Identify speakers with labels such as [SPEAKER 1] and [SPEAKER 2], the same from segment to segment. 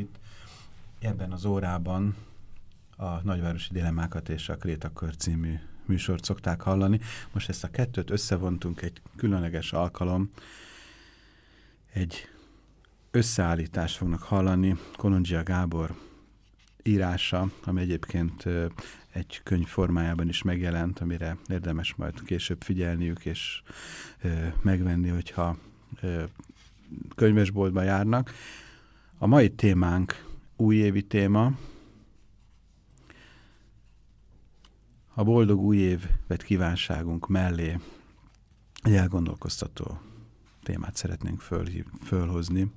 [SPEAKER 1] Itt ebben az órában a Nagyvárosi Dilemmákat és a Krétakör című műsort szokták hallani. Most ezt a kettőt összevontunk egy különleges alkalom. Egy összeállítást fognak hallani Kolondzsia Gábor írása, ami egyébként egy könyv formájában is megjelent, amire érdemes majd később figyelniük és megvenni, hogyha könyvesboltba járnak. A mai témánk újévi téma. A boldog új év vett kívánságunk mellé egy elgondolkoztató témát szeretnénk föl, fölhozni.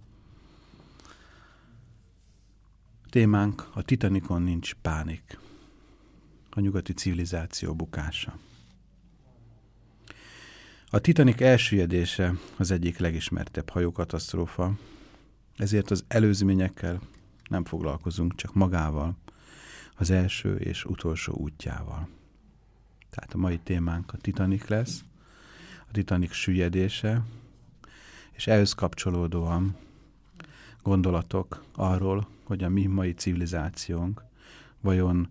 [SPEAKER 1] Témánk a Titanikon nincs pánik. A nyugati civilizáció bukása. A Titanic elsüllyedése az egyik legismertebb hajókatasztrófa, ezért az előzményekkel nem foglalkozunk, csak magával, az első és utolsó útjával. Tehát a mai témánk a Titanic lesz, a Titanic süllyedése, és ehhez kapcsolódóan gondolatok arról, hogy a mi mai civilizációnk vajon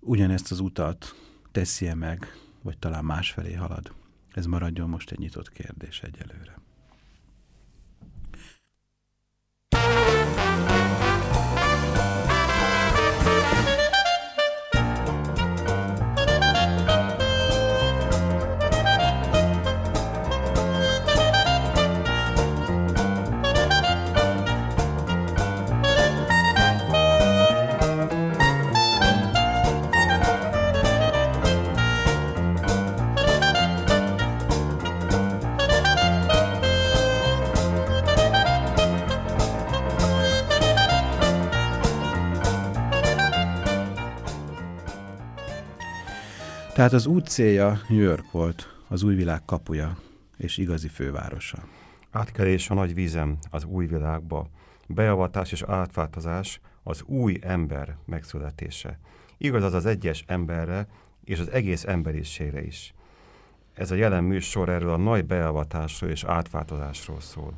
[SPEAKER 1] ugyanezt az utat teszi-e meg, vagy talán másfelé halad. Ez maradjon most egy nyitott kérdés egyelőre. Tehát az út célja New York volt, az új világ kapuja és igazi fővárosa.
[SPEAKER 2] Átkelés a nagy vízem az új világba, beavatás és átváltozás az új ember megszületése. Igaz az az egyes emberre és az egész emberiségre is. Ez a jelen műsor erről a nagy beavatásról és átváltozásról szól.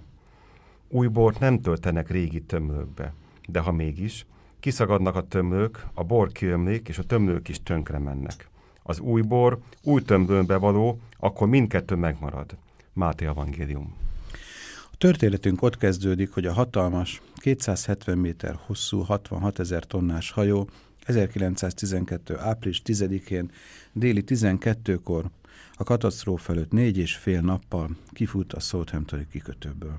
[SPEAKER 2] Új bort nem töltenek régi tömlőkbe, de ha mégis, kiszagadnak a tömlők, a bor kiömlik, és a tömlők is tönkre mennek az új bor új tömbölbe való, akkor mindkettő megmarad. Máté Evangélium.
[SPEAKER 1] A történetünk ott kezdődik, hogy a hatalmas, 270 méter hosszú, 66 ezer tonnás hajó 1912. április 10-én déli 12-kor a katasztrófa előtt négy és fél nappal kifut a Southamptoni kikötőből.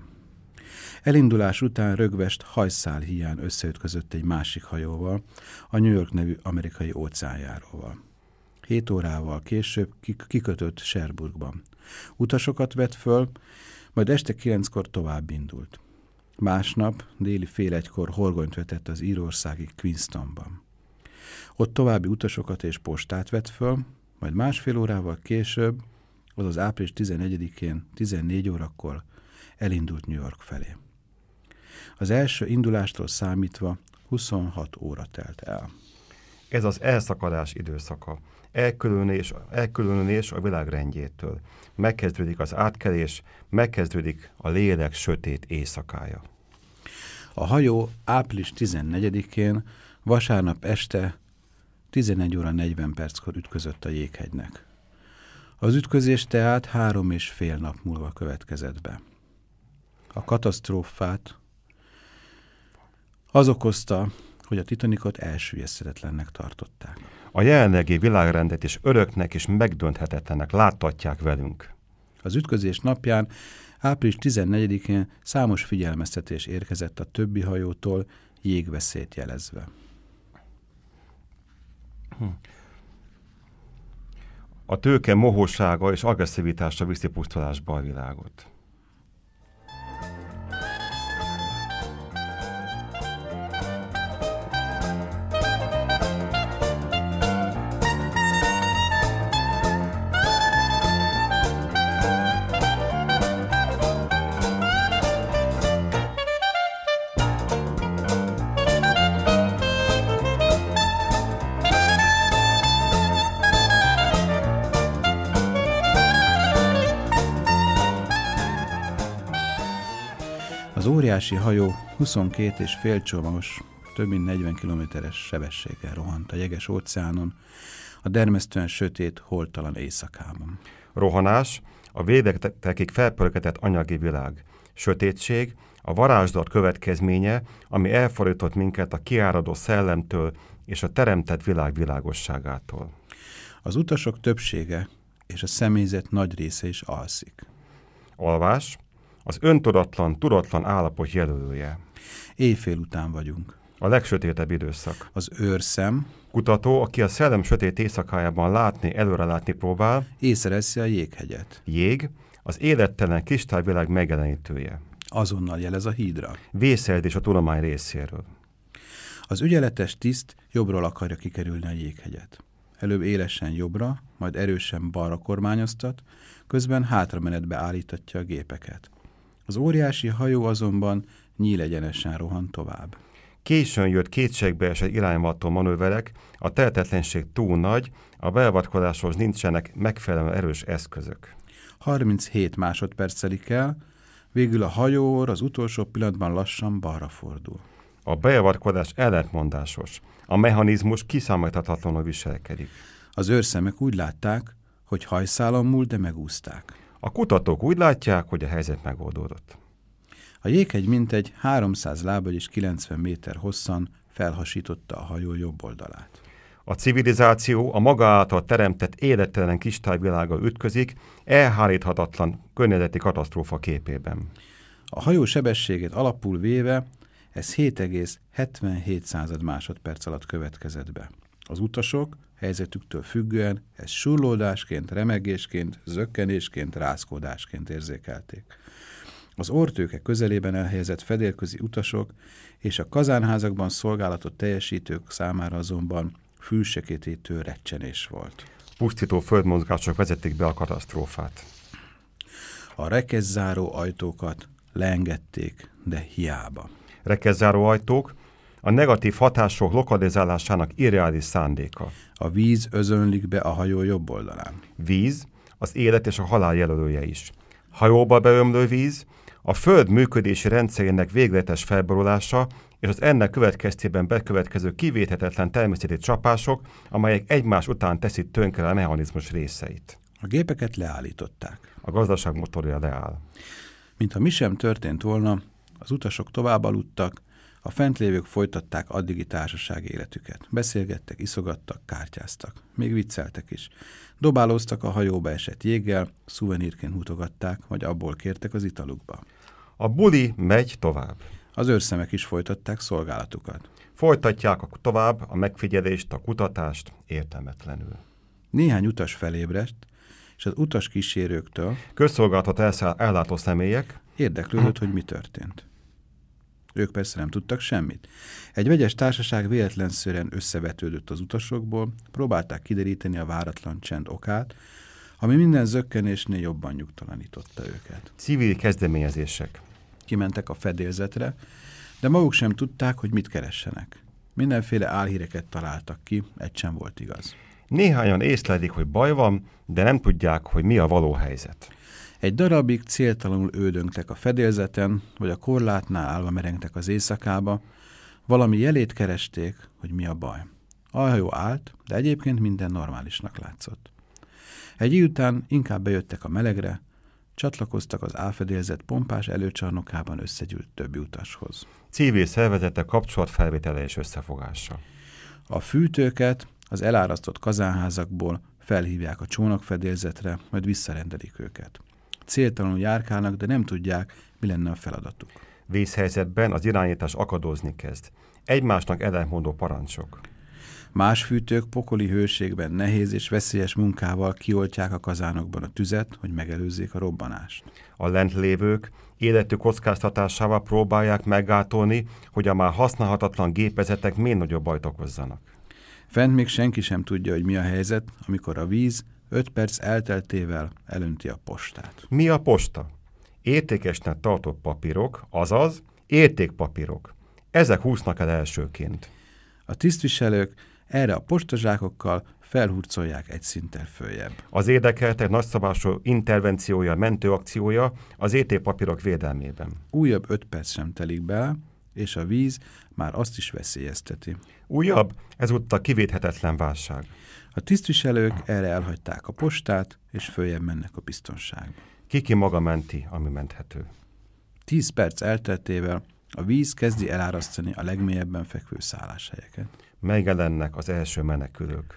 [SPEAKER 1] Elindulás után rögvest hajszál hiány összeütközött egy másik hajóval, a New York nevű amerikai óceánjáróval. Hét órával később kikötött Sherburgban. Utasokat vett föl, majd este kilenckor tovább indult. Másnap déli fél egykor horgonyt vetett az írországi Queenstonban. Ott további utasokat és postát vett föl, majd másfél órával később, azaz április 11-én 14 órakor elindult New York felé. Az első indulástól számítva 26 óra telt el.
[SPEAKER 2] Ez az elszakadás időszaka elkülönés, elkülönülés a világ rendjétől. Megkezdődik az átkelés, megkezdődik a lélek sötét éjszakája.
[SPEAKER 1] A hajó április 14-én vasárnap este 11 óra 40 perckor ütközött a jéghegynek. Az ütközés tehát három és fél nap múlva következett be. A katasztrófát az okozta, hogy a Titanicot elsüllyeszthetetlennek tartották.
[SPEAKER 2] A jelenlegi világrendet is öröknek és megdönthetetlenek láttatják velünk.
[SPEAKER 1] Az ütközés napján, április 14-én számos figyelmeztetés érkezett a többi hajótól, jégveszélyt jelezve.
[SPEAKER 2] Hm. A tőke mohósága és agresszivitása viszi pusztulásba a világot.
[SPEAKER 1] Óriási hajó 22 és fél csomagos, több mint 40 kilométeres sebességgel rohant a jeges óceánon, a dermesztően sötét, holtalan éjszakában.
[SPEAKER 2] Rohanás, a védektekig felpörgetett anyagi világ, sötétség, a varázslat következménye, ami elfordított minket a kiáradó szellemtől és a teremtett világ világosságától.
[SPEAKER 1] Az utasok többsége és a személyzet nagy része is alszik.
[SPEAKER 2] Alvás, az öntudatlan, tudatlan állapot jelölője.
[SPEAKER 1] Éjfél után vagyunk.
[SPEAKER 2] A legsötétebb időszak.
[SPEAKER 1] Az őrszem
[SPEAKER 2] Kutató, aki a szellem sötét éjszakájában látni, előre látni próbál,
[SPEAKER 1] észreveszi a jéghegyet.
[SPEAKER 2] jég, az élettelen kristályvilág megjelenítője.
[SPEAKER 1] Azonnal jelez a hídra.
[SPEAKER 2] Vészeldés a tudomány részéről.
[SPEAKER 1] Az ügyeletes tiszt jobbról akarja kikerülni a jéghegyet. Előbb élesen jobbra, majd erősen balra kormányoztat, közben hátramenetbe állítatja a gépeket. Az óriási hajó azonban nyílegyenesen rohan tovább.
[SPEAKER 2] Későn jött kétségbe esett irányvató manőverek, a tehetetlenség túl nagy, a beavatkozáshoz nincsenek megfelelően erős eszközök.
[SPEAKER 1] 37 másodperc telik el, végül a hajóor az utolsó pillanatban lassan balra fordul.
[SPEAKER 2] A beavatkozás ellentmondásos. A mechanizmus kiszámíthatatlanul viselkedik.
[SPEAKER 1] Az őrszemek úgy látták, hogy hajszálon múlt, de megúzták.
[SPEAKER 2] A kutatók úgy látják, hogy a helyzet megoldódott.
[SPEAKER 1] A jéghegy mintegy 300 lábbal és 90 méter hosszan felhasította a hajó jobb oldalát.
[SPEAKER 2] A civilizáció a maga által teremtett élettelen kistájvilága ütközik, elháríthatatlan környezeti katasztrófa képében.
[SPEAKER 1] A hajó sebességét alapul véve ez 7,77 század másodperc alatt következett be. Az utasok helyzetüktől függően ezt surlódásként, remegésként, zökkenésként, rázkódásként érzékelték. Az ortőke közelében elhelyezett fedélközi utasok és a kazánházakban szolgálatot teljesítők számára azonban fülseketítő recsenés volt.
[SPEAKER 2] Pusztító földmozgások vezették be a katasztrófát.
[SPEAKER 1] A rekezzáró ajtókat leengedték, de hiába.
[SPEAKER 2] Rekezzáró ajtók, a negatív hatások lokalizálásának irreális szándéka.
[SPEAKER 1] A víz özönlik be a hajó jobb oldalán.
[SPEAKER 2] Víz, az élet és a halál jelölője is. Hajóba beömlő víz, a Föld működési rendszerének végletes felborulása és az ennek következtében bekövetkező kivéthetetlen természeti csapások, amelyek egymás után teszik tönkre a mechanizmus részeit.
[SPEAKER 1] A gépeket leállították.
[SPEAKER 2] A gazdaság motorja leáll.
[SPEAKER 1] Mintha mi sem történt volna, az utasok tovább aludtak, a fentlévők folytatták addigi társaság életüket. Beszélgettek, iszogattak, kártyáztak. Még vicceltek is. Dobálóztak a hajóba esett jéggel, szuvenírként mutogatták, vagy abból kértek az italukba.
[SPEAKER 2] A buli megy tovább.
[SPEAKER 1] Az őrszemek is folytatták szolgálatukat.
[SPEAKER 2] Folytatják a tovább a megfigyelést, a kutatást értelmetlenül.
[SPEAKER 1] Néhány utas felébredt, és az utas kísérőktől
[SPEAKER 2] Közszolgálatot elszáll, ellátó személyek
[SPEAKER 1] érdeklődött, hogy mi történt. Ők persze nem tudtak semmit. Egy vegyes társaság véletlenszerűen összevetődött az utasokból, próbálták kideríteni a váratlan csend okát, ami minden zökkenésnél jobban nyugtalanította őket.
[SPEAKER 2] civil kezdeményezések.
[SPEAKER 1] Kimentek a fedélzetre, de maguk sem tudták, hogy mit keressenek. Mindenféle álhíreket találtak ki, egy sem volt igaz.
[SPEAKER 2] Néhányan észlelik, hogy baj van, de nem tudják, hogy mi a való helyzet.
[SPEAKER 1] Egy darabig céltalanul ődöngtek a fedélzeten, vagy a korlátnál állva merengtek az éjszakába, valami jelét keresték, hogy mi a baj. A hajó állt, de egyébként minden normálisnak látszott. Egy után inkább bejöttek a melegre, csatlakoztak az álfedélzet pompás előcsarnokában összegyűlt többi utashoz.
[SPEAKER 2] Civil szervezetek kapcsolatfelvétele és összefogása.
[SPEAKER 1] A fűtőket az elárasztott kazánházakból felhívják a csónakfedélzetre, majd visszarendelik őket. Céltalanul járkálnak, de nem tudják, mi lenne a feladatuk.
[SPEAKER 2] Vészhelyzetben az irányítás akadozni kezd. Egymásnak ellentmondó parancsok.
[SPEAKER 1] Más fűtők pokoli hőségben nehéz és veszélyes munkával kioltják a kazánokban a tüzet, hogy megelőzzék a robbanást.
[SPEAKER 2] A lent lévők életük kockáztatásával próbálják meggátolni, hogy a már használhatatlan gépezetek még nagyobb bajt okozzanak.
[SPEAKER 1] Fent még senki sem tudja, hogy mi a helyzet, amikor a víz 5 perc elteltével elönti a postát.
[SPEAKER 2] Mi a posta? Értékesnek tartott papírok, azaz értékpapírok. Ezek húznak el elsőként.
[SPEAKER 1] A tisztviselők erre a postazsákokkal felhurcolják egy szinttel följebb.
[SPEAKER 2] Az érdekeltek nagyszabású intervenciója, mentőakciója az ET papírok védelmében.
[SPEAKER 1] Újabb öt perc sem telik be, és a víz már azt is veszélyezteti.
[SPEAKER 2] Újabb, ezúttal kivéthetetlen válság.
[SPEAKER 1] A tisztviselők erre elhagyták a postát, és följebb mennek a biztonságba.
[SPEAKER 2] Kiki maga menti, ami menthető.
[SPEAKER 1] Tíz perc elteltével a víz kezdi elárasztani a legmélyebben fekvő szálláshelyeket.
[SPEAKER 2] Megjelennek az első menekülők.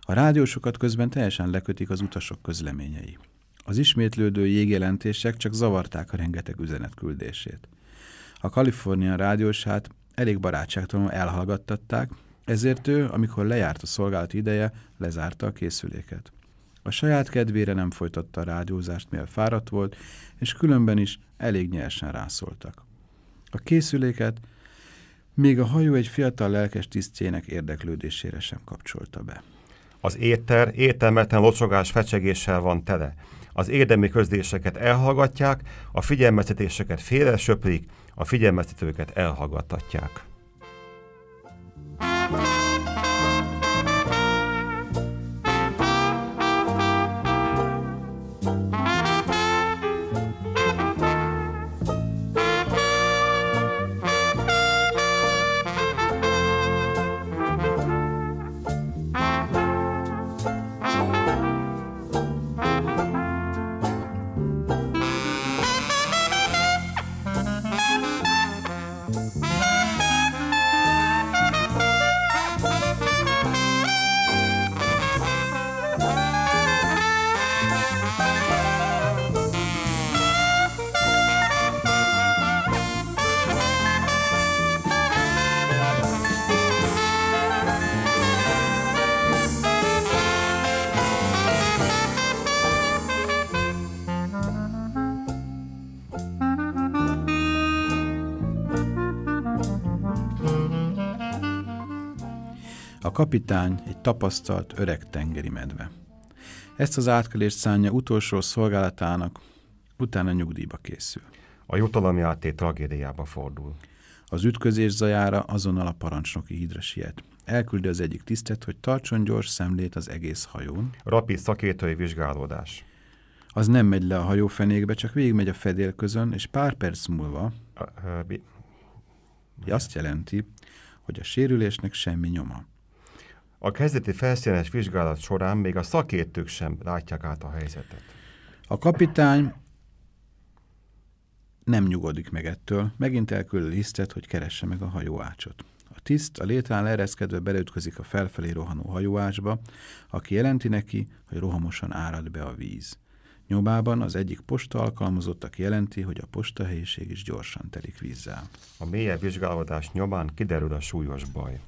[SPEAKER 1] A rádiósokat közben teljesen lekötik az utasok közleményei. Az ismétlődő jégjelentések csak zavarták a rengeteg üzenet küldését. A Kalifornia rádiósát elég barátságtalanul elhallgattatták, ezért ő, amikor lejárt a szolgálati ideje, lezárta a készüléket. A saját kedvére nem folytatta a rádiózást, mivel fáradt volt, és különben is elég nyersen rászóltak. A készüléket még a hajó egy fiatal lelkes tisztjének érdeklődésére sem kapcsolta be.
[SPEAKER 2] Az éter értelmetlen locsogás fecsegéssel van tele. Az érdemi közdéseket elhallgatják, a figyelmeztetéseket félre söprik, a figyelmeztetőket elhallgattatják.
[SPEAKER 1] A kapitány egy tapasztalt öreg tengeri medve. Ezt az átkelést szánja utolsó szolgálatának, utána nyugdíjba készül.
[SPEAKER 2] A jutalomjáté tragédiába fordul.
[SPEAKER 1] Az ütközés zajára azonnal a parancsnoki hídra siet. Elküldi az egyik tisztet, hogy tartson gyors szemlét az egész hajón.
[SPEAKER 2] Rapid szakértői vizsgálódás.
[SPEAKER 1] Az nem megy le a hajófenékbe, csak végigmegy a fedélközön, és pár perc múlva
[SPEAKER 2] A, ö,
[SPEAKER 1] azt jelenti, hogy a sérülésnek semmi nyoma.
[SPEAKER 2] A kezdeti felszínes vizsgálat során még a szakértők sem látják át a helyzetet.
[SPEAKER 1] A kapitány nem nyugodik meg ettől, megint elküldi lisztet, hogy keresse meg a hajóácsot. A tiszt a létrán leereszkedve beleütközik a felfelé rohanó hajóásba, aki jelenti neki, hogy rohamosan árad be a víz. Nyomában az egyik posta alkalmazott, aki jelenti, hogy a postahelyiség is gyorsan telik vízzel.
[SPEAKER 2] A mélyebb vizsgálódás nyomán kiderül a súlyos baj.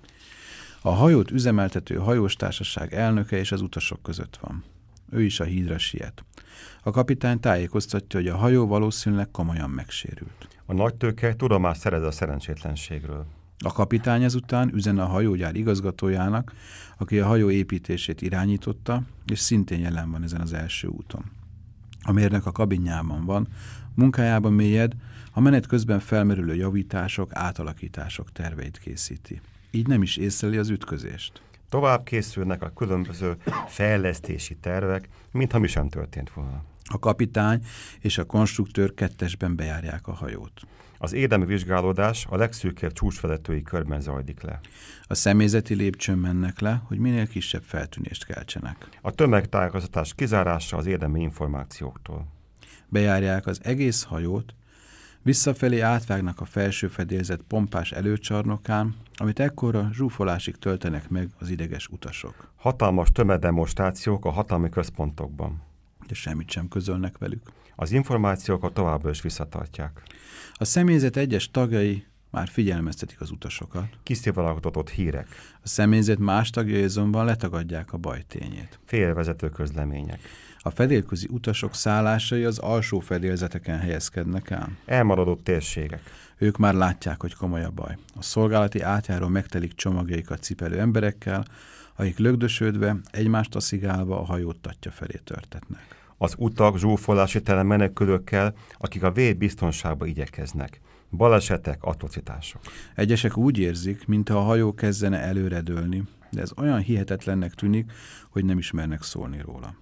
[SPEAKER 1] A hajót üzemeltető hajóstársaság elnöke és az utasok között van. Ő is a hídra siet. A kapitány tájékoztatja, hogy a hajó valószínűleg komolyan megsérült.
[SPEAKER 2] A nagy tőke tudomást szerez a szerencsétlenségről.
[SPEAKER 1] A kapitány ezután üzen a hajógyár igazgatójának, aki a hajó építését irányította, és szintén jelen van ezen az első úton. A mérnök a kabinjában van, munkájában mélyed, a menet közben felmerülő javítások, átalakítások terveit készíti. Így nem is észleli az ütközést.
[SPEAKER 2] Tovább készülnek a különböző fejlesztési tervek, mintha mi sem történt volna.
[SPEAKER 1] A kapitány és a konstruktőr kettesben bejárják a hajót.
[SPEAKER 2] Az érdemi vizsgálódás a legszűkebb csúcsvezetői körben zajlik le.
[SPEAKER 1] A személyzeti lépcsőn mennek le, hogy minél kisebb feltűnést keltsenek.
[SPEAKER 2] A tömegtájékoztatás kizárása az érdemi információktól.
[SPEAKER 1] Bejárják az egész hajót, visszafelé átvágnak a felső fedélzet pompás előcsarnokán, amit ekkora zsúfolásig töltenek meg az ideges utasok.
[SPEAKER 2] Hatalmas tömegdemonstrációk a hatalmi központokban.
[SPEAKER 1] De semmit sem közölnek velük.
[SPEAKER 2] Az információkat továbbra is visszatartják.
[SPEAKER 1] A személyzet egyes tagjai már figyelmeztetik az utasokat.
[SPEAKER 2] Kiszivárogtatott hírek,
[SPEAKER 1] A személyzet más tagjai azonban letagadják a baj tényét.
[SPEAKER 2] félrevezető közlemények,
[SPEAKER 1] A fedélközi utasok szállásai az alsó fedélzeteken helyezkednek el.
[SPEAKER 2] elmaradott térségek,
[SPEAKER 1] Ők már látják, hogy komoly a baj. A szolgálati átjáró megtelik csomagjaikat cipelő emberekkel, akik lögdösödve, egymást aszigálva a hajót tatja felé törtetnek.
[SPEAKER 2] az utak zsúfolási tele menekülőkkel, akik a véd biztonságba igyekeznek. Balesetek, atrocitások.
[SPEAKER 1] Egyesek úgy érzik, mintha a hajó kezdene előredőlni, de ez olyan hihetetlennek tűnik, hogy nem ismernek szólni róla.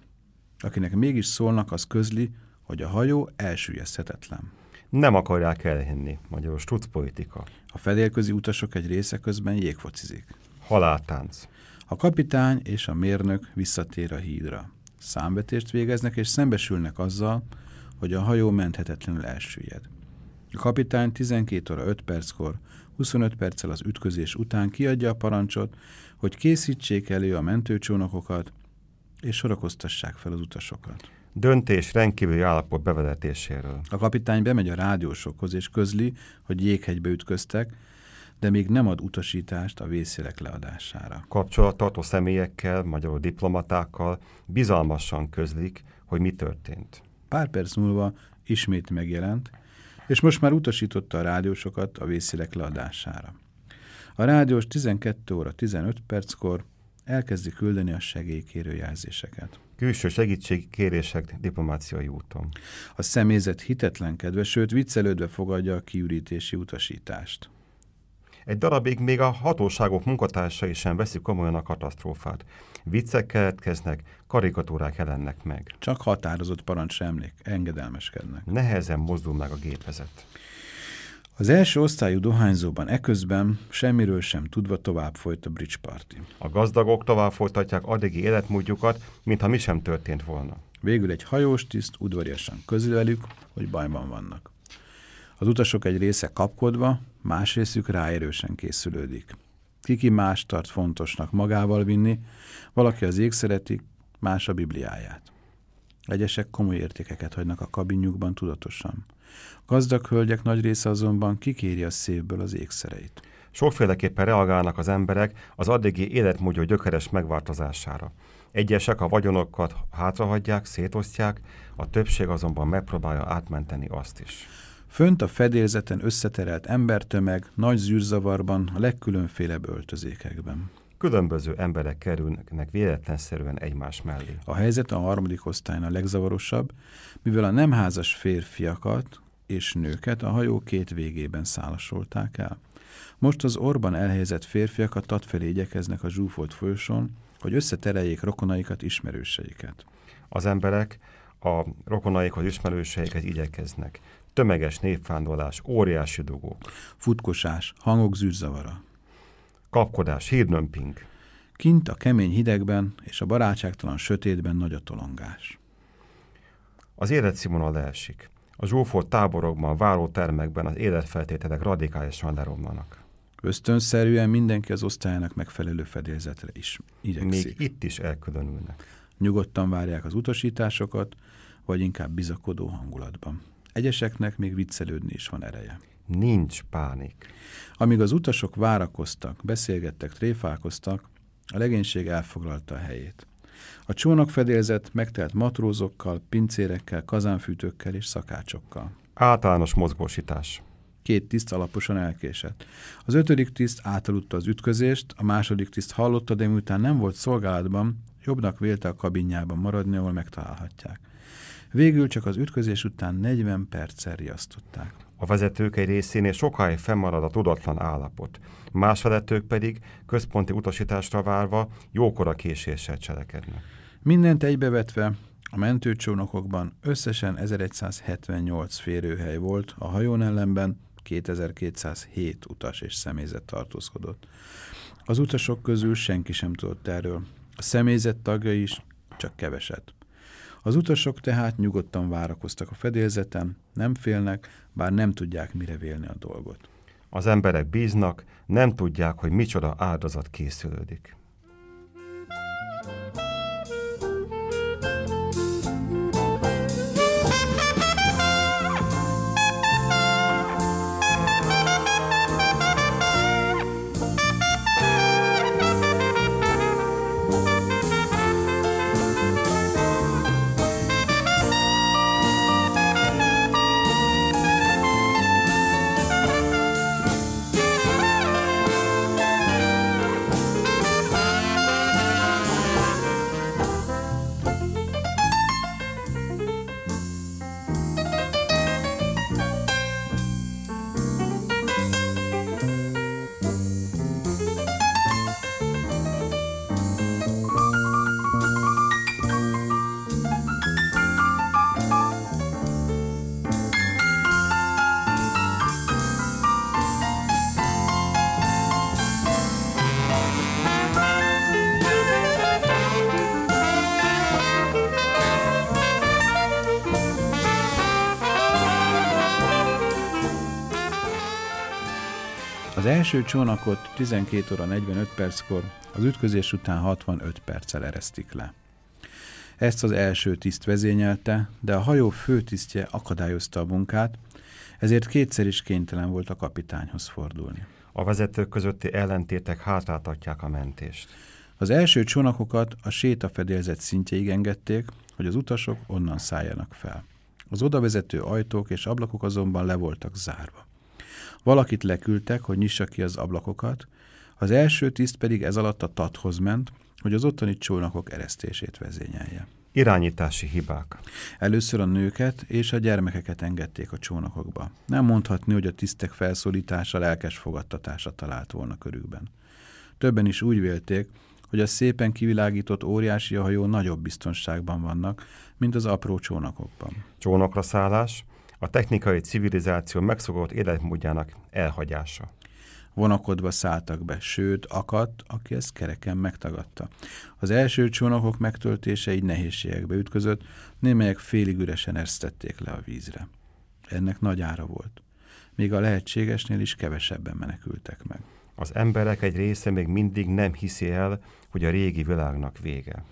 [SPEAKER 1] Akinek mégis szólnak, az közli, hogy a hajó elsüllyeszthetetlen.
[SPEAKER 2] Nem akarják elhinni, magyarul struc politika.
[SPEAKER 1] A fedélközi utasok egy része közben jégfocizik.
[SPEAKER 2] Haláltánc.
[SPEAKER 1] A kapitány és a mérnök visszatér a hídra. Számvetést végeznek és szembesülnek azzal, hogy a hajó menthetetlenül elsüllyed. A kapitány 12 óra 5 perckor, 25 perccel az ütközés után kiadja a parancsot, hogy készítsék elő a mentőcsónakokat, és sorakoztassák fel az utasokat.
[SPEAKER 2] Döntés rendkívüli állapot bevezetéséről.
[SPEAKER 1] A kapitány bemegy a rádiósokhoz, és közli, hogy jéghegybe ütköztek, de még nem ad utasítást a vészjelek leadására.
[SPEAKER 2] Kapcsolattartó személyekkel, magyarul diplomatákkal bizalmasan közlik, hogy mi történt.
[SPEAKER 1] Pár perc múlva ismét megjelent, és most már utasította a rádiósokat a vészjelek leadására. A rádiós 12 óra 15 perckor elkezdi küldeni a segélykérő jelzéseket.
[SPEAKER 2] Külső segítségkérések diplomáciai úton.
[SPEAKER 1] A személyzet hitetlenkedve, sőt viccelődve fogadja a kiürítési utasítást.
[SPEAKER 2] Egy darabig még a hatóságok munkatársai sem veszik komolyan a katasztrófát. Viccek keletkeznek, karikatúrák jelennek meg.
[SPEAKER 1] Csak határozott parancsra emlék, engedelmeskednek.
[SPEAKER 2] Nehezen mozdul meg a gépezet.
[SPEAKER 1] Az első osztályú dohányzóban eközben semmiről sem tudva tovább folyt a bridge party.
[SPEAKER 2] A gazdagok tovább folytatják addigi életmódjukat, mintha mi sem történt volna.
[SPEAKER 1] Végül egy hajós tiszt udvariasan közül velük, hogy bajban vannak. Az utasok egy része kapkodva, más részük ráerősen készülődik. Kiki más tart fontosnak magával vinni, valaki az ég szeretik, más a Bibliáját. Egyesek komoly értékeket hagynak a kabinjukban tudatosan. Gazdag hölgyek nagy része azonban kikéri a szívből az ékszereit.
[SPEAKER 2] Sokféleképpen reagálnak az emberek az addigi életmódja gyökeres megváltozására. Egyesek a vagyonokat hátrahagyják, szétosztják, a többség azonban megpróbálja átmenteni azt is.
[SPEAKER 1] Fönt a fedélzeten összeterelt embertömeg nagy zűrzavarban a legkülönfélebb öltözékekben.
[SPEAKER 2] Különböző emberek kerülnek véletlenszerűen egymás mellé.
[SPEAKER 1] A helyzet a harmadik osztályon a legzavarosabb, mivel a nem házas férfiakat és nőket a hajó két végében szálasolták el. Most az orban elhelyezett férfiak a tat felé igyekeznek a zsúfolt folyosón, hogy összetereljék rokonaikat, ismerőseiket.
[SPEAKER 2] Az emberek a rokonaikhoz ismerőseiket igyekeznek. Tömeges népvándorlás, óriási dugók.
[SPEAKER 1] Futkosás, hangok zűrzavara.
[SPEAKER 2] Kapkodás, hírdömping.
[SPEAKER 1] Kint a kemény hidegben és a barátságtalan sötétben nagy a tolongás.
[SPEAKER 2] Az életszínvonal leesik. A zsúfolt táborokban, várótermekben az életfeltételek radikálisan leromlanak.
[SPEAKER 1] Ösztönszerűen mindenki az osztályának megfelelő fedélzetre is igyekszik.
[SPEAKER 2] Még itt is elkülönülnek.
[SPEAKER 1] Nyugodtan várják az utasításokat, vagy inkább bizakodó hangulatban. Egyeseknek még viccelődni is van ereje.
[SPEAKER 2] Nincs pánik.
[SPEAKER 1] Amíg az utasok várakoztak, beszélgettek, tréfálkoztak, a legénység elfoglalta a helyét. A csónakfedélzet megtelt matrózokkal, pincérekkel, kazánfűtőkkel és szakácsokkal.
[SPEAKER 2] Általános mozgósítás.
[SPEAKER 1] Két tiszt alaposan elkésett. Az ötödik tiszt átaludta az ütközést, a második tiszt hallotta, de miután nem volt szolgálatban, jobbnak vélte a kabinjában maradni, ahol megtalálhatják. Végül csak az ütközés után 40 perccel riasztották.
[SPEAKER 2] A vezetők egy részénél sokáig fennmarad a tudatlan állapot. Más vezetők pedig központi utasításra várva jókora késéssel cselekednek.
[SPEAKER 1] Mindent egybevetve a mentőcsónakokban összesen 1178 férőhely volt, a hajón ellenben 2207 utas és személyzet tartózkodott. Az utasok közül senki sem tudott erről. A személyzet tagja is csak keveset. Az utasok tehát nyugodtan várakoztak a fedélzeten, nem félnek, bár nem tudják mire vélni a dolgot.
[SPEAKER 2] Az emberek bíznak, nem tudják, hogy micsoda áldozat készülődik.
[SPEAKER 1] Az első csónakot 12 óra 45 perckor, az ütközés után 65 perccel eresztik le. Ezt az első tiszt vezényelte, de a hajó főtisztje akadályozta a munkát, ezért kétszer is kénytelen volt a kapitányhoz fordulni.
[SPEAKER 2] A vezetők közötti ellentétek hátráltatják a mentést.
[SPEAKER 1] Az első csónakokat a sétafedélzet szintjeig engedték, hogy az utasok onnan szálljanak fel. Az odavezető ajtók és ablakok azonban le voltak zárva. Valakit leküldtek, hogy nyissa ki az ablakokat, az első tiszt pedig ez alatt a tathoz ment, hogy az ottani csónakok eresztését vezényelje.
[SPEAKER 2] Irányítási hibák.
[SPEAKER 1] Először a nőket és a gyermekeket engedték a csónakokba. Nem mondhatni, hogy a tisztek felszólítása lelkes fogadtatása talált volna körükben. Többen is úgy vélték, hogy a szépen kivilágított óriási hajó nagyobb biztonságban vannak, mint az apró csónakokban.
[SPEAKER 2] Csónakra szállás, a technikai civilizáció megszokott életmódjának elhagyása.
[SPEAKER 1] Vonakodva szálltak be, sőt, akadt, aki ezt kereken megtagadta. Az első csónakok megtöltése így nehézségekbe ütközött, némelyek félig üresen erztették le a vízre. Ennek nagy ára volt. Még a lehetségesnél is kevesebben menekültek meg.
[SPEAKER 2] Az emberek egy része még mindig nem hiszi el, hogy a régi világnak vége.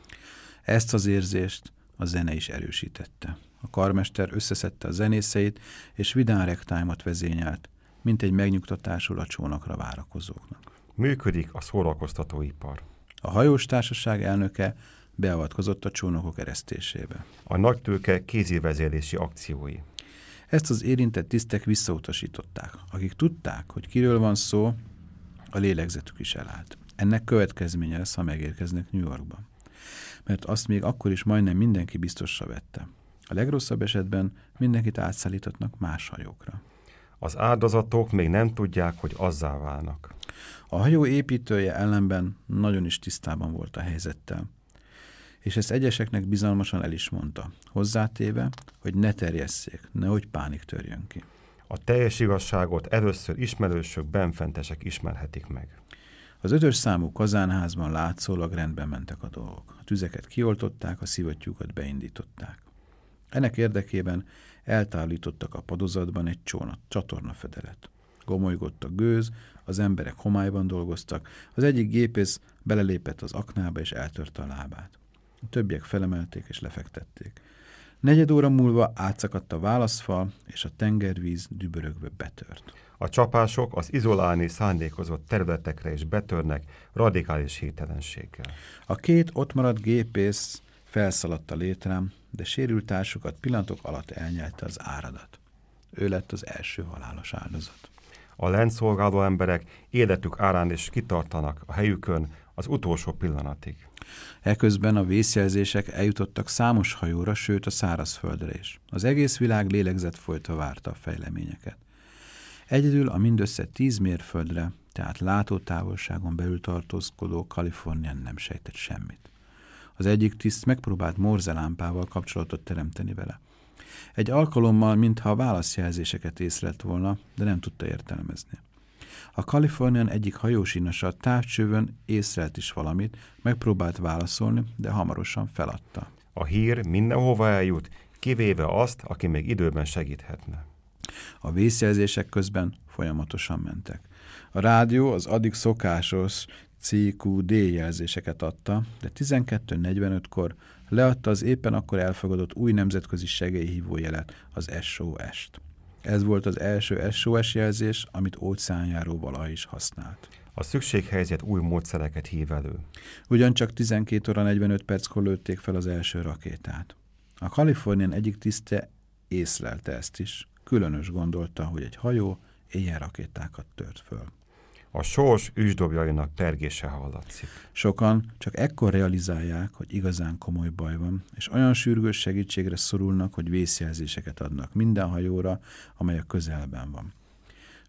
[SPEAKER 1] Ezt az érzést a zene is erősítette. A karmester összeszedte a zenészeit, és vidán rektájmot vezényelt, mint egy megnyugtatásul a csónakra várakozóknak.
[SPEAKER 2] Működik a szórakoztatóipar.
[SPEAKER 1] A hajós társaság elnöke beavatkozott a csónakok eresztésébe.
[SPEAKER 2] A nagy tőke kézivezélési akciói.
[SPEAKER 1] Ezt az érintett tisztek visszautasították. Akik tudták, hogy kiről van szó, a lélegzetük is elállt. Ennek következménye lesz, ha megérkeznek New Yorkba. Mert azt még akkor is majdnem mindenki biztosra vette. A legrosszabb esetben mindenkit átszállítatnak más hajókra.
[SPEAKER 2] Az áldozatok még nem tudják, hogy azzá válnak.
[SPEAKER 1] A hajó építője ellenben nagyon is tisztában volt a helyzettel. És ezt egyeseknek bizalmasan el is mondta, hozzátéve, hogy ne terjesszék, nehogy pánik törjön ki.
[SPEAKER 2] A teljes igazságot először ismerősök, benfentesek ismerhetik meg.
[SPEAKER 1] Az ötös számú kazánházban látszólag rendben mentek a dolgok. A tüzeket kioltották, a szivattyúkat beindították. Ennek érdekében eltállítottak a padozatban egy csónat, csatornafedelet. Gomolygott a gőz, az emberek homályban dolgoztak, az egyik gépész belelépett az aknába és eltörte a lábát. A többiek felemelték és lefektették. Negyed óra múlva átszakadt a válaszfal, és a tengervíz dübörögve betört.
[SPEAKER 2] A csapások az izolálni szándékozott területekre is betörnek radikális hételenséggel.
[SPEAKER 1] A két ott maradt gépész felszaladt a létrám, de sérült társukat pillanatok alatt elnyelte az áradat. Ő lett az első halálos áldozat.
[SPEAKER 2] A lentszolgáló emberek életük árán is kitartanak a helyükön az utolsó pillanatig.
[SPEAKER 1] Eközben a vészjelzések eljutottak számos hajóra, sőt a szárazföldre is. Az egész világ lélegzett folytva várta a fejleményeket. Egyedül a mindössze tíz mérföldre, tehát látótávolságon belül tartózkodó Kalifornián nem sejtett semmit. Az egyik tiszt megpróbált morzelámpával kapcsolatot teremteni vele. Egy alkalommal, mintha a válaszjelzéseket észlelt volna, de nem tudta értelmezni. A Kalifornián egyik hajósínasa távcsővön észrelt is valamit, megpróbált válaszolni, de hamarosan feladta.
[SPEAKER 2] A hír mindenhova eljut, kivéve azt, aki még időben segíthetne.
[SPEAKER 1] A vészjelzések közben folyamatosan mentek. A rádió az addig szokásos CQD jelzéseket adta, de 12.45-kor leadta az éppen akkor elfogadott új nemzetközi segélyhívó jelet, az SOS-t. Ez volt az első SOS jelzés, amit óceánjáró valaha is használt.
[SPEAKER 2] A szükséghelyzet új módszereket hív elő.
[SPEAKER 1] Ugyancsak 12 óra 45 perckor lőtték fel az első rakétát. A Kalifornián egyik tiszte észlelte ezt is. Különös gondolta, hogy egy hajó éjjel rakétákat tört föl.
[SPEAKER 2] A sors üsdobjainak pergése hallatszik.
[SPEAKER 1] Sokan csak ekkor realizálják, hogy igazán komoly baj van, és olyan sürgős segítségre szorulnak, hogy vészjelzéseket adnak minden hajóra, amely a közelben van.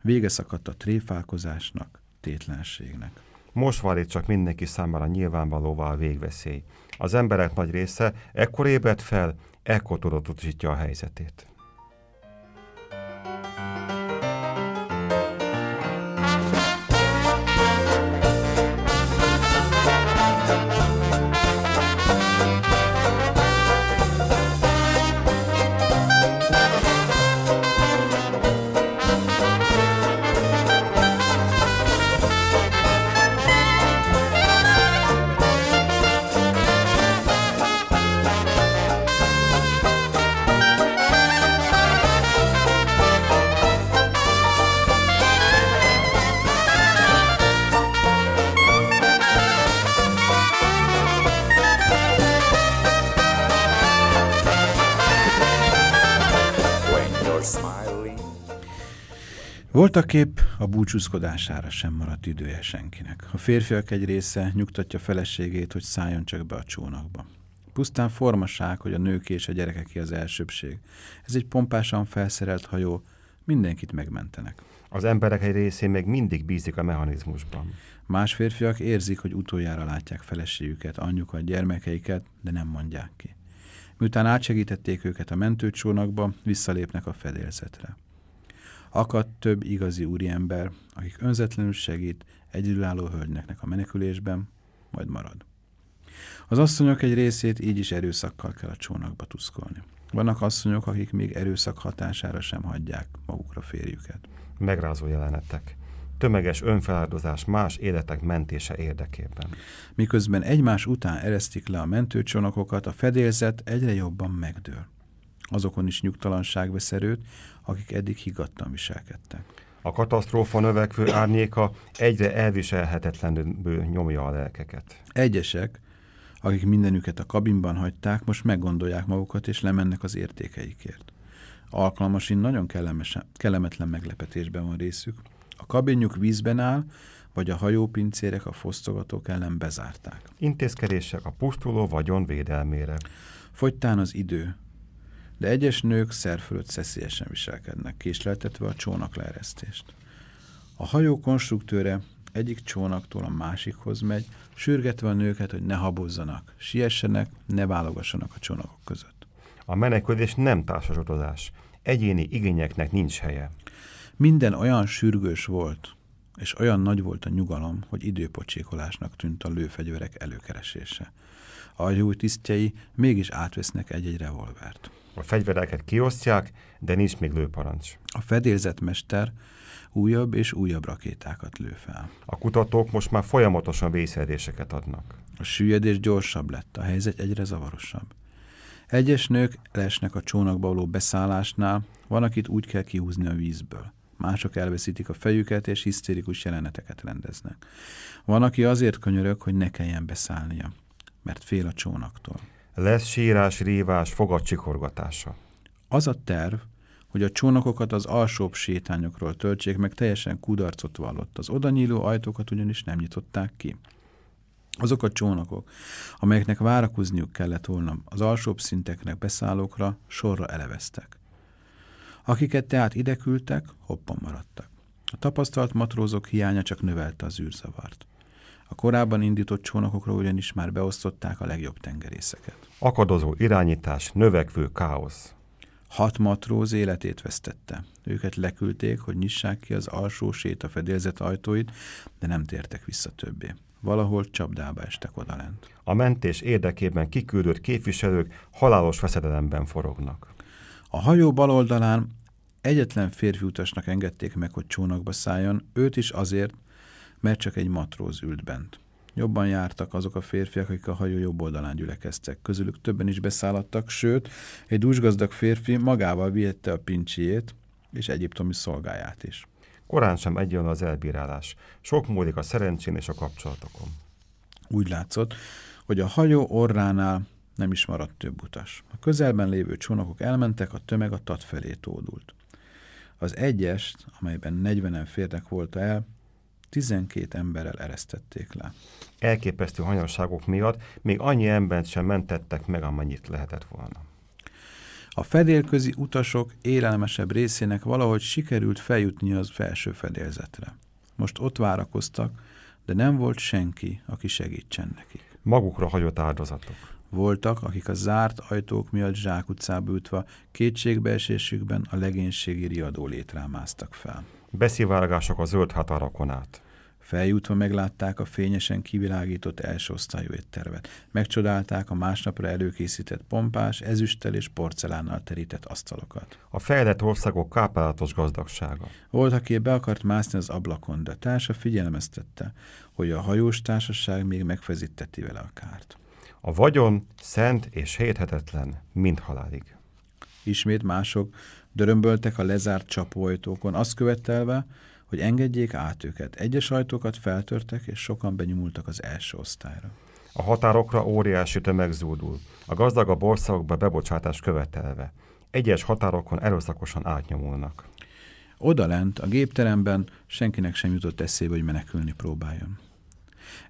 [SPEAKER 1] Vége szakadt a tréfálkozásnak, tétlenségnek.
[SPEAKER 2] Most van itt csak mindenki számára nyilvánvalóvá a végveszély. Az emberek nagy része ekkor ébred fel, ekkor tudatosítja a helyzetét.
[SPEAKER 1] Voltak épp a búcsúzkodására sem maradt idője senkinek. A férfiak egy része nyugtatja feleségét, hogy szálljon csak be a csónakba. Pusztán formaság, hogy a nők és a gyerekeké az elsőbség. Ez egy pompásan felszerelt hajó, mindenkit megmentenek.
[SPEAKER 2] Az emberek egy részén még mindig bízik a mechanizmusban.
[SPEAKER 1] Más férfiak érzik, hogy utoljára látják feleségüket, anyjukat, gyermekeiket, de nem mondják ki. Miután átsegítették őket a mentőcsónakba, visszalépnek a fedélzetre. Akad több igazi úriember, akik önzetlenül segít egyedülálló hölgynek a menekülésben, majd marad. Az asszonyok egy részét így is erőszakkal kell a csónakba tuszkolni. Vannak asszonyok, akik még erőszak hatására sem hagyják magukra férjüket.
[SPEAKER 2] Megrázó jelenetek. Tömeges önfeláldozás más életek mentése érdekében.
[SPEAKER 1] Miközben egymás után eresztik le a mentőcsónakokat, a fedélzet egyre jobban megdől. Azokon is nyugtalanság vesz erőt, akik eddig higgadtan viselkedtek.
[SPEAKER 2] A katasztrófa növekvő árnyéka egyre elviselhetetlenül nyomja a lelkeket.
[SPEAKER 1] Egyesek, akik mindenüket a kabinban hagyták, most meggondolják magukat és lemennek az értékeikért. Alkalmasin nagyon kellemetlen meglepetésben van részük. A kabinjuk vízben áll, vagy a hajópincérek a fosztogatók ellen bezárták.
[SPEAKER 2] Intézkedések a pusztuló vagyon védelmére.
[SPEAKER 1] Fogytán az idő, de egyes nők szer fölött szeszélyesen viselkednek, késleltetve a csónak leeresztést. A hajó konstruktőre egyik csónaktól a másikhoz megy, sürgetve a nőket, hogy ne habozzanak, siessenek, ne válogassanak a csónakok között.
[SPEAKER 2] A menekülés nem társasodozás. Egyéni igényeknek nincs helye.
[SPEAKER 1] Minden olyan sürgős volt, és olyan nagy volt a nyugalom, hogy időpocsékolásnak tűnt a lőfegyverek előkeresése. A hajó tisztjei mégis átvesznek egy-egy revolvert.
[SPEAKER 2] A fegyvereket kiosztják, de nincs még lőparancs.
[SPEAKER 1] A fedélzetmester újabb és újabb rakétákat lő fel.
[SPEAKER 2] A kutatók most már folyamatosan vészjelzéseket adnak.
[SPEAKER 1] A süllyedés gyorsabb lett, a helyzet egyre zavarosabb. Egyes nők lesnek a csónakba való beszállásnál, van, akit úgy kell kihúzni a vízből. Mások elveszítik a fejüket, és hisztérikus jeleneteket rendeznek. Van, aki azért könyörög, hogy ne kelljen beszállnia, mert fél a csónaktól.
[SPEAKER 2] Lesz sírás, rívás, fogadcsikorgatása.
[SPEAKER 1] Az a terv, hogy a csónakokat az alsóbb sétányokról töltsék, meg teljesen kudarcot vallott. Az oda nyíló ajtókat ugyanis nem nyitották ki. Azok a csónakok, amelyeknek várakozniuk kellett volna az alsóbb szinteknek beszállókra, sorra eleveztek. Akiket tehát ide küldtek, hoppan maradtak. A tapasztalt matrózok hiánya csak növelte az űrzavart. A korábban indított csónakokra ugyanis már beosztották a legjobb tengerészeket.
[SPEAKER 2] Akadozó irányítás, növekvő káosz.
[SPEAKER 1] Hat matróz életét vesztette. Őket leküldték, hogy nyissák ki az alsó séta fedélzet ajtóit, de nem tértek vissza többé. Valahol csapdába estek odalent.
[SPEAKER 2] A mentés érdekében kiküldött képviselők halálos veszedelemben forognak.
[SPEAKER 1] A hajó bal oldalán egyetlen férfi utasnak engedték meg, hogy csónakba szálljon, őt is azért, mert csak egy matróz ült bent. Jobban jártak azok a férfiak, akik a hajó jobb oldalán gyülekeztek. Közülük többen is beszállottak, sőt, egy dúsgazdag férfi magával vihette a pincsiét és egyiptomi szolgáját is.
[SPEAKER 2] Korán sem egyenlő az elbírálás. Sok múlik a szerencsén és a kapcsolatokon.
[SPEAKER 1] Úgy látszott, hogy a hajó orránál nem is maradt több utas. A közelben lévő csónakok elmentek, a tömeg a tat felé tódult. Az egyest, amelyben 40-en férnek volt el, 12 emberrel eresztették le.
[SPEAKER 2] Elképesztő hanyagságok miatt még annyi embert sem mentettek meg, amennyit lehetett volna.
[SPEAKER 1] A fedélközi utasok élelmesebb részének valahogy sikerült feljutni az felső fedélzetre. Most ott várakoztak, de nem volt senki, aki segítsen nekik.
[SPEAKER 2] Magukra hagyott áldozatok.
[SPEAKER 1] Voltak, akik a zárt ajtók miatt zsákutcába ütve kétségbeesésükben a legénységi riadó létrámáztak fel.
[SPEAKER 2] Beszivárgások a zöld határokon át.
[SPEAKER 1] Feljutva meglátták a fényesen kivilágított első osztályú éttervet. Megcsodálták a másnapra előkészített pompás, ezüsttel és porcelánnal terített asztalokat.
[SPEAKER 2] A fejlett országok kápálatos gazdagsága.
[SPEAKER 1] Volt, aki be akart mászni az ablakon, de társa figyelmeztette, hogy a hajós társaság még megfezíteti vele a kárt.
[SPEAKER 2] A vagyon szent és héthetetlen, mind halálig.
[SPEAKER 1] Ismét mások dörömböltek a lezárt csapóajtókon, azt követelve, hogy engedjék át őket. Egyes ajtókat feltörtek, és sokan benyomultak az első osztályra.
[SPEAKER 2] A határokra óriási tömeg zúdul, a gazdagabb országokba bebocsátást követelve. Egyes határokon erőszakosan átnyomulnak.
[SPEAKER 1] Odalent, a gépteremben senkinek sem jutott eszébe, hogy menekülni próbáljon.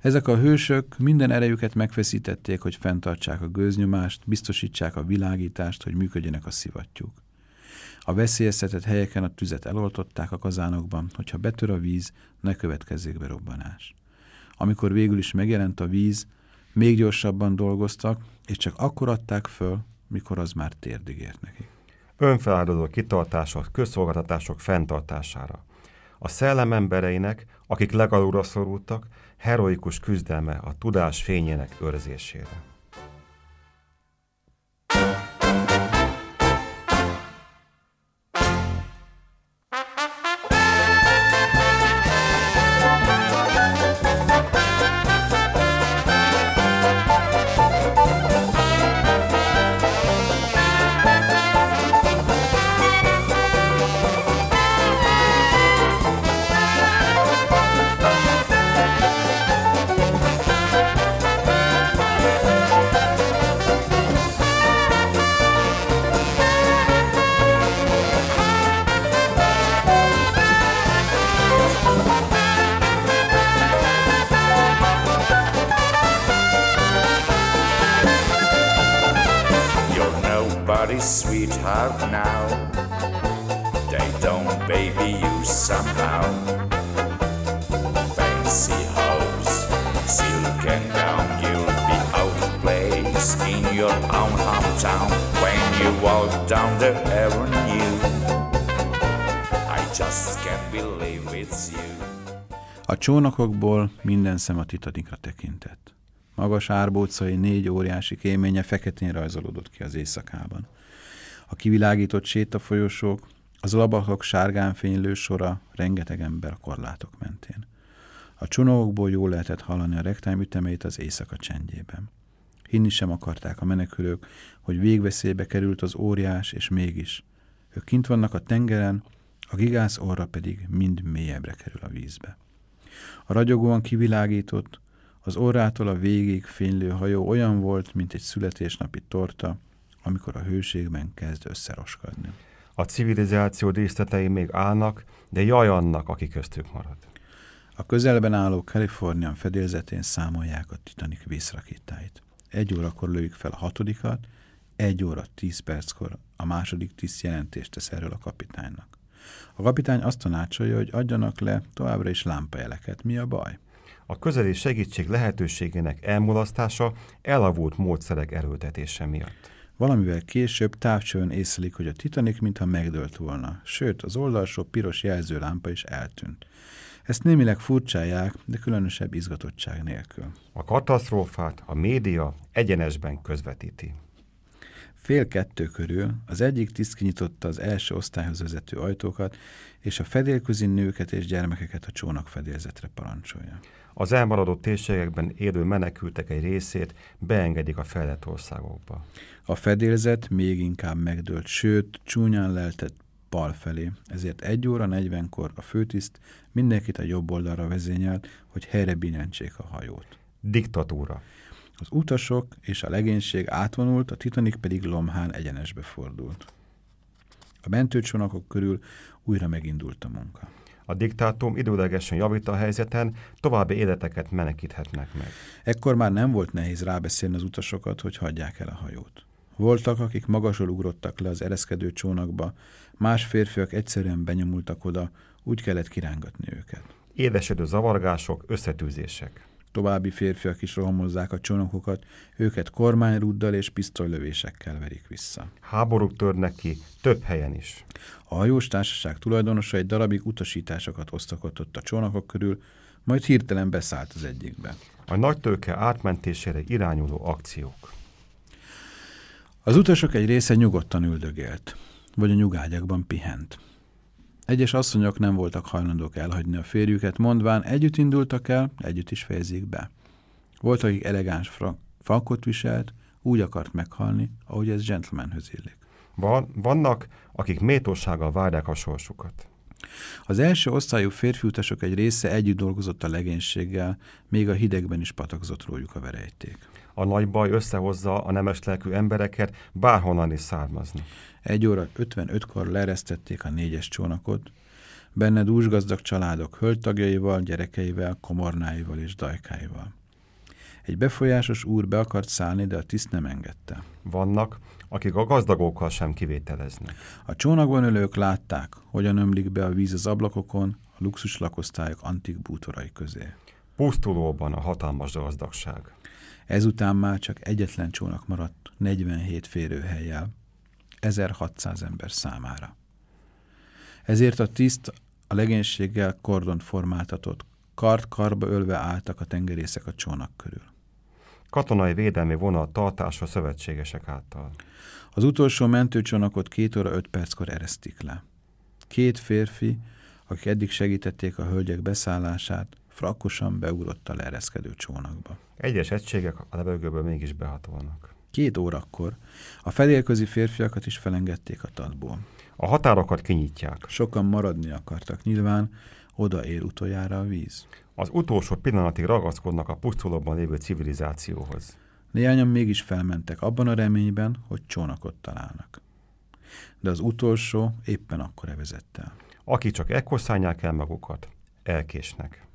[SPEAKER 1] Ezek a hősök minden erejüket megfeszítették, hogy fenntartsák a gőznyomást, biztosítsák a világítást, hogy működjenek a szivattyúk. A veszélyeztetett helyeken a tüzet eloltották a kazánokban, hogyha betör a víz, ne következzék be robbanás. Amikor végül is megjelent a víz, még gyorsabban dolgoztak, és csak akkor adták föl, mikor az már térdig ért nekik.
[SPEAKER 2] Önfeláldozó kitartások, közszolgáltatások fenntartására. A szellem embereinek, akik legalulra szorultak, heroikus küzdelme a tudás fényének őrzésére.
[SPEAKER 1] Csónakokból minden szem a Titanicra tekintett. Magas árbócai négy óriási kéménye feketén rajzolódott ki az éjszakában. A kivilágított sétafolyosók, az labakok sárgán fénylő sora, rengeteg ember a korlátok mentén. A csonókból jól lehetett hallani a rektám ütemeit az éjszaka csendjében. Hinni sem akarták a menekülők, hogy végveszélybe került az óriás, és mégis. Ők kint vannak a tengeren, a gigász orra pedig mind mélyebbre kerül a vízbe. A ragyogóan kivilágított, az orrától a végig fénylő hajó olyan volt, mint egy születésnapi torta, amikor a hőségben kezd összeroskadni.
[SPEAKER 2] A civilizáció díszletei még állnak, de jaj annak, aki köztük marad.
[SPEAKER 1] A közelben álló Kalifornián fedélzetén számolják a Titanic vészrakétáit. Egy órakor lőjük fel a hatodikat, egy óra tíz perckor a második tiszt jelentést tesz erről a kapitánynak. A kapitány azt tanácsolja, hogy adjanak le továbbra is lámpajeleket. Mi a baj?
[SPEAKER 2] A közeli segítség lehetőségének elmulasztása elavult módszerek erőltetése miatt.
[SPEAKER 1] Valamivel később távcsőn észlelik, hogy a Titanic mintha megdőlt volna, sőt az oldalsó piros jelzőlámpa is eltűnt. Ezt némileg furcsálják, de különösebb izgatottság nélkül.
[SPEAKER 2] A katasztrófát a média egyenesben közvetíti.
[SPEAKER 1] Fél kettő körül az egyik tiszt kinyitotta az első osztályhoz vezető ajtókat, és a fedélközi nőket és gyermekeket a csónak fedélzetre parancsolja.
[SPEAKER 2] Az elmaradott térségekben élő menekültek egy részét beengedik a fejlett országokba.
[SPEAKER 1] A fedélzet még inkább megdőlt, sőt, csúnyán leltett bal felé, ezért egy óra 40-kor a főtiszt mindenkit a jobb oldalra vezényelt, hogy helyre billentség a hajót.
[SPEAKER 2] Diktatúra.
[SPEAKER 1] Az utasok és a legénység átvonult, a Titanic pedig lomhán egyenesbe fordult. A mentőcsónakok körül újra megindult a munka.
[SPEAKER 2] A diktátum időlegesen javít a helyzeten, további életeket menekíthetnek meg.
[SPEAKER 1] Ekkor már nem volt nehéz rábeszélni az utasokat, hogy hagyják el a hajót. Voltak, akik magasról ugrottak le az ereszkedő csónakba, más férfiak egyszerűen benyomultak oda, úgy kellett kirángatni őket.
[SPEAKER 2] Édesedő zavargások, összetűzések.
[SPEAKER 1] További férfiak is rohamozzák a csónakokat, őket kormányrúddal és pisztolylövésekkel verik vissza.
[SPEAKER 2] Háborúk törnek ki, több helyen is.
[SPEAKER 1] A hajós társaság tulajdonosa egy darabig utasításokat osztakodott a csónakok körül, majd hirtelen beszállt az egyikbe.
[SPEAKER 2] A nagy tőke átmentésére irányuló akciók.
[SPEAKER 1] Az utasok egy része nyugodtan üldögélt, vagy a nyugágyakban pihent. Egyes asszonyok nem voltak hajlandók elhagyni a férjüket, mondván együtt indultak el, együtt is fejezik be. Volt, akik elegáns falkot viselt, úgy akart meghalni, ahogy ez gentlemanhöz illik.
[SPEAKER 2] Van, vannak, akik méltósággal várják a sorsukat.
[SPEAKER 1] Az első osztályú férfiutasok egy része együtt dolgozott a legénységgel, még a hidegben is patakzott róljuk a verejték.
[SPEAKER 2] A nagy baj összehozza a nemes lelkű embereket, bárhonnan is származni.
[SPEAKER 1] Egy óra 55-kor leresztették a négyes csónakot, Benne dúsgazdag családok hölgytagjaival, gyerekeivel, komornáival és dajkáival. Egy befolyásos úr be akart szállni, de a tiszt nem engedte.
[SPEAKER 2] Vannak, akik a gazdagokkal sem kivételeznek.
[SPEAKER 1] A csónakban ülők látták, hogyan ömlik be a víz az ablakokon, a luxus lakosztályok antik bútorai közé.
[SPEAKER 2] Pusztulóban a hatalmas gazdagság.
[SPEAKER 1] Ezután már csak egyetlen csónak maradt 47 férőhelyjel, 1600 ember számára. Ezért a tiszt a legénységgel kordont formáltatott, kart karba ölve álltak a tengerészek a csónak körül.
[SPEAKER 2] Katonai védelmi vonal tartása szövetségesek által.
[SPEAKER 1] Az utolsó mentőcsónakot két óra öt perckor eresztik le. Két férfi, akik eddig segítették a hölgyek beszállását, frakkosan beugrott a leereszkedő csónakba.
[SPEAKER 2] Egyes egységek a levegőből mégis behatolnak.
[SPEAKER 1] Két órakor a fedélközi férfiakat is felengedték a tadból.
[SPEAKER 2] A határokat kinyitják.
[SPEAKER 1] Sokan maradni akartak nyilván, odaér utoljára a víz.
[SPEAKER 2] Az utolsó pillanatig ragaszkodnak a pusztulóban lévő civilizációhoz.
[SPEAKER 1] Néhányan mégis felmentek abban a reményben, hogy csónakot találnak. De az utolsó éppen akkor evezett el.
[SPEAKER 2] Akik csak ekkor szállják el magukat, elkésnek.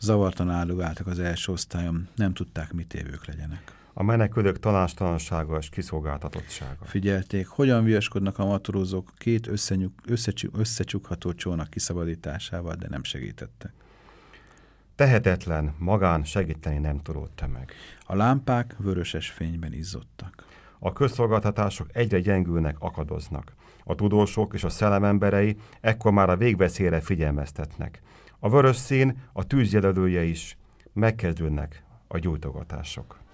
[SPEAKER 1] Zavartan állugáltak az első osztályon, nem tudták, mit évők legyenek.
[SPEAKER 2] A menekülők tanástalansága és kiszolgáltatottsága.
[SPEAKER 1] Figyelték, hogyan viaskodnak a matorózók két összenyuk, összecsuk, összecsukható csónak kiszabadításával, de nem segítettek.
[SPEAKER 2] Tehetetlen, magán segíteni nem tudott tömeg.
[SPEAKER 1] A lámpák vöröses fényben izzottak.
[SPEAKER 2] A közszolgáltatások egyre gyengülnek, akadoznak. A tudósok és a szellememberei ekkor már a végveszélyre figyelmeztetnek. A vörös szín a tűzjelölője is. Megkezdődnek a gyújtogatások.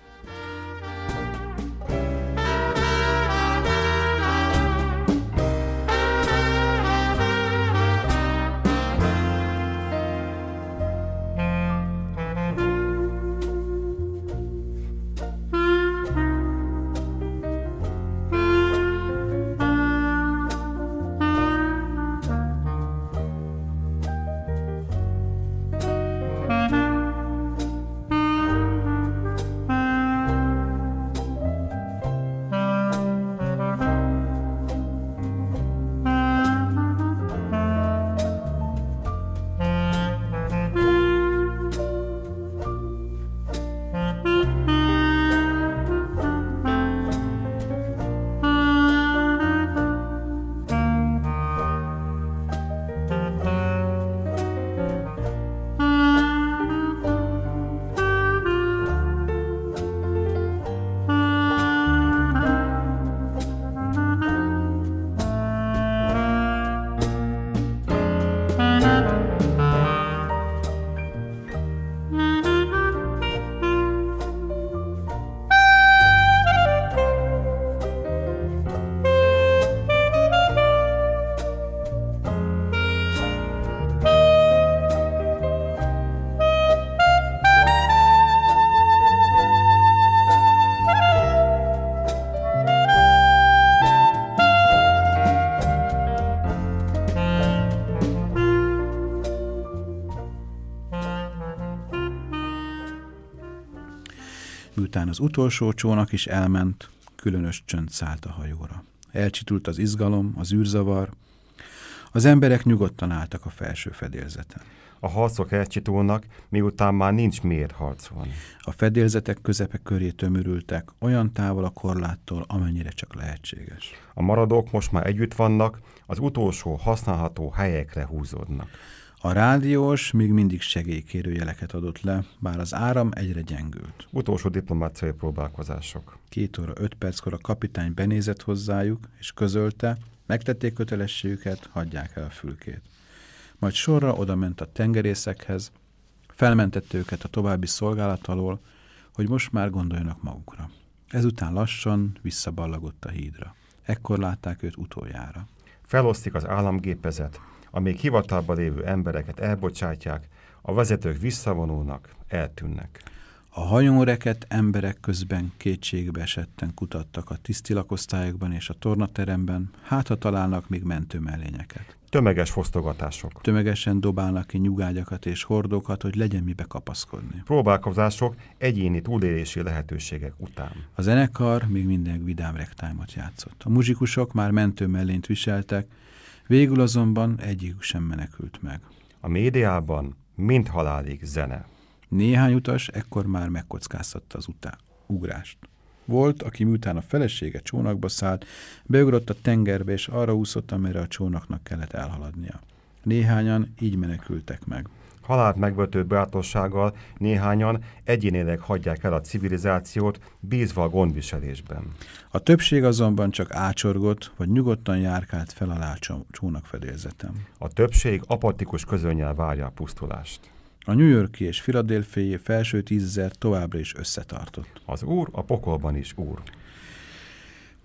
[SPEAKER 1] Az utolsó csónak is elment, különös csönd szállt a hajóra. Elcsitult az izgalom, az űrzavar. Az emberek nyugodtan álltak a felső fedélzeten.
[SPEAKER 2] A harcok elcsitulnak, miután már nincs miért harcolni.
[SPEAKER 1] A fedélzetek közepe köré tömörültek, olyan távol a korláttól, amennyire csak lehetséges.
[SPEAKER 2] A maradók most már együtt vannak, az utolsó használható helyekre húzódnak.
[SPEAKER 1] A rádiós még mindig segélykérő jeleket adott le, bár az áram egyre gyengült.
[SPEAKER 2] Utolsó diplomáciai próbálkozások.
[SPEAKER 1] Két óra öt perckor a kapitány benézett hozzájuk, és közölte, megtették kötelességüket, hagyják el a fülkét. Majd sorra odament a tengerészekhez, felmentette őket a további szolgálat alól, hogy most már gondoljanak magukra. Ezután lassan visszaballagott a hídra. Ekkor látták őt utoljára.
[SPEAKER 2] Felosztik az államgépezet, a még hivatalban lévő embereket elbocsátják, a vezetők visszavonulnak, eltűnnek.
[SPEAKER 1] A hajóreket emberek közben kétségbe esetten kutattak a tisztilakosztályokban és a tornateremben, hát ha találnak még mentőmellényeket.
[SPEAKER 2] Tömeges fosztogatások.
[SPEAKER 1] Tömegesen dobálnak ki nyugágyakat és hordókat, hogy legyen mibe kapaszkodni.
[SPEAKER 2] Próbálkozások egyéni túlélési lehetőségek után.
[SPEAKER 1] A zenekar még minden vidám rektájmot játszott. A muzsikusok már mentőmellényt viseltek, Végül azonban egyikük sem menekült meg.
[SPEAKER 2] A médiában mind halálig zene.
[SPEAKER 1] Néhány utas ekkor már megkockáztatta az utá ugrást. Volt, aki miután a felesége csónakba szállt, beugrott a tengerbe, és arra úszott, amire a csónaknak kellett elhaladnia. Néhányan így menekültek meg.
[SPEAKER 2] Halált megvető bátorsággal néhányan egyénileg hagyják el a civilizációt, bízva a gondviselésben.
[SPEAKER 1] A többség azonban csak ácsorgott, vagy nyugodtan járkált fel alá csónakfedélzetem.
[SPEAKER 2] A többség apatikus közönnyel várja a pusztulást.
[SPEAKER 1] A New Yorki és Filadelfiai felső tízezer továbbra is összetartott.
[SPEAKER 2] Az úr a pokolban is úr.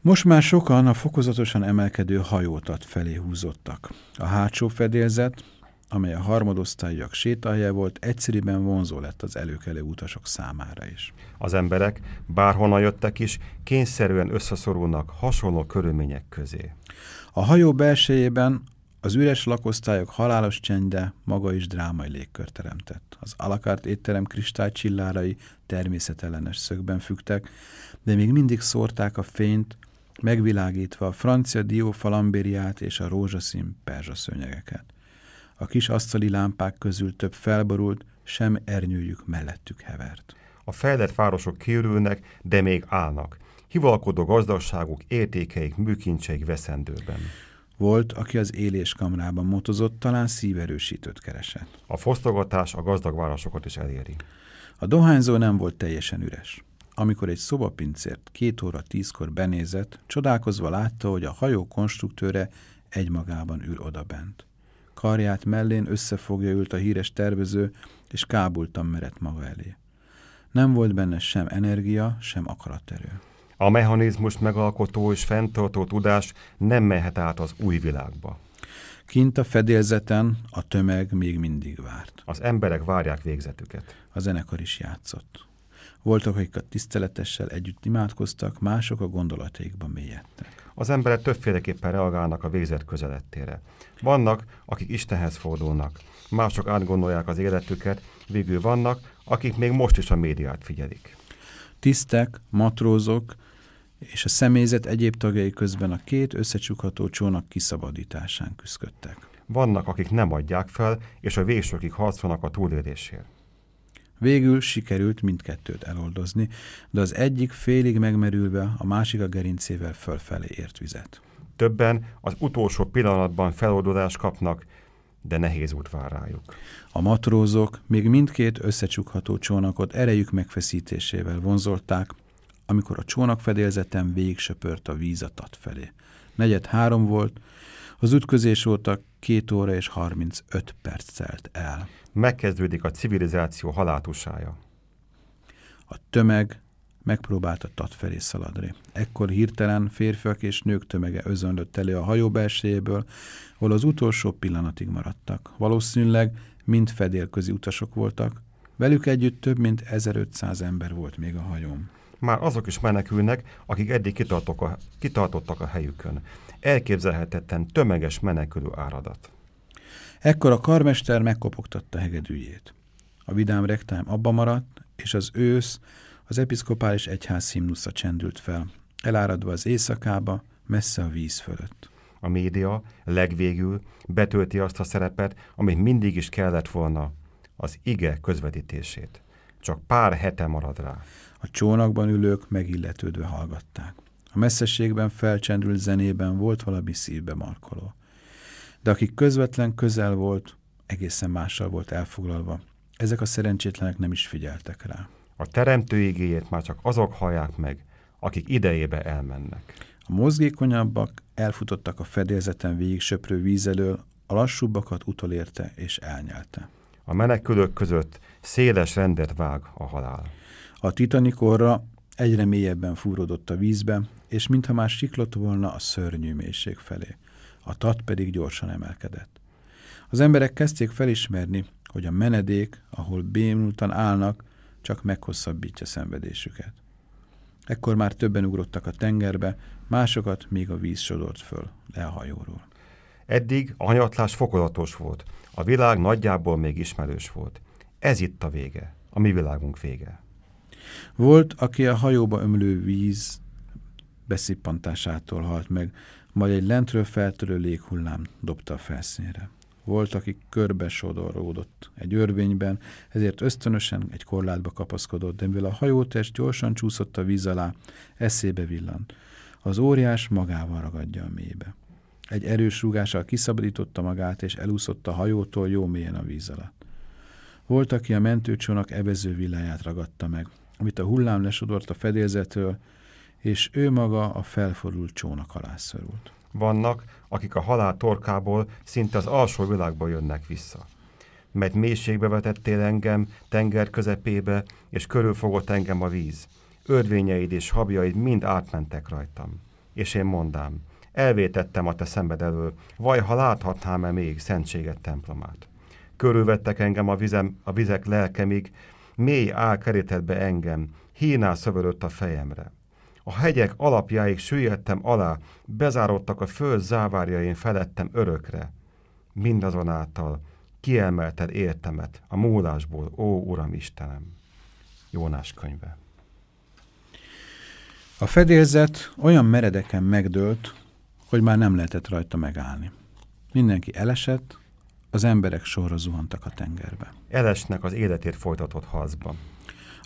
[SPEAKER 1] Most már sokan a fokozatosan emelkedő hajótat felé húzottak. A hátsó fedélzet, amely a harmadosztályúak sétálja volt, egyszerűen vonzó lett az előkelő utasok számára is.
[SPEAKER 2] Az emberek, bárhonnan jöttek is, kényszerűen összeszorulnak hasonló körülmények közé.
[SPEAKER 1] A hajó belsejében az üres lakosztályok halálos csende maga is drámai légkör teremtett. Az alakárt étterem kristálycsillárai természetellenes szögben fügtek, de még mindig szórták a fényt, megvilágítva a francia diófalambériát és a rózsaszín perzsaszőnyegeket. A kis asztali lámpák közül több felborult, sem ernyőjük mellettük hevert.
[SPEAKER 2] A fejlett városok kiürülnek, de még állnak. Hivalkodó gazdagságuk, értékeik, műkincseik veszendőben.
[SPEAKER 1] Volt, aki az éléskamrában motozott, talán szíverősítőt keresett.
[SPEAKER 2] A fosztogatás a gazdag városokat is eléri.
[SPEAKER 1] A dohányzó nem volt teljesen üres. Amikor egy szobapincért két óra tízkor benézett, csodálkozva látta, hogy a hajó konstruktőre egymagában ül odabent. Karját mellén összefogja ült a híres tervező, és kábultan merett maga elé. Nem volt benne sem energia, sem akaraterő.
[SPEAKER 2] A mechanizmus megalkotó és fenntartó tudás nem mehet át az új világba.
[SPEAKER 1] Kint a fedélzeten a tömeg még mindig várt.
[SPEAKER 2] Az emberek várják végzetüket.
[SPEAKER 1] A zenekar is játszott. Voltak, akik a tiszteletessel együtt imádkoztak, mások a gondolataikban mélyedtek.
[SPEAKER 2] Az emberek többféleképpen reagálnak a végzet közelettére. Vannak, akik Istenhez fordulnak, mások átgondolják az életüket, végül vannak, akik még most is a médiát figyelik.
[SPEAKER 1] Tisztek, matrózok és a személyzet egyéb tagjai közben a két összecsukható csónak kiszabadításán küzdöttek.
[SPEAKER 2] Vannak, akik nem adják fel, és a végsőkig harcolnak a túlélésért.
[SPEAKER 1] Végül sikerült mindkettőt eloldozni, de az egyik félig megmerülve, a másik a gerincével fölfelé ért vizet.
[SPEAKER 2] Többen az utolsó pillanatban feloldozást kapnak, de nehéz út vár rájuk.
[SPEAKER 1] A matrózok még mindkét összecsukható csónakot erejük megfeszítésével vonzolták, amikor a csónak fedélzeten végig söpört a víz a tat felé. Negyed három volt, az ütközés óta két óra és 35 perc telt el.
[SPEAKER 2] Megkezdődik a civilizáció halátusája.
[SPEAKER 1] A tömeg megpróbálta tat felé szaladni. Ekkor hirtelen férfiak és nők tömege özönlött elő a hajó belsejéből, ahol az utolsó pillanatig maradtak. Valószínűleg mind fedélközi utasok voltak, velük együtt több mint 1500 ember volt még a hajón.
[SPEAKER 2] Már azok is menekülnek, akik eddig kitartok a, kitartottak a helyükön. Elképzelhetetlen tömeges menekülő áradat.
[SPEAKER 1] Ekkor a karmester megkopogtatta hegedűjét. A vidám rektám abba maradt, és az ősz az episzkopális egyház himnusza csendült fel, eláradva az éjszakába, messze a víz fölött.
[SPEAKER 2] A média legvégül betölti azt a szerepet, amit mindig is kellett volna, az ige közvetítését. Csak pár hete marad rá.
[SPEAKER 1] A csónakban ülők megilletődve hallgatták. A messzességben felcsendült zenében volt valami szívbe markoló. De akik közvetlen közel volt, egészen mással volt elfoglalva. Ezek a szerencsétlenek nem is figyeltek rá.
[SPEAKER 2] A teremtő igéjét már csak azok hallják meg, akik idejébe elmennek.
[SPEAKER 1] A mozgékonyabbak elfutottak a fedélzeten végig söprő víz elől, a lassúbbakat utolérte és elnyelte.
[SPEAKER 2] A menekülők között széles rendet vág a halál.
[SPEAKER 1] A titanikorra egyre mélyebben fúródott a vízbe, és mintha már siklott volna a szörnyű mélység felé. A tat pedig gyorsan emelkedett. Az emberek kezdték felismerni, hogy a menedék, ahol bénultan állnak, csak meghosszabbítja szenvedésüket. Ekkor már többen ugrottak a tengerbe, másokat még a víz sodort föl le a hajóról.
[SPEAKER 2] Eddig a hanyatlás fokozatos volt, a világ nagyjából még ismerős volt. Ez itt a vége, a mi világunk vége.
[SPEAKER 1] Volt, aki a hajóba ömlő víz beszippantásától halt meg, majd egy lentről feltörő léghullám dobta a felszínre. Volt, aki körbe sodoródott egy örvényben, ezért ösztönösen egy korlátba kapaszkodott, de mivel a hajótest gyorsan csúszott a víz alá, eszébe villant. Az óriás magával ragadja a mélybe. Egy erős rúgással kiszabadította magát, és elúszott a hajótól jó mélyen a víz alatt. Volt, aki a mentőcsónak evező villáját ragadta meg, amit a hullám lesodort a fedélzetől, és ő maga a felforult csónak alá szorult.
[SPEAKER 2] Vannak, akik a halál torkából szinte az alsó világba jönnek vissza. Mert mélységbe vetettél engem, tenger közepébe, és körülfogott engem a víz. Örvényeid és habjaid mind átmentek rajtam. És én mondám, elvétettem a te szemed elől, vaj, ha láthatnám-e még szentséget templomát. Körülvettek engem a, vizem, a vizek lelkemig, mély áll kerített be engem, hínál szövődött a fejemre. A hegyek alapjáig süllyedtem alá, bezárodtak a föld závárjain felettem örökre. Mindazonáltal kiemelted értemet a múlásból, ó Uram Istenem. Jónás könyve.
[SPEAKER 1] A fedélzet olyan meredeken megdőlt, hogy már nem lehetett rajta megállni. Mindenki elesett, az emberek sorra zuhantak a tengerbe.
[SPEAKER 2] Elesnek az életért folytatott harcban.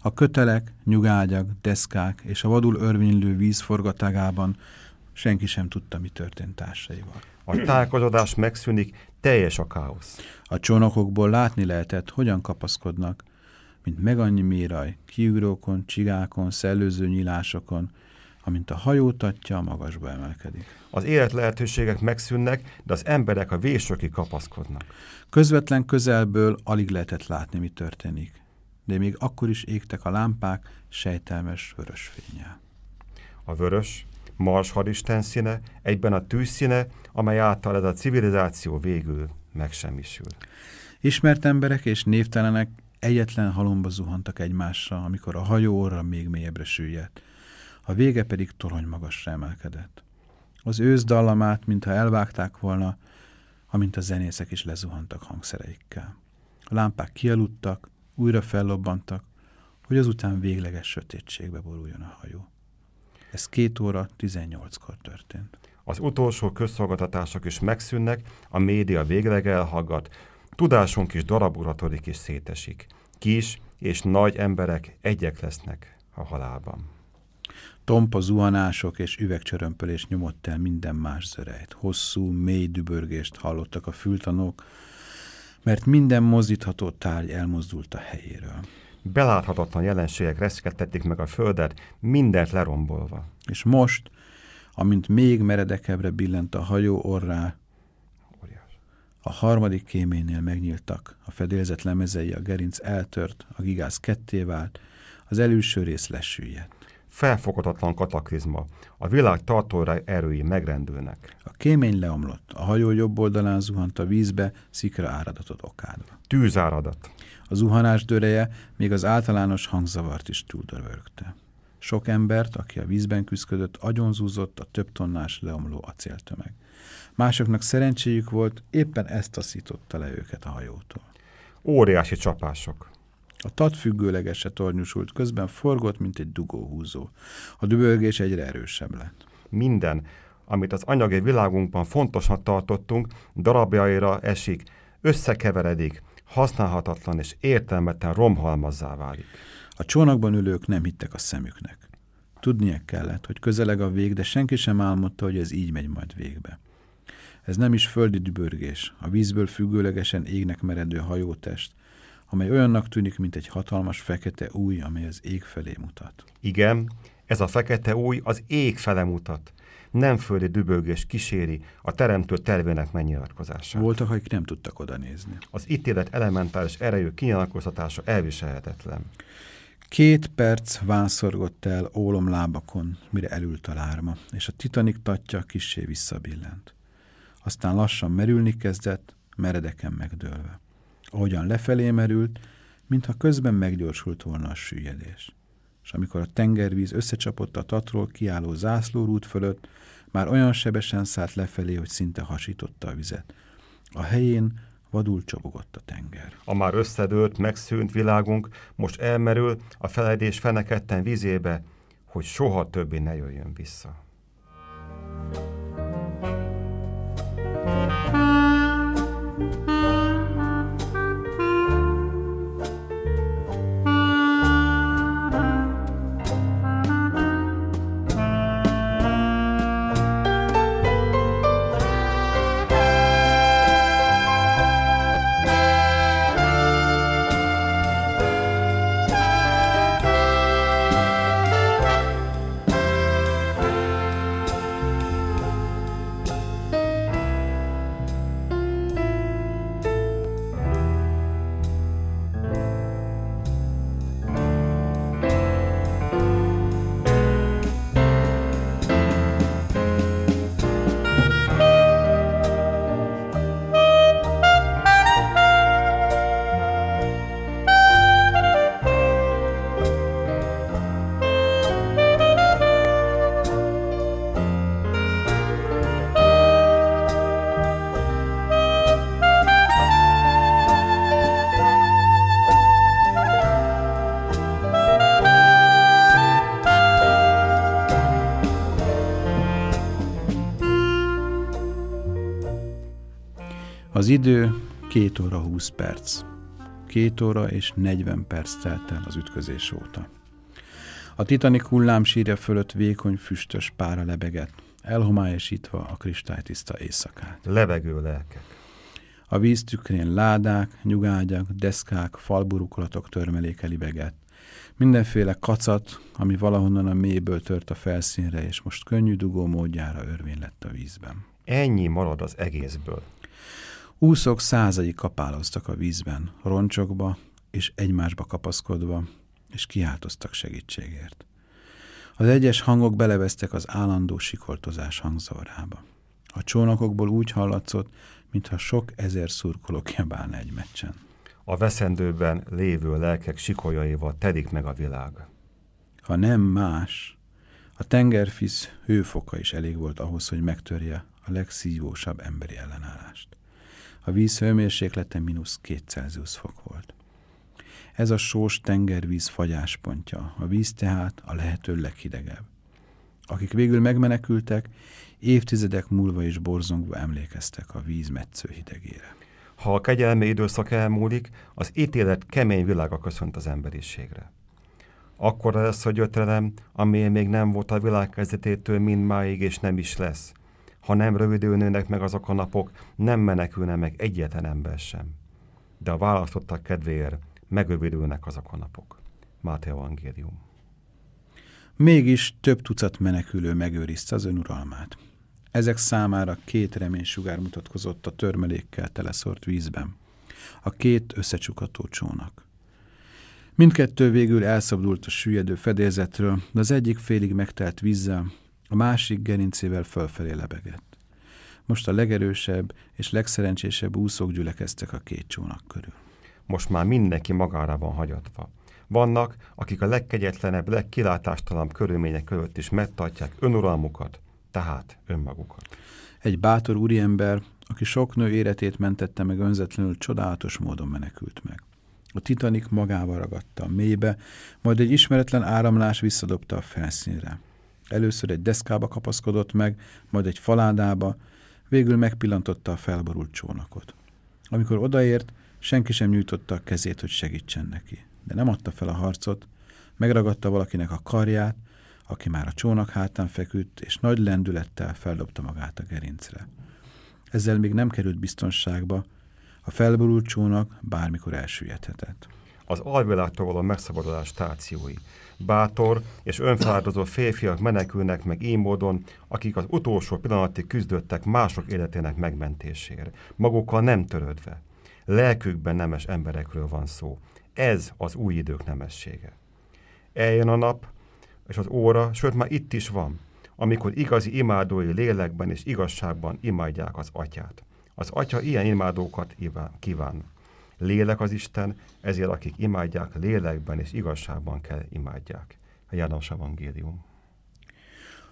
[SPEAKER 1] A kötelek, nyugágyak, deszkák és a vadul örvénylő víz forgatágában senki sem tudta, mi történt társaival.
[SPEAKER 2] A tájékozódás megszűnik, teljes a káosz.
[SPEAKER 1] A csónakokból látni lehetett, hogyan kapaszkodnak, mint meg annyi méraj, kiugrókon, csigákon, szellőző nyílásokon, amint a hajótatja a magasba emelkedik.
[SPEAKER 2] Az élet lehetőségek megszűnnek, de az emberek a vésökig kapaszkodnak.
[SPEAKER 1] Közvetlen közelből alig lehetett látni, mi történik de még akkor is égtek a lámpák sejtelmes vörös fényel.
[SPEAKER 2] A vörös, Mars hadisten színe, egyben a tűzszíne, amely által ez a civilizáció végül megsemmisül.
[SPEAKER 1] Ismert emberek és névtelenek egyetlen halomba zuhantak egymásra, amikor a hajó orra még mélyebbre süllyedt. A vége pedig torony magasra emelkedett. Az ősz dallamát, mintha elvágták volna, amint a zenészek is lezuhantak hangszereikkel. A lámpák kialudtak, újra fellobbantak, hogy azután végleges sötétségbe boruljon a hajó. Ez két óra 18-kor történt.
[SPEAKER 2] Az utolsó közszolgáltatások is megszűnnek, a média végleg elhaggat, tudásunk is daraburatodik és szétesik. Kis és nagy emberek egyek lesznek a halálban.
[SPEAKER 1] Tompa zuhanások és üvegcsörömpölés nyomott el minden más zörejt. Hosszú, mély dübörgést hallottak a fültanók, mert minden mozdítható tárgy elmozdult a helyéről.
[SPEAKER 2] Beláthatatlan jelenségek reszkettették meg a földet, mindent lerombolva.
[SPEAKER 1] És most, amint még meredekebbre billent a hajó orrá, a harmadik kéménél megnyíltak, a fedélzet lemezei, a gerinc eltört, a gigász ketté vált, az előső rész lesüllyedt
[SPEAKER 2] felfogadatlan kataklizma. A világ tartóra erői megrendülnek.
[SPEAKER 1] A kémény leomlott. A hajó jobb oldalán zuhant a vízbe, szikra áradatot okádva.
[SPEAKER 2] Tűzáradat.
[SPEAKER 1] A zuhanás döreje még az általános hangzavart is túldörögte. Sok embert, aki a vízben küzdött, agyonzúzott a több tonnás leomló acéltömeg. Másoknak szerencséjük volt, éppen ezt taszította le őket a hajótól.
[SPEAKER 2] Óriási csapások.
[SPEAKER 1] A tat függőlegese tornyusult, közben forgott, mint egy dugóhúzó. A dübörgés egyre erősebb lett.
[SPEAKER 2] Minden, amit az anyagi világunkban fontosnak tartottunk, darabjaira esik, összekeveredik, használhatatlan és értelmetlen romhalmazzá válik.
[SPEAKER 1] A csónakban ülők nem hittek a szemüknek. Tudnia kellett, hogy közeleg a vég, de senki sem álmodta, hogy ez így megy majd végbe. Ez nem is földi dübörgés, a vízből függőlegesen égnek meredő hajótest, amely olyannak tűnik, mint egy hatalmas fekete új, amely az ég felé mutat.
[SPEAKER 2] Igen, ez a fekete új az ég fele mutat. Nem földi dübölgés kíséri a teremtő tervének megnyilatkozását.
[SPEAKER 1] Voltak, akik nem tudtak oda nézni.
[SPEAKER 2] Az ítélet elementális erejű kinyilatkozatása elviselhetetlen.
[SPEAKER 1] Két perc vánszorgott el ólom lábakon, mire elült a lárma, és a titanik tatja kissé visszabillent. Aztán lassan merülni kezdett, meredeken megdőlve ahogyan lefelé merült, mintha közben meggyorsult volna a süllyedés. És amikor a tengervíz összecsapott a tatról kiálló zászlórút fölött, már olyan sebesen szállt lefelé, hogy szinte hasította a vizet. A helyén vadul csobogott a tenger.
[SPEAKER 2] A már összedőlt, megszűnt világunk most elmerül a feledés feneketten vizébe, hogy soha többé ne jöjjön vissza.
[SPEAKER 1] Idő 2 óra 20 perc. 2 óra és 40 perc telt el az ütközés óta. A Titanic hullámsírja fölött vékony füstös pára lebegett, elhomályosítva a kristálytiszta éjszakát.
[SPEAKER 2] Levegő lelkek.
[SPEAKER 1] A víz tükrén ládák, nyugágyak, deszkák, falburukolatok törmeléke libegett. Mindenféle kacat, ami valahonnan a mélyből tört a felszínre, és most könnyű dugó módjára örvény lett a vízben.
[SPEAKER 2] Ennyi marad az egészből.
[SPEAKER 1] Úszok százai kapáloztak a vízben, roncsokba és egymásba kapaszkodva, és kiáltoztak segítségért. Az egyes hangok belevesztek az állandó sikoltozás hangzórába. A csónakokból úgy hallatszott, mintha sok ezer szurkoló kiabálna egy meccsen.
[SPEAKER 2] A veszendőben lévő lelkek sikolyaival telik meg a világ.
[SPEAKER 1] Ha nem más, a tengerfisz hőfoka is elég volt ahhoz, hogy megtörje a legszívósabb emberi ellenállást. A víz hőmérséklete mínusz 2 Celsius fok volt. Ez a sós tengervíz fagyáspontja, a víz tehát a lehető leghidegebb. Akik végül megmenekültek, évtizedek múlva is borzongva emlékeztek a víz metsző hidegére.
[SPEAKER 2] Ha a kegyelmi időszak elmúlik, az ítélet kemény világa köszönt az emberiségre. Akkor lesz a gyötrelem, ami még nem volt a világ kezdetétől mindmáig, és nem is lesz. Ha nem rövidülnének meg azok a napok, nem menekülne meg egyetlen ember sem. De a választottak kedvéért megrövidülnek azok a napok. Máté Evangélium.
[SPEAKER 1] Mégis több tucat menekülő megőrizte az önuralmát. Ezek számára két reménysugár mutatkozott a törmelékkel teleszort vízben. A két összecsukató csónak. Mindkettő végül elszabdult a süllyedő fedélzetről, de az egyik félig megtelt vízzel, a másik gerincével fölfelé lebegett. Most a legerősebb és legszerencsésebb úszók gyülekeztek a két csónak körül.
[SPEAKER 2] Most már mindenki magára van hagyatva. Vannak, akik a legkegyetlenebb, legkilátástalan körülmények között is megtartják önuralmukat, tehát önmagukat.
[SPEAKER 1] Egy bátor úriember, aki sok nő életét mentette meg önzetlenül, csodálatos módon menekült meg. A Titanic magával ragadta a mélybe, majd egy ismeretlen áramlás visszadobta a felszínre. Először egy deszkába kapaszkodott meg, majd egy faládába, végül megpillantotta a felborult csónakot. Amikor odaért, senki sem nyújtotta a kezét, hogy segítsen neki. De nem adta fel a harcot, megragadta valakinek a karját, aki már a csónak hátán feküdt, és nagy lendülettel feldobta magát a gerincre. Ezzel még nem került biztonságba, a felborult csónak bármikor elsüllyedhetett.
[SPEAKER 2] Az alvilágtól való megszabadulás stációi. Bátor és önfeláldozó férfiak menekülnek meg így módon, akik az utolsó pillanatig küzdöttek mások életének megmentésére, magukkal nem törődve. Lelkükben nemes emberekről van szó. Ez az új idők nemessége. Eljön a nap, és az óra, sőt már itt is van, amikor igazi imádói lélekben és igazságban imádják az atyát. Az atya ilyen imádókat kíván. Lélek az Isten, ezért akik imádják, lélekben és igazságban kell imádják. A János Evangélium.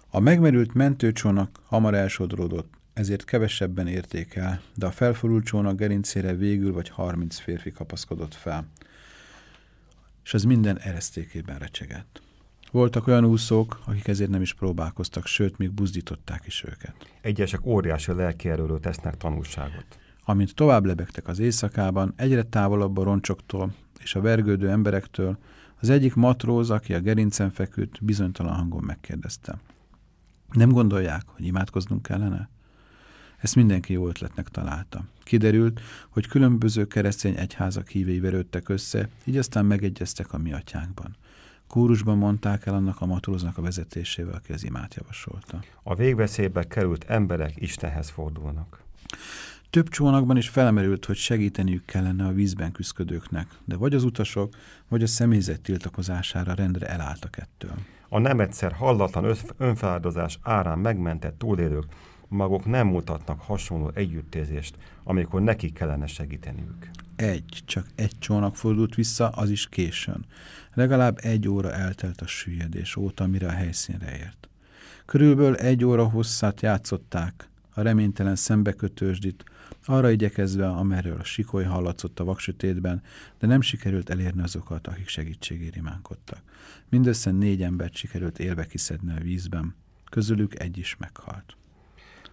[SPEAKER 1] A megmerült mentőcsónak hamar elsodródott, ezért kevesebben érték el, de a felforult csónak gerincére végül vagy harminc férfi kapaszkodott fel, és az minden eresztékében recsegett. Voltak olyan úszók, akik ezért nem is próbálkoztak, sőt, még buzdították is őket.
[SPEAKER 2] Egyesek óriási lelkierőről tesznek tanulságot.
[SPEAKER 1] Amint tovább lebegtek az éjszakában, egyre távolabb a roncsoktól és a vergődő emberektől, az egyik matróz, aki a gerincen feküdt, bizonytalan hangon megkérdezte. Nem gondolják, hogy imádkoznunk kellene? Ezt mindenki jó ötletnek találta. Kiderült, hogy különböző keresztény egyházak hívei verődtek össze, így aztán megegyeztek a mi atyánkban. Kórusban mondták el annak a matróznak a vezetésével, aki az imát javasolta.
[SPEAKER 2] A végveszélybe került emberek Istenhez fordulnak.
[SPEAKER 1] Több csónakban is felmerült, hogy segíteniük kellene a vízben küzdködőknek, de vagy az utasok, vagy a személyzet tiltakozására rendre elálltak ettől.
[SPEAKER 2] A nem egyszer hallatlan önfeláldozás árán megmentett túlélők maguk nem mutatnak hasonló együttérzést, amikor neki kellene segíteniük.
[SPEAKER 1] Egy, csak egy csónak fordult vissza, az is későn. Legalább egy óra eltelt a süllyedés óta, mire a helyszínre ért. Körülbelül egy óra hosszát játszották a reménytelen szembekötősdit, arra igyekezve, amerről a sikoly hallatszott a vaksötétben, de nem sikerült elérni azokat, akik segítségére imánkodtak. Mindössze négy embert sikerült élve kiszedni a vízben, közülük egy is meghalt.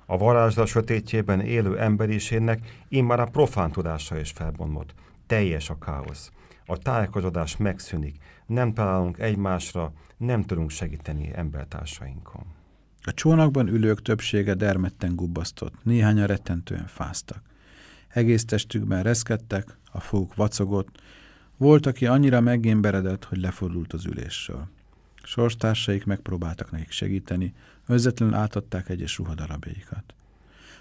[SPEAKER 2] A varázslat sötétjében élő emberiségnek immár a profán tudása is felbomlott. Teljes a káosz. A tájékozódás megszűnik, nem találunk egymásra, nem tudunk segíteni embertársainkon.
[SPEAKER 1] A csónakban ülők többsége dermedten gubbasztott, néhányan rettentően fáztak. Egész testükben reszkedtek, a fók vacogott, volt, aki annyira megémberedett, hogy lefordult az ülésről. Sorstársaik megpróbáltak nekik segíteni, önzetlenül átadták egyes ruhadarabjaikat.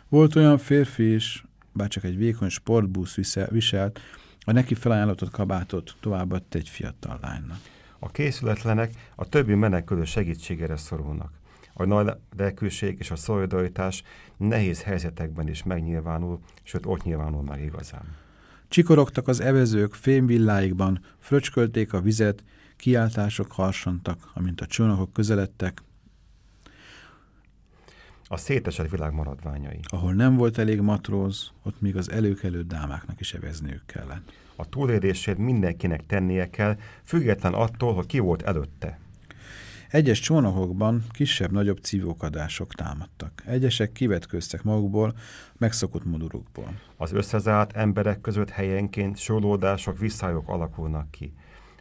[SPEAKER 1] Volt olyan férfi is, bár csak egy vékony sportbusz viselt, a neki felajánlott kabátot továbbadta egy fiatal lánynak.
[SPEAKER 2] A készületlenek a többi menekülő segítségére szorulnak. A nagy lelkűség és a szolidaritás nehéz helyzetekben is megnyilvánul, sőt ott nyilvánul meg igazán.
[SPEAKER 1] Csikorogtak az evezők fémvilláikban, fröcskölték a vizet, kiáltások harsontak, amint a csónakok közeledtek.
[SPEAKER 2] A szétesett világ maradványai.
[SPEAKER 1] Ahol nem volt elég matróz, ott még az előkelő dámáknak is evezniük kellett.
[SPEAKER 2] A túlélését mindenkinek tennie kell, független attól, hogy ki volt előtte.
[SPEAKER 1] Egyes csónakokban kisebb-nagyobb cívókadások támadtak. Egyesek kivetköztek magukból, megszokott modurukból.
[SPEAKER 2] Az összezárt emberek között helyenként solódások, visszályok alakulnak ki.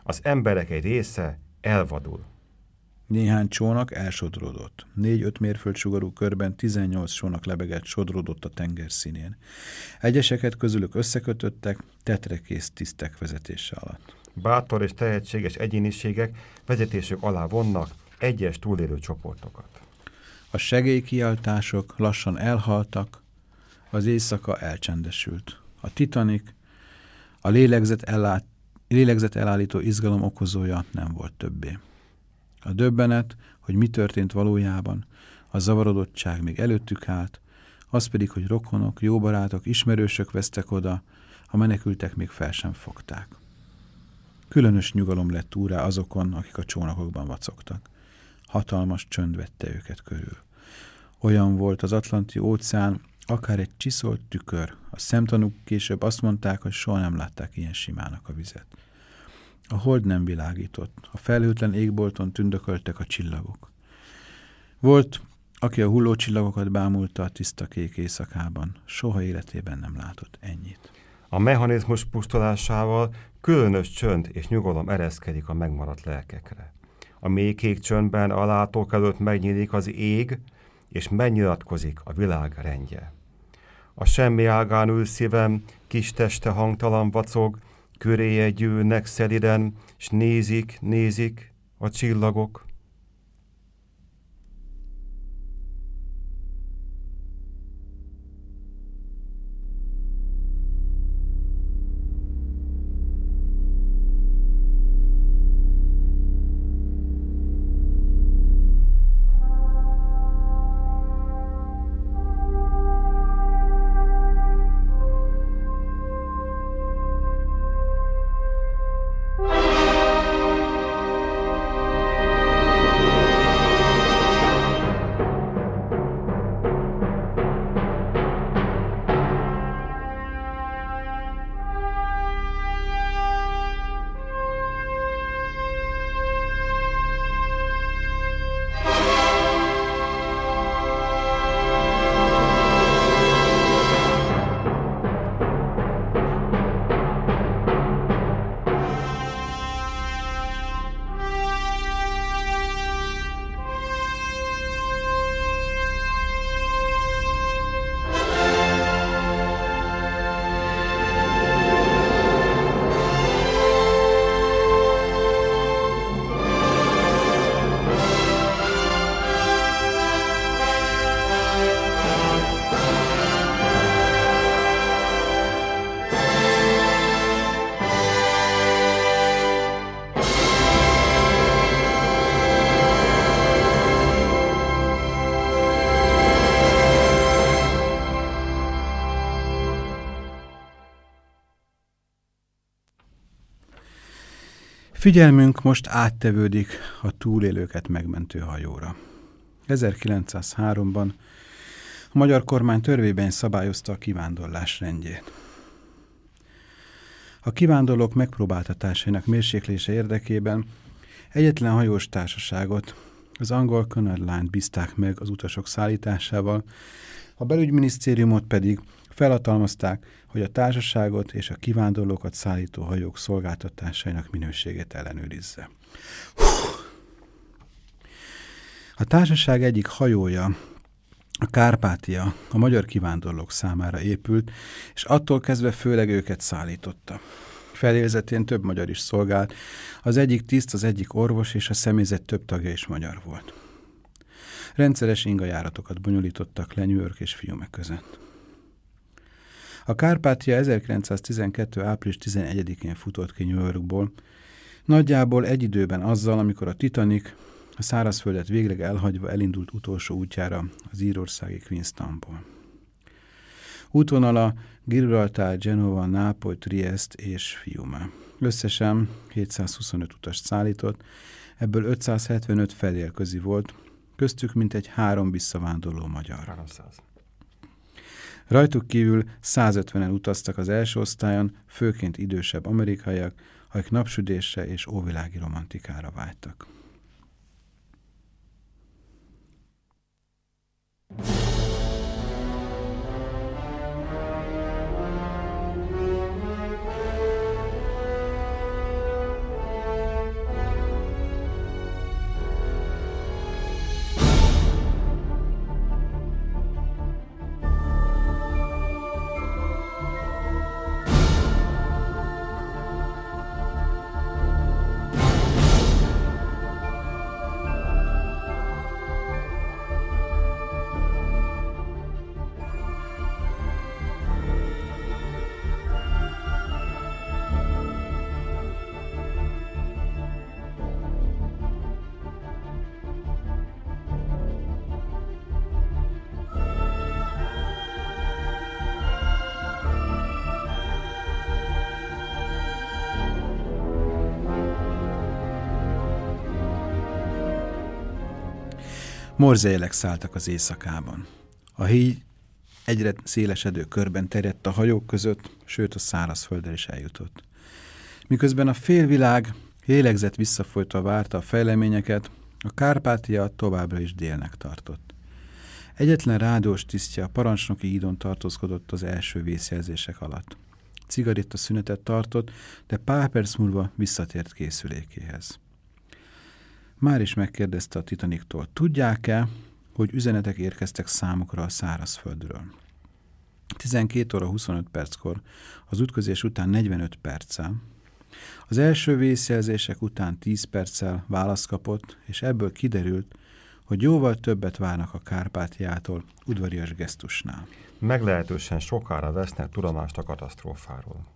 [SPEAKER 2] Az emberek egy része elvadul.
[SPEAKER 1] Néhány csónak elsodródott. Négy-öt mérföld sugarú körben 18 csónak lebegett sodródott a tenger színén. Egyeseket közülük összekötöttek, tetrekész tisztek vezetése alatt.
[SPEAKER 2] Bátor és tehetséges egyéniségek vezetésük alá vonnak egyes túlélő csoportokat.
[SPEAKER 1] A segélykiáltások lassan elhaltak, az éjszaka elcsendesült. A Titanic, a lélegzet, ellát, lélegzet elállító izgalom okozója nem volt többé. A döbbenet, hogy mi történt valójában, a zavarodottság még előttük állt, az pedig, hogy rokonok, jó barátok, ismerősök vesztek oda, a menekültek még fel sem fogták. Különös nyugalom lett úrá azokon, akik a csónakokban vacogtak. Hatalmas csönd vette őket körül. Olyan volt az Atlanti óceán, akár egy csiszolt tükör. A szemtanúk később azt mondták, hogy soha nem látták ilyen simának a vizet. A hold nem világított, a felhőtlen égbolton tündököltek a csillagok. Volt, aki a hulló csillagokat bámulta a tiszta kék éjszakában, soha életében nem látott ennyit.
[SPEAKER 2] A mechanizmus pusztulásával különös csönd és nyugalom ereszkedik a megmaradt lelkekre. A mély kék csöndben a látók előtt megnyílik az ég, és megnyilatkozik a világ rendje. A semmi ágán ül szívem, kis teste hangtalan vacog, köréje gyűlnek szeliden, s nézik, nézik a csillagok.
[SPEAKER 1] Figyelmünk most áttevődik a túlélőket megmentő hajóra. 1903-ban a magyar kormány törvében szabályozta a kivándorlás rendjét. A kivándorlók megpróbáltatásainak mérséklése érdekében egyetlen hajós társaságot, az angol Cunard Line bízták meg az utasok szállításával, A belügyminisztériumot pedig felhatalmazták, hogy a társaságot és a kivándorlókat szállító hajók szolgáltatásainak minőségét ellenőrizze. A társaság egyik hajója, a Kárpátia a magyar kivándorlók számára épült, és attól kezdve főleg őket szállította. Felélzetén több magyar is szolgált, az egyik tiszt, az egyik orvos és a személyzet több tagja is magyar volt. Rendszeres ingajáratokat bonyolítottak le New York és Fiume között. A Kárpátia 1912. április 11-én futott ki New Yorkból, nagyjából egy időben azzal, amikor a Titanic a szárazföldet végleg elhagyva elindult utolsó útjára az írországi Queenstownból. Útvonala Gibraltar, Genova, Nápoly, Triest és Fiume. Összesen 725 utas szállított, ebből 575 fedélközi volt, köztük mintegy három visszavándorló magyar. 300. Rajtuk kívül 150-en utaztak az első osztályon, főként idősebb amerikaiak, akik napsüdésre és óvilági romantikára vágytak. Morzélek szálltak az éjszakában. A híj egyre szélesedő körben terjedt a hajók között, sőt a szárazföldre is eljutott. Miközben a félvilág lélegzett visszafolytva várta a fejleményeket, a Kárpátia továbbra is délnek tartott. Egyetlen rádiós tisztje a parancsnoki ídon tartózkodott az első vészjelzések alatt. Cigaretta szünetet tartott, de pár perc múlva visszatért készülékéhez. Már is megkérdezte a Titaniktól, tudják-e, hogy üzenetek érkeztek számukra a szárazföldről? 12 óra 25 perckor, az ütközés után 45 perccel, az első vészjelzések után 10 perccel választ kapott, és ebből kiderült, hogy jóval többet várnak a Kárpátiától udvarias gesztusnál.
[SPEAKER 2] Meglehetősen sokára vesznek tudomást a katasztrófáról.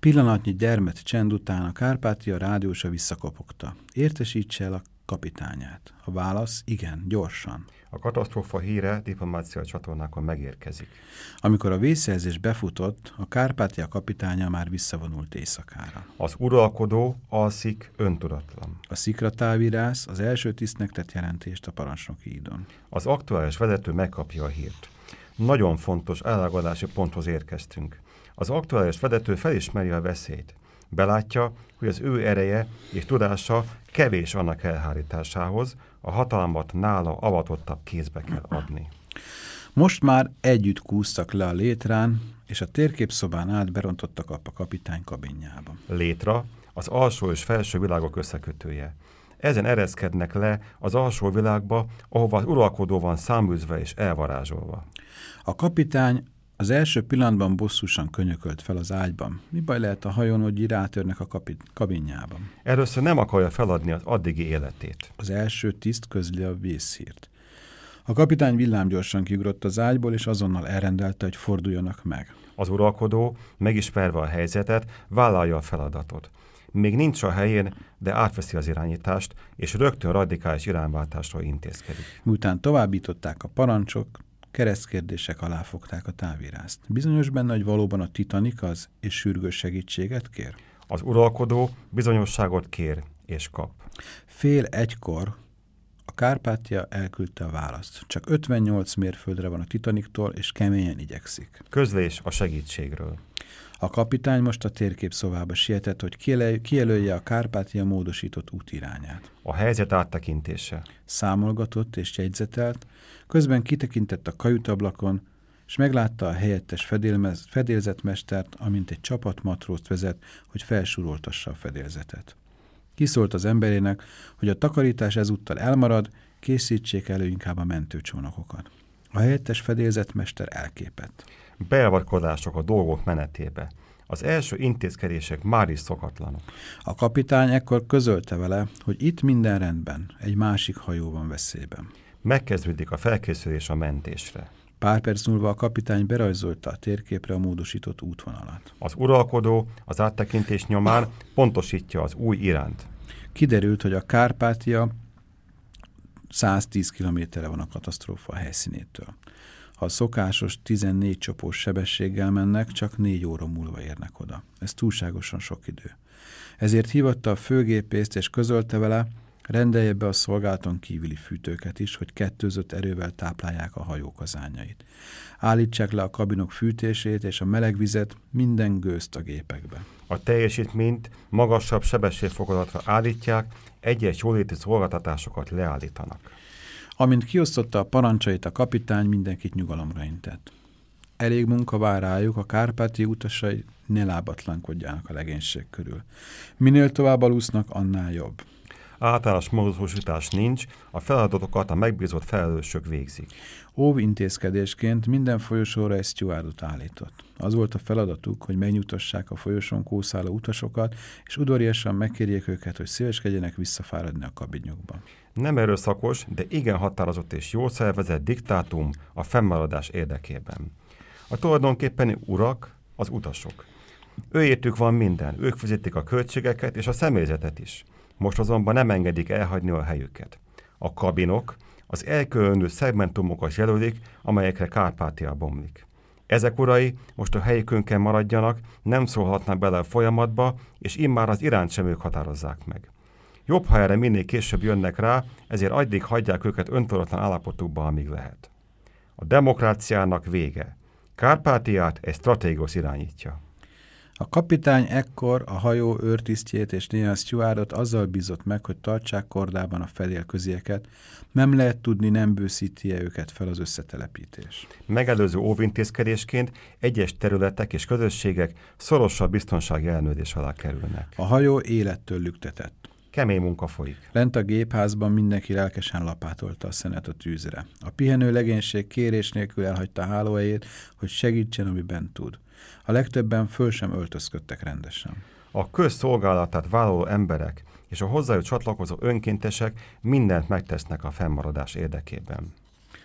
[SPEAKER 1] Pillanatnyi gyermet csend után a Kárpátia rádiósa visszakopogta. Értesítse el a kapitányát. A válasz igen, gyorsan.
[SPEAKER 2] A katasztrófa híre diplomácia csatornákon megérkezik.
[SPEAKER 1] Amikor a vészjelzés befutott, a Kárpátia kapitánya már visszavonult éjszakára.
[SPEAKER 2] Az uralkodó alszik öntudatlan.
[SPEAKER 1] A szikratávirász az első tisztnek tett jelentést a parancsnoki ídon.
[SPEAKER 2] Az aktuális vezető megkapja a hírt. Nagyon fontos elágadási ponthoz érkeztünk. Az aktuális vezető felismeri a veszélyt. Belátja, hogy az ő ereje és tudása kevés annak elhárításához, a hatalmat nála avatottabb kézbe kell adni.
[SPEAKER 1] Most már együtt kúztak le a létrán, és a térképszobán át berontottak a kapitány kabinjába.
[SPEAKER 2] Létra az alsó és felső világok összekötője. Ezen ereszkednek le az alsó világba, ahova az uralkodó van száműzve és elvarázsolva.
[SPEAKER 1] A kapitány az első pillanatban bosszusan könyökölt fel az ágyban. Mi baj lehet a hajón, hogy rátörnek a kabinjában?
[SPEAKER 2] Először nem akarja feladni az addigi életét.
[SPEAKER 1] Az első tiszt közli a vészhírt. A kapitány villámgyorsan kiugrott az ágyból, és azonnal elrendelte, hogy forduljanak meg.
[SPEAKER 2] Az uralkodó, megismerve a helyzetet, vállalja a feladatot. Még nincs a helyén, de átveszi az irányítást, és rögtön radikális irányváltásra intézkedik.
[SPEAKER 1] Miután továbbították a parancsok, keresztkérdések alá fogták a távírást. Bizonyos benne, hogy valóban a Titanic az, és sürgős segítséget kér?
[SPEAKER 2] Az uralkodó bizonyosságot kér és kap.
[SPEAKER 1] Fél egykor a Kárpátia elküldte a választ. Csak 58 mérföldre van a Titaniktól, és keményen igyekszik.
[SPEAKER 2] Közlés a segítségről.
[SPEAKER 1] A kapitány most a térkép szobába sietett, hogy kijelölje a Kárpátia módosított útirányát.
[SPEAKER 2] A helyzet áttekintése.
[SPEAKER 1] Számolgatott és jegyzetelt, közben kitekintett a kajutablakon, és meglátta a helyettes fedélzetmestert, amint egy csapat matrózt vezet, hogy felsuroltassa a fedélzetet. Kiszólt az emberének, hogy a takarítás ezúttal elmarad, készítsék elő inkább a mentőcsónakokat. A helyettes fedélzetmester elképett.
[SPEAKER 2] Beavatkozások a dolgok menetébe. Az első intézkedések már is szokatlanok.
[SPEAKER 1] A kapitány ekkor közölte vele, hogy itt minden rendben, egy másik hajó van veszélyben.
[SPEAKER 2] Megkezdődik a felkészülés a mentésre.
[SPEAKER 1] Pár perc múlva a kapitány berajzolta a térképre a módosított útvonalat.
[SPEAKER 2] Az uralkodó az áttekintés nyomán pontosítja az új iránt.
[SPEAKER 1] Kiderült, hogy a Kárpátia 110 kilométerre van a katasztrófa helyszínétől. Ha a szokásos 14 csopós sebességgel mennek, csak 4 óra múlva érnek oda. Ez túlságosan sok idő. Ezért hívatta a főgépészt és közölte vele, rendelje be a szolgálaton kívüli fűtőket is, hogy kettőzött erővel táplálják a hajók azányait. Állítsák le a kabinok fűtését és a meleg vizet minden gőzt a gépekbe.
[SPEAKER 2] A teljesítményt magasabb sebességfokozatra állítják, egyes jóléti szolgáltatásokat leállítanak.
[SPEAKER 1] Amint kiosztotta a parancsait a kapitány, mindenkit nyugalomra intett. Elég munka vár rájuk, a kárpáti utasai ne lábatlankodjanak a legénység körül. Minél tovább alusznak, annál jobb.
[SPEAKER 2] Általános módosítás nincs, a feladatokat a megbízott felelősök végzik.
[SPEAKER 1] Óv intézkedésként minden folyosóra egy stewardot állított. Az volt a feladatuk, hogy megnyugtassák a folyosón kószáló utasokat, és udvariasan megkérjék őket, hogy szíveskedjenek visszafáradni a kabinjukba.
[SPEAKER 2] Nem erőszakos, de igen határozott és jól szervezett diktátum a fennmaradás érdekében. A tulajdonképpeni urak az utasok. Őértük van minden, ők fizetik a költségeket és a személyzetet is. Most azonban nem engedik elhagyni a helyüket. A kabinok az elkülönülő szegmentumokat jelölik, amelyekre Kárpátia bomlik. Ezek urai most a helyükön maradjanak, nem szólhatnak bele a folyamatba, és immár az iránt sem ők határozzák meg. Jobb, ha erre minél később jönnek rá, ezért addig hagyják őket öntudatlan állapotukba, amíg lehet. A demokráciának vége. Kárpátiát egy stratégus irányítja.
[SPEAKER 1] A kapitány ekkor a hajó őrtisztjét és néhány stewardot azzal bízott meg, hogy tartsák kordában a fedélközieket, nem lehet tudni, nem bőszíti -e őket fel az összetelepítés.
[SPEAKER 2] Megelőző óvintézkedésként egyes területek és közösségek szorosabb biztonsági elnődés alá kerülnek.
[SPEAKER 1] A hajó élettől lüktetett.
[SPEAKER 2] Kemény munka folyik.
[SPEAKER 1] Lent a gépházban mindenki lelkesen lapátolta a szenet a tűzre. A pihenő legénység kérés nélkül elhagyta hálóhelyét, hogy segítsen, amiben tud. A legtöbben föl sem öltözködtek rendesen.
[SPEAKER 2] A közszolgálatát vállaló emberek és a hozzájuk csatlakozó önkéntesek mindent megtesznek a fennmaradás érdekében.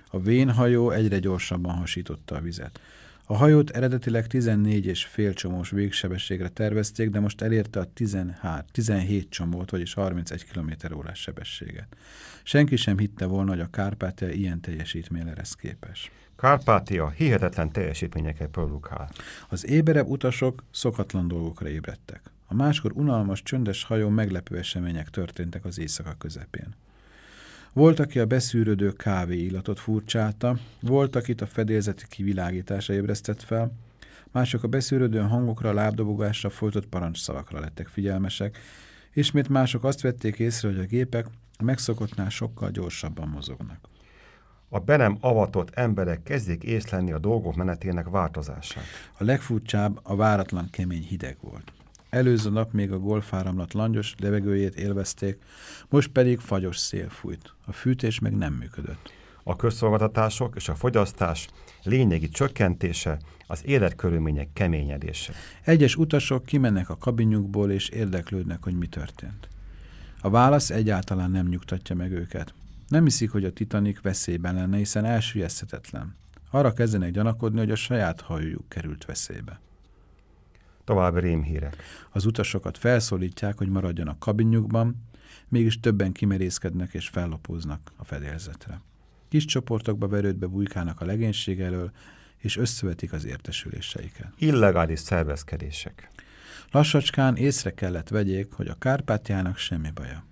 [SPEAKER 1] A vénhajó egyre gyorsabban hasította a vizet. A hajót eredetileg 14 és fél csomós végsebességre tervezték, de most elérte a 13, 17 csomót, vagyis 31 km órás sebességet. Senki sem hitte volna, hogy a Kárpátia ilyen teljesítményre lesz képes.
[SPEAKER 2] Kárpátia hihetetlen teljesítményeket produkál.
[SPEAKER 1] Az éberebb utasok szokatlan dolgokra ébredtek. A máskor unalmas, csöndes hajón meglepő események történtek az éjszaka közepén. Volt, aki a beszűrődő kávé illatot furcsálta, volt, akit a fedélzeti kivilágítása ébresztett fel, mások a beszűrődő hangokra, lábdobogásra, folytott parancsszavakra lettek figyelmesek, ismét mások azt vették észre, hogy a gépek a megszokottnál sokkal gyorsabban mozognak.
[SPEAKER 2] A be nem avatott emberek kezdik észlenni a dolgok menetének változását.
[SPEAKER 1] A legfurcsább a váratlan kemény hideg volt. Előző nap még a golfáramlat langyos levegőjét élvezték, most pedig fagyos szél fújt. A fűtés meg nem működött.
[SPEAKER 2] A közszolgáltatások és a fogyasztás lényegi csökkentése, az életkörülmények keményedése.
[SPEAKER 1] Egyes utasok kimennek a kabinjukból és érdeklődnek, hogy mi történt. A válasz egyáltalán nem nyugtatja meg őket. Nem hiszik, hogy a Titanic veszélyben lenne, hiszen elsüllyeszthetetlen. Arra kezdenek gyanakodni, hogy a saját hajójuk került veszélybe.
[SPEAKER 2] További rémhírek.
[SPEAKER 1] Az utasokat felszólítják, hogy maradjanak kabinjukban, mégis többen kimerészkednek és fellopóznak a fedélzetre. Kis csoportokba verődve bujkálnak a legénység elől, és összevetik az értesüléseiket.
[SPEAKER 2] Illegális szervezkedések.
[SPEAKER 1] Lassacskán észre kellett vegyék, hogy a Kárpátiának semmi baja.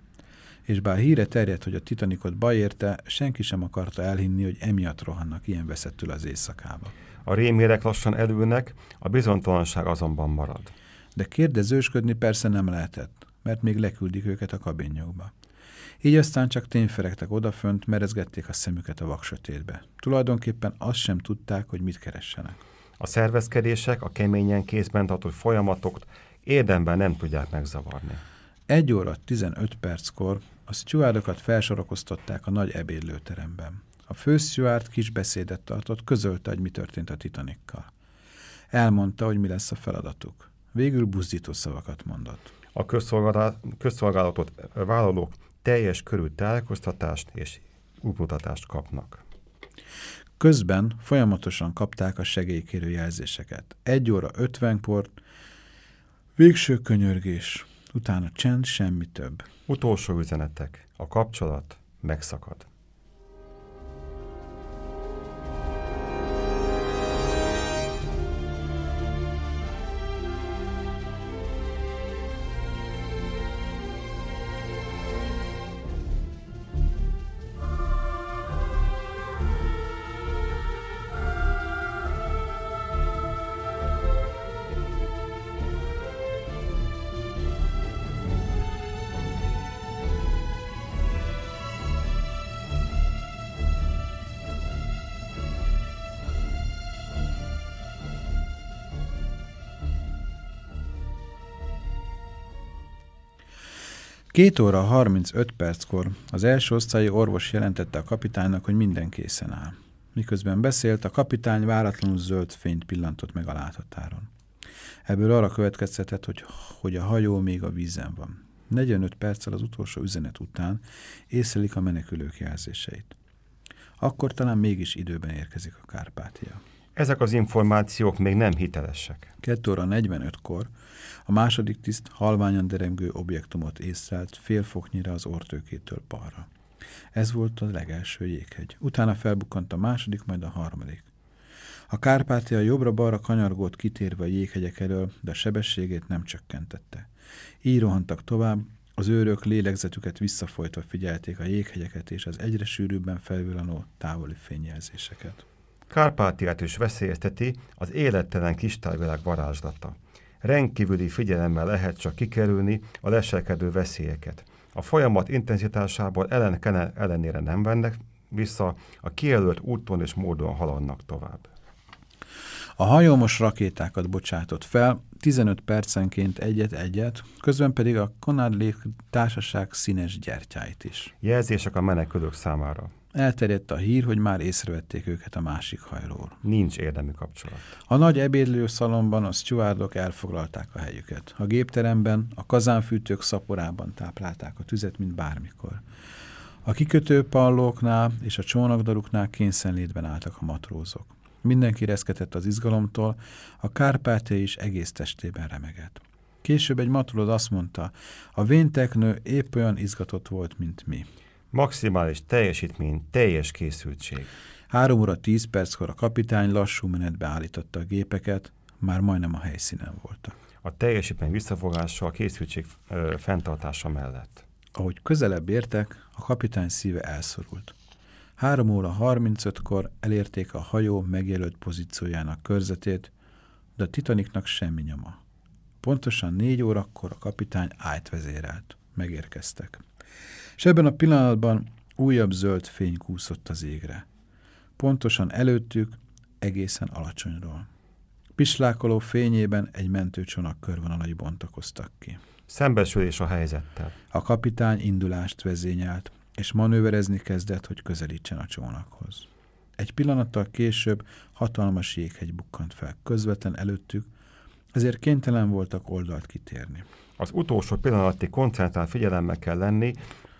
[SPEAKER 1] És bár híre terjedt, hogy a Titanicot baj érte, senki sem akarta elhinni, hogy emiatt rohannak ilyen veszettül az éjszakába.
[SPEAKER 2] A rémérek lassan elülnek, a bizonytalanság azonban marad.
[SPEAKER 1] De kérdezősködni persze nem lehetett, mert még leküldik őket a kabinjukba. Így aztán csak tényferegtek odafönt, merezgették a szemüket a vaksötétbe. Tulajdonképpen azt sem tudták, hogy mit keressenek.
[SPEAKER 2] A szervezkedések, a keményen kézben tartott folyamatok érdemben nem tudják megzavarni.
[SPEAKER 1] Egy óra 15 perckor a stewárdokat felsorakoztatták a nagy ebédlőteremben. A fősztewárd kis beszédet tartott, közölte, hogy mi történt a Titanikkal. Elmondta, hogy mi lesz a feladatuk. Végül buzdító szavakat mondott.
[SPEAKER 2] A közszolgálatot vállalók teljes körű tájékoztatást és útmutatást kapnak.
[SPEAKER 1] Közben folyamatosan kapták a segélykérő jelzéseket. Egy óra ötvenkor, végső könyörgés, utána csend, semmi több.
[SPEAKER 2] Utolsó üzenetek. A kapcsolat megszakad.
[SPEAKER 1] Két óra 35 perckor az első osztályi orvos jelentette a kapitánynak, hogy minden készen áll. Miközben beszélt, a kapitány váratlanul zöld fényt pillantott meg a láthatáron. Ebből arra következtetett, hogy, hogy a hajó még a vízen van. 45 perccel az utolsó üzenet után észlelik a menekülők jelzéseit. Akkor talán mégis időben érkezik a Kárpátia.
[SPEAKER 2] Ezek az információk még nem hitelesek.
[SPEAKER 1] 2 óra 45-kor a második tiszt halványan derengő objektumot észlelt fél foknyira az ortőkétől balra. Ez volt a legelső jéghegy. Utána felbukkant a második, majd a harmadik. A Kárpátia jobbra-balra kanyargott kitérve a jéghegyek elől, de a sebességét nem csökkentette. Így rohantak tovább, az őrök lélegzetüket visszafolytva figyelték a jéghegyeket és az egyre sűrűbben felvillanó távoli fényjelzéseket.
[SPEAKER 2] Kárpátiát is veszélyezteti az élettelen kristályvilág varázslata. Rendkívüli figyelemmel lehet csak kikerülni a leselkedő veszélyeket. A folyamat intenzitásából ellen ellenére nem vennek vissza, a kijelölt úton és módon haladnak tovább.
[SPEAKER 1] A hajó most rakétákat bocsátott fel, 15 percenként egyet-egyet, közben pedig a Conard társaság színes gyertyáit is.
[SPEAKER 2] Jelzések a menekülők számára.
[SPEAKER 1] Elterjedt a hír, hogy már észrevették őket a másik hajról.
[SPEAKER 2] Nincs érdemi kapcsolat.
[SPEAKER 1] A nagy ebédlőszalomban a stewardok elfoglalták a helyüket. A gépteremben, a kazánfűtők szaporában táplálták a tüzet, mint bármikor. A kikötőpallóknál és a csónakdaruknál kényszenlétben álltak a matrózok. Mindenki reszketett az izgalomtól, a Kárpátia is egész testében remegett. Később egy matróz azt mondta, a vénteknő épp olyan izgatott volt, mint mi.
[SPEAKER 2] Maximális teljesítmény, teljes készültség.
[SPEAKER 1] 3 óra 10 perckor a kapitány lassú menetbe állította a gépeket, már majdnem a helyszínen voltak.
[SPEAKER 2] A teljesítmény visszafogása a készültség ö, fenntartása mellett.
[SPEAKER 1] Ahogy közelebb értek, a kapitány szíve elszorult. 3 óra 35-kor elérték a hajó megjelölt pozíciójának körzetét, de a Titanicnak semmi nyoma. Pontosan négy órakor a kapitány ájt vezérelt. Megérkeztek és ebben a pillanatban újabb zöld fény kúszott az égre. Pontosan előttük, egészen alacsonyról. Pislákoló fényében egy mentőcsónak körvonalai bontakoztak ki.
[SPEAKER 2] Szembesülés a helyzettel.
[SPEAKER 1] A kapitány indulást vezényelt, és manőverezni kezdett, hogy közelítsen a csónakhoz. Egy pillanattal később hatalmas jéghegy bukkant fel közvetlen előttük, ezért kénytelen voltak oldalt kitérni.
[SPEAKER 2] Az utolsó pillanati koncentrált figyelemmel kell lenni,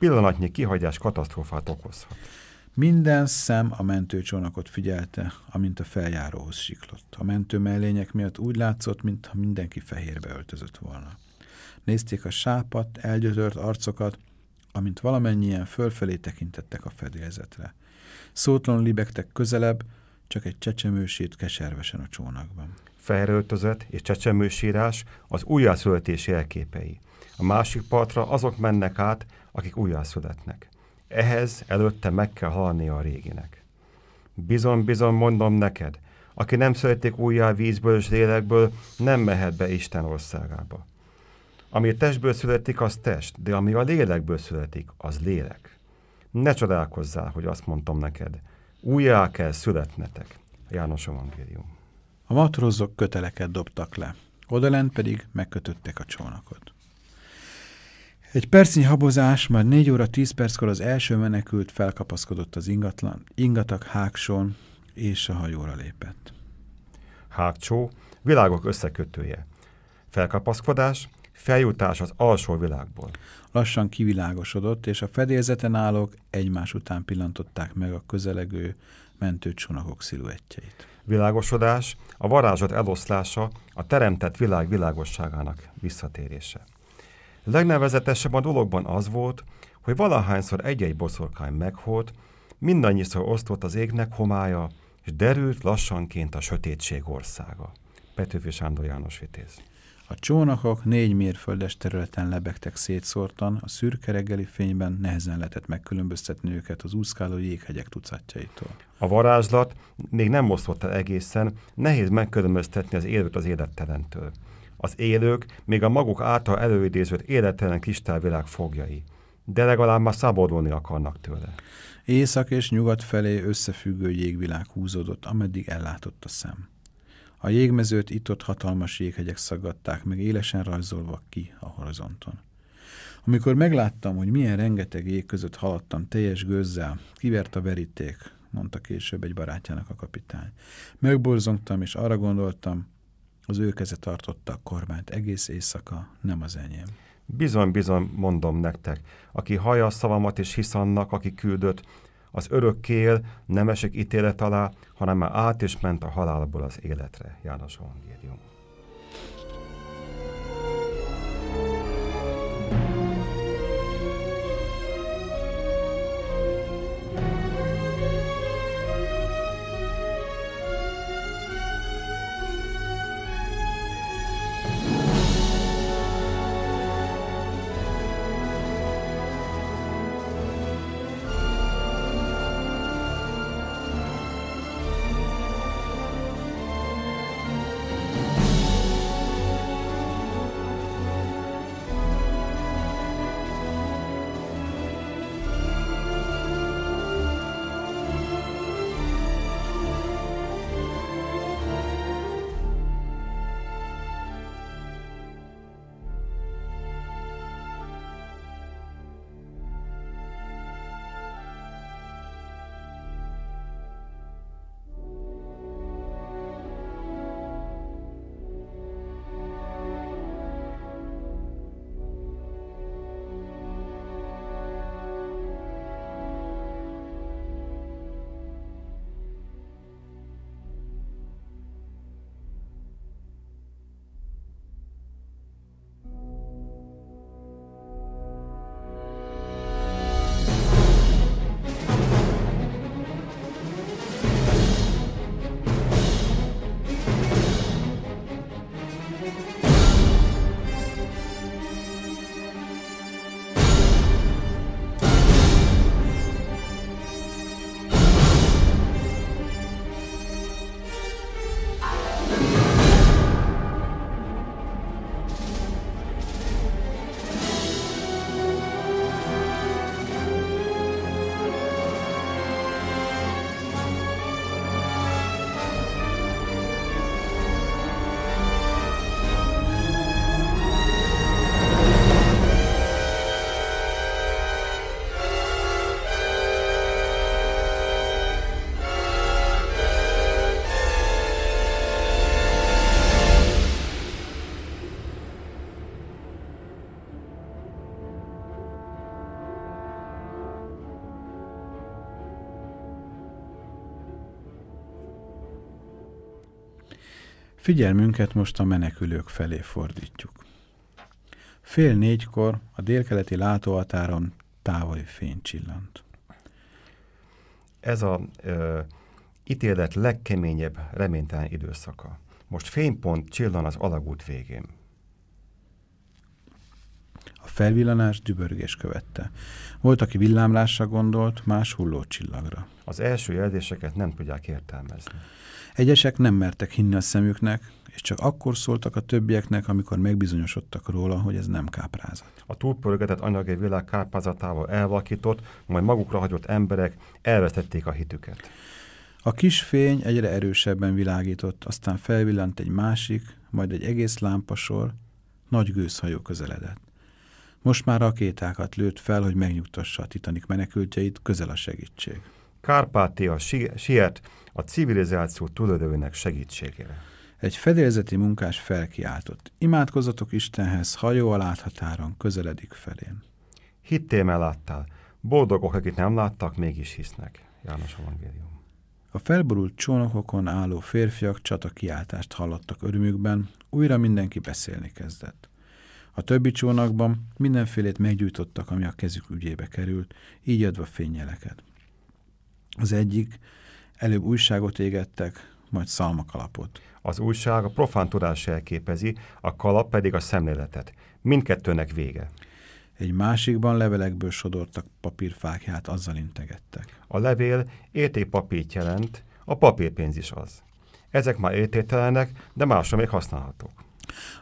[SPEAKER 2] pillanatnyi kihagyás katasztrófát okozhat.
[SPEAKER 1] Minden szem a mentőcsónakot figyelte, amint a feljáróhoz siklott. A mentő mellények miatt úgy látszott, mintha mindenki fehérbe öltözött volna. Nézték a sápat, elgyötört arcokat, amint valamennyien fölfelé tekintettek a fedélzetre. Szótlan libegtek közelebb, csak egy csecsemősít keservesen a csónakban.
[SPEAKER 2] Feheröltözött és csecsemősírás az újjászületési elképei. A másik partra azok mennek át, akik újjászületnek. Ehhez előtte meg kell halni a réginek. Bizony mondom neked, Aki nem születik újjá vízből és lélekből, nem mehet be Isten országába. Ami testből születik, az test, de ami a lélekből születik, az lélek. Ne csodálkozzál, hogy azt mondtam neked. Újjá kell születnetek. János Evangélium.
[SPEAKER 1] A matrózok köteleket dobtak le, odalent pedig megkötöttek a csónakot. Egy percnyi habozás, már 4 óra 10 perckor az első menekült felkapaszkodott az ingatlan, ingatag hágsón, és a hajóra lépett.
[SPEAKER 2] Hágcsó, világok összekötője. Felkapaszkodás, feljutás az alsó világból.
[SPEAKER 1] Lassan kivilágosodott, és a fedélzeten állók egymás után pillantották meg a közelegő mentőcsónakok sziluettjeit.
[SPEAKER 2] Világosodás, a varázsot eloszlása, a teremtett világ világosságának visszatérése. Legnevezetesebb a dologban az volt, hogy valahányszor egy-egy boszorkány meghólt, mindannyiszor osztott az égnek homája, és derült lassanként a sötétség országa. Petőfi Sándor János Vitéz.
[SPEAKER 1] A csónakok négy mérföldes területen lebegtek szétszórtan, a szürke reggeli fényben nehezen lehetett megkülönböztetni őket az úszkáló jéghegyek tucatjaitól.
[SPEAKER 2] A varázslat még nem osztott el egészen, nehéz megkülönböztetni az élőt az élettelentől. Az élők még a maguk által előidézőt élettelen kristályvilág fogjai, de legalább már szabadulni akarnak tőle.
[SPEAKER 1] Észak és nyugat felé összefüggő jégvilág húzódott, ameddig ellátott a szem. A jégmezőt itt-ott hatalmas jéghegyek szaggatták meg élesen rajzolva ki a horizonton. Amikor megláttam, hogy milyen rengeteg jég között haladtam teljes gőzzel, kivert a veríték, mondta később egy barátjának a kapitány. Megborzongtam, és arra gondoltam, az ő keze tartotta a kormányt egész éjszaka, nem az enyém.
[SPEAKER 2] Bizony, bizony, mondom nektek, aki hallja a szavamat és hisz annak, aki küldött, az örökkél nem esik ítélet alá, hanem már át is ment a halálból az életre. János Evangélium.
[SPEAKER 1] Figyelmünket most a menekülők felé fordítjuk. Fél négykor a délkeleti látóhatáron távoli fény csillant.
[SPEAKER 2] Ez a ö, ítélet legkeményebb, reménytelen időszaka. Most fénypont csillan az alagút végén.
[SPEAKER 1] A felvillanás dübörgés követte. Volt, aki villámlásra gondolt, más hullócsillagra.
[SPEAKER 2] Az első jelzéseket nem tudják értelmezni.
[SPEAKER 1] Egyesek nem mertek hinni a szemüknek, és csak akkor szóltak a többieknek, amikor megbizonyosodtak róla, hogy ez nem káprázat.
[SPEAKER 2] A túlpörgetett anyagi világ káprázatával elvakított, majd magukra hagyott emberek elvesztették a hitüket.
[SPEAKER 1] A kis fény egyre erősebben világított, aztán felvillant egy másik, majd egy egész lámpasor, nagy gőzhajó közeledett. Most már rakétákat lőtt fel, hogy megnyugtassa a titanik menekültjeit, közel a segítség.
[SPEAKER 2] Kárpátia siet a civilizáció túlölőnek segítségére.
[SPEAKER 1] Egy fedélzeti munkás felkiáltott. Imádkozatok Istenhez, hajó a láthatáron, közeledik felén.
[SPEAKER 2] Hittél, mert láttál. Boldogok, akik nem láttak, mégis hisznek. János Evangélium.
[SPEAKER 1] A felborult csónakokon álló férfiak csata kiáltást hallottak örömükben, újra mindenki beszélni kezdett. A többi csónakban mindenfélét meggyújtottak, ami a kezük ügyébe került, így adva fényjeleket. Az egyik előbb újságot égettek, majd szalmakalapot.
[SPEAKER 2] Az újság a profán tudás jelképezi, a kalap pedig a szemléletet. Mindkettőnek vége.
[SPEAKER 1] Egy másikban levelekből sodortak papírfákját, azzal integettek.
[SPEAKER 2] A levél értékpapírt jelent, a papírpénz is az. Ezek már értéktelenek, de másra még használhatók.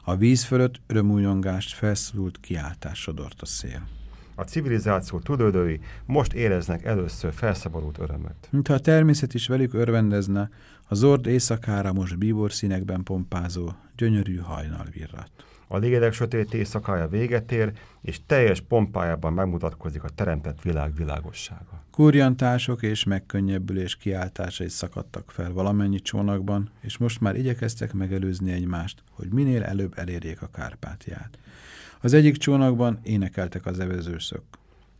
[SPEAKER 1] A víz fölött örömújongást felszólult kiáltás sodort a szél.
[SPEAKER 2] A civilizáció tudődői most éreznek először felszabadult örömöt.
[SPEAKER 1] Mintha a természet is velük örvendezne, a zord éjszakára most bíbor színekben pompázó, gyönyörű hajnal virrat.
[SPEAKER 2] A lélek sötét éjszakája véget ér, és teljes pompájában megmutatkozik a teremtett világ világossága.
[SPEAKER 1] Kurjantások és megkönnyebbülés kiáltásai szakadtak fel valamennyi csónakban, és most már igyekeztek megelőzni egymást, hogy minél előbb elérjék a Kárpátiát. Az egyik csónakban énekeltek az evezőszök,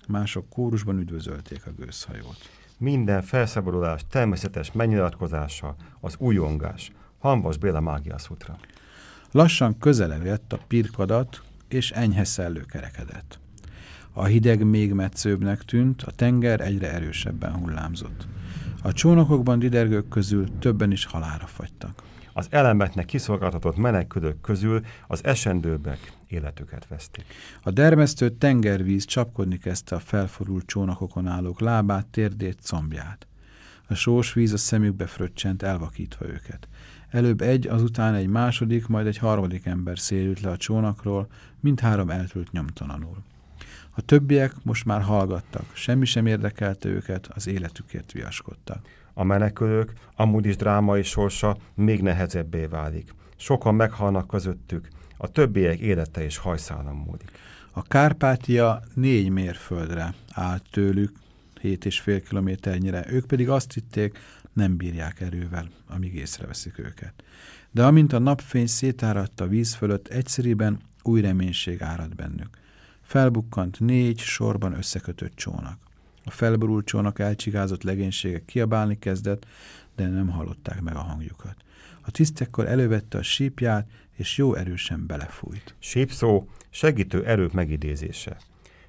[SPEAKER 1] mások kórusban üdvözölték a gőzhajót.
[SPEAKER 2] Minden felszabadulás természetes megnyilatkozása, az újongás, Hanvas Béla Mágia Szutra.
[SPEAKER 1] Lassan közeledett a pirkadat, és enyhe szellő kerekedett. A hideg még metszőbbnek tűnt, a tenger egyre erősebben hullámzott. A csónakokban didergők közül többen is halára fagytak.
[SPEAKER 2] Az elemeknek kiszolgáltatott menekülők közül az esendőbbek életüket veszték.
[SPEAKER 1] A dermesztő tengervíz csapkodni kezdte a felforult csónakokon állók lábát, térdét, combját. A sós víz a szemükbe fröccsent, elvakítva őket. Előbb egy, azután egy második, majd egy harmadik ember szélült le a csónakról, mindhárom eltült nyomtalanul. A többiek most már hallgattak, semmi sem érdekelte őket, az életükért viaskodtak.
[SPEAKER 2] A menekülők amúgy is drámai sorsa még nehezebbé válik. Sokan meghalnak közöttük, a többiek élete és hajszálon múlik.
[SPEAKER 1] A Kárpátia négy mérföldre állt tőlük, hét és fél kilométernyire, ők pedig azt hitték, nem bírják erővel, amíg észreveszik őket. De amint a napfény szétáradta a víz fölött, egyszerűen új reménység árad bennük. Felbukkant négy sorban összekötött csónak. A felborult csónak elcsigázott legénységek kiabálni kezdett, de nem hallották meg a hangjukat. A tisztekkor elővette a sípját, és jó erősen belefújt.
[SPEAKER 2] Sípszó segítő erők megidézése.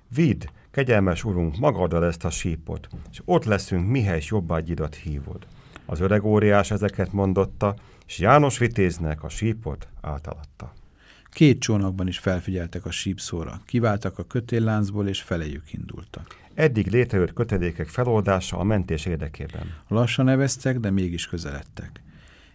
[SPEAKER 2] Vidd, kegyelmes urunk, magaddal ezt a sípot, és ott leszünk, mihelyes jobbágyidat hívod. Az öreg óriás ezeket mondotta, és János Vitéznek a sípot átalatta.
[SPEAKER 1] Két csónakban is felfigyeltek a sípszóra, kiváltak a kötélláncból és felejük indultak.
[SPEAKER 2] Eddig létrejött kötelékek feloldása a mentés érdekében.
[SPEAKER 1] Lassan neveztek, de mégis közeledtek.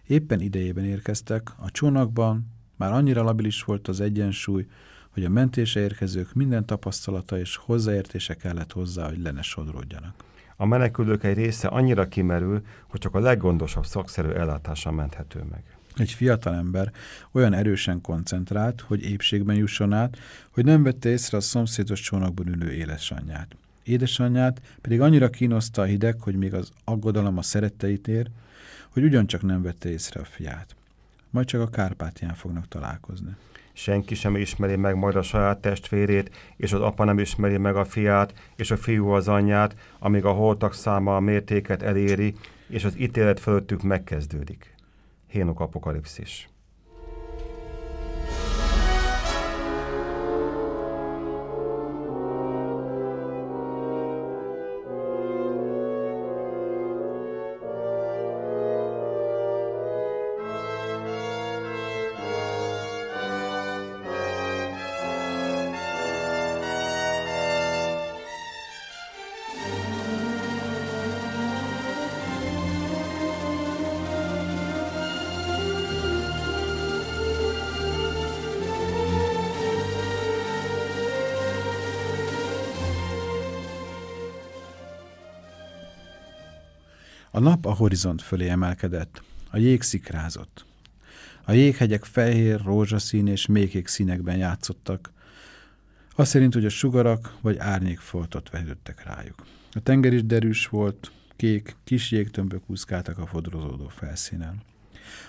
[SPEAKER 1] Éppen idejében érkeztek, a csónakban már annyira labilis volt az egyensúly, hogy a mentése érkezők minden tapasztalata és hozzáértése kellett hozzá, hogy le ne sodródjanak.
[SPEAKER 2] A menekülők egy része annyira kimerül, hogy csak a leggondosabb szakszerű ellátása menthető meg.
[SPEAKER 1] Egy fiatal ember olyan erősen koncentrált, hogy épségben jusson át, hogy nem vette észre a szomszédos csónakban ülő édesanyját. Édesanyját pedig annyira kínoszta a hideg, hogy még az aggodalom a szeretteit ér, hogy ugyancsak nem vette észre a fiát. Majd csak a Kárpátián fognak találkozni.
[SPEAKER 2] Senki sem ismeri meg majd a saját testvérét, és az apa nem ismeri meg a fiát, és a fiú az anyját, amíg a holtak száma a mértéket eléri, és az ítélet fölöttük megkezdődik. Hénok apokalipszis.
[SPEAKER 1] Nap a horizont fölé emelkedett, a jég szikrázott. A jéghegyek fehér, rózsaszín és mékék színekben játszottak, azt szerint, hogy a sugarak vagy árnyékfoltot vetődtek rájuk. A tenger is derűs volt, kék, kis jégtömbök úszkáltak a fodrozódó felszínen.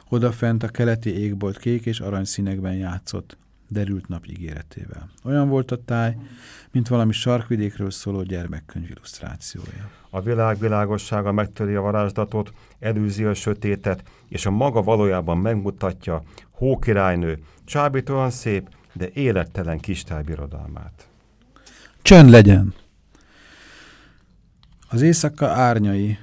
[SPEAKER 1] Odafent a keleti égbolt kék és aranyszínekben játszott, derült nap ígéretével. Olyan volt a táj, mint valami sarkvidékről szóló gyermekkönyv illusztrációja.
[SPEAKER 2] A világ világossága megtöri a varázslatot, előzi a sötétet, és a maga valójában megmutatja hókirálynő, csábítóan szép, de élettelen kistájbirodalmát.
[SPEAKER 1] Csönd legyen! Az éjszaka árnyai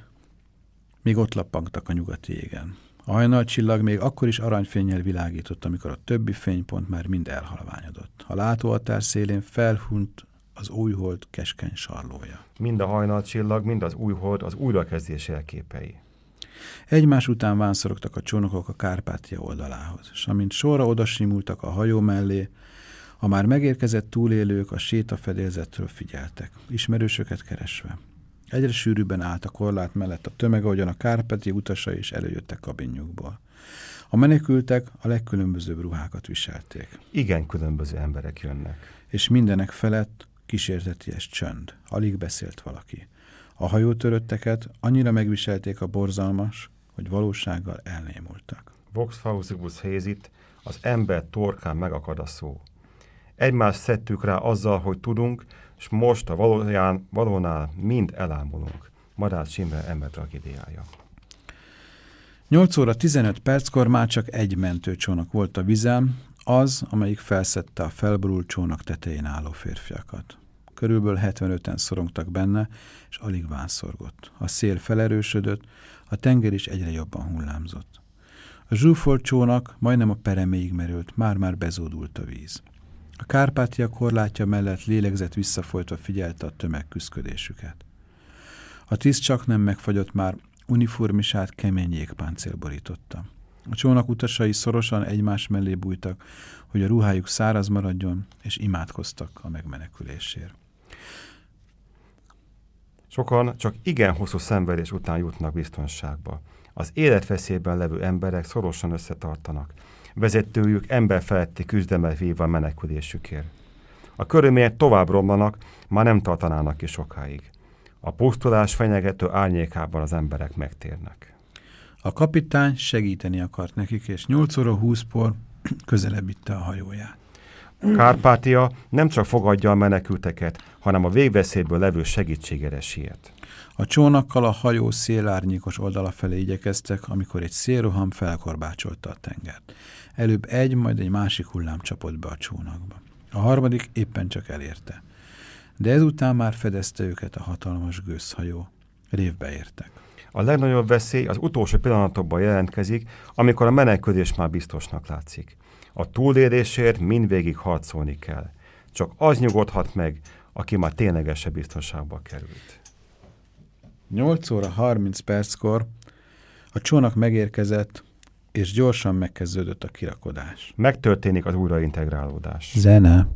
[SPEAKER 1] még ott lappangtak a nyugati égen. A hajnalcsillag még akkor is aranyfényel világított, amikor a többi fénypont már mind elhalványodott. A látóhatár szélén felhunyt az újhold keskeny sarlója.
[SPEAKER 2] Mind a hajnalcsillag, mind az újhold az újrakezdés jelképei.
[SPEAKER 1] Egymás után vánszorogtak a csónakok a Kárpátia oldalához, és amint sorra odasimultak a hajó mellé, a már megérkezett túlélők a sétafedélzetről figyeltek, ismerősöket keresve. Egyre sűrűbben állt a korlát mellett a tömeg, ahogyan a Kárpáti utasai is előjöttek kabinjukból. A menekültek a legkülönbözőbb ruhákat viselték.
[SPEAKER 2] Igen különböző emberek jönnek.
[SPEAKER 1] És mindenek felett kísérteties csönd. Alig beszélt valaki. A hajótörötteket annyira megviselték a borzalmas, hogy valósággal elnémultak.
[SPEAKER 2] Vox fausibus hézit, az ember torkán megakad a szó. Egymást szedtük rá azzal, hogy tudunk, és most a valóján, valónál mind elámulunk. Madács Imre ember tragédiája.
[SPEAKER 1] 8 óra 15 perckor már csak egy mentőcsónak volt a vizem, az, amelyik felszette a felborult csónak tetején álló férfiakat. Körülbelül 75-en szorongtak benne, és alig vánszorgott. A szél felerősödött, a tenger is egyre jobban hullámzott. A zsúfolt csónak majdnem a pereméig merült, már-már bezódult a víz. A Kárpátia korlátja mellett lélegzett visszafolytva figyelte a tömeg küzdködésüket. A tiszt csak nem megfagyott már, uniformisát kemény jégpáncél borította. A csónak utasai szorosan egymás mellé bújtak, hogy a ruhájuk száraz maradjon, és imádkoztak a megmenekülésért.
[SPEAKER 2] Sokan csak igen hosszú szenvedés után jutnak biztonságba. Az életveszélyben levő emberek szorosan összetartanak. Vezetőjük emberfeletti küzdemet vívva a menekülésükért. A körülmények tovább romlanak, már nem tartanának ki sokáig. A pusztulás fenyegető árnyékában az emberek megtérnek.
[SPEAKER 1] A kapitány segíteni akart nekik, és 8 óra 20-por közelebb vitte a hajóját.
[SPEAKER 2] Kárpátia nem csak fogadja a menekülteket, hanem a végveszélyből levő segítségére siet.
[SPEAKER 1] A csónakkal a hajó szélárnyékos oldala felé igyekeztek, amikor egy szélroham felkorbácsolta a tengert. Előbb egy, majd egy másik hullám csapott be a csónakba. A harmadik éppen csak elérte. De ezután már fedezte őket a hatalmas gőzhajó. Révbe értek.
[SPEAKER 2] A legnagyobb veszély az utolsó pillanatokban jelentkezik, amikor a menekülés már biztosnak látszik. A túlélésért mindvégig harcolni kell. Csak az nyugodhat meg, aki már ténylegesen biztonságba került.
[SPEAKER 1] 8 óra 30 perckor a csónak megérkezett, és gyorsan megkezdődött a kirakodás.
[SPEAKER 2] Megtörténik az újraintegrálódás.
[SPEAKER 1] Zene.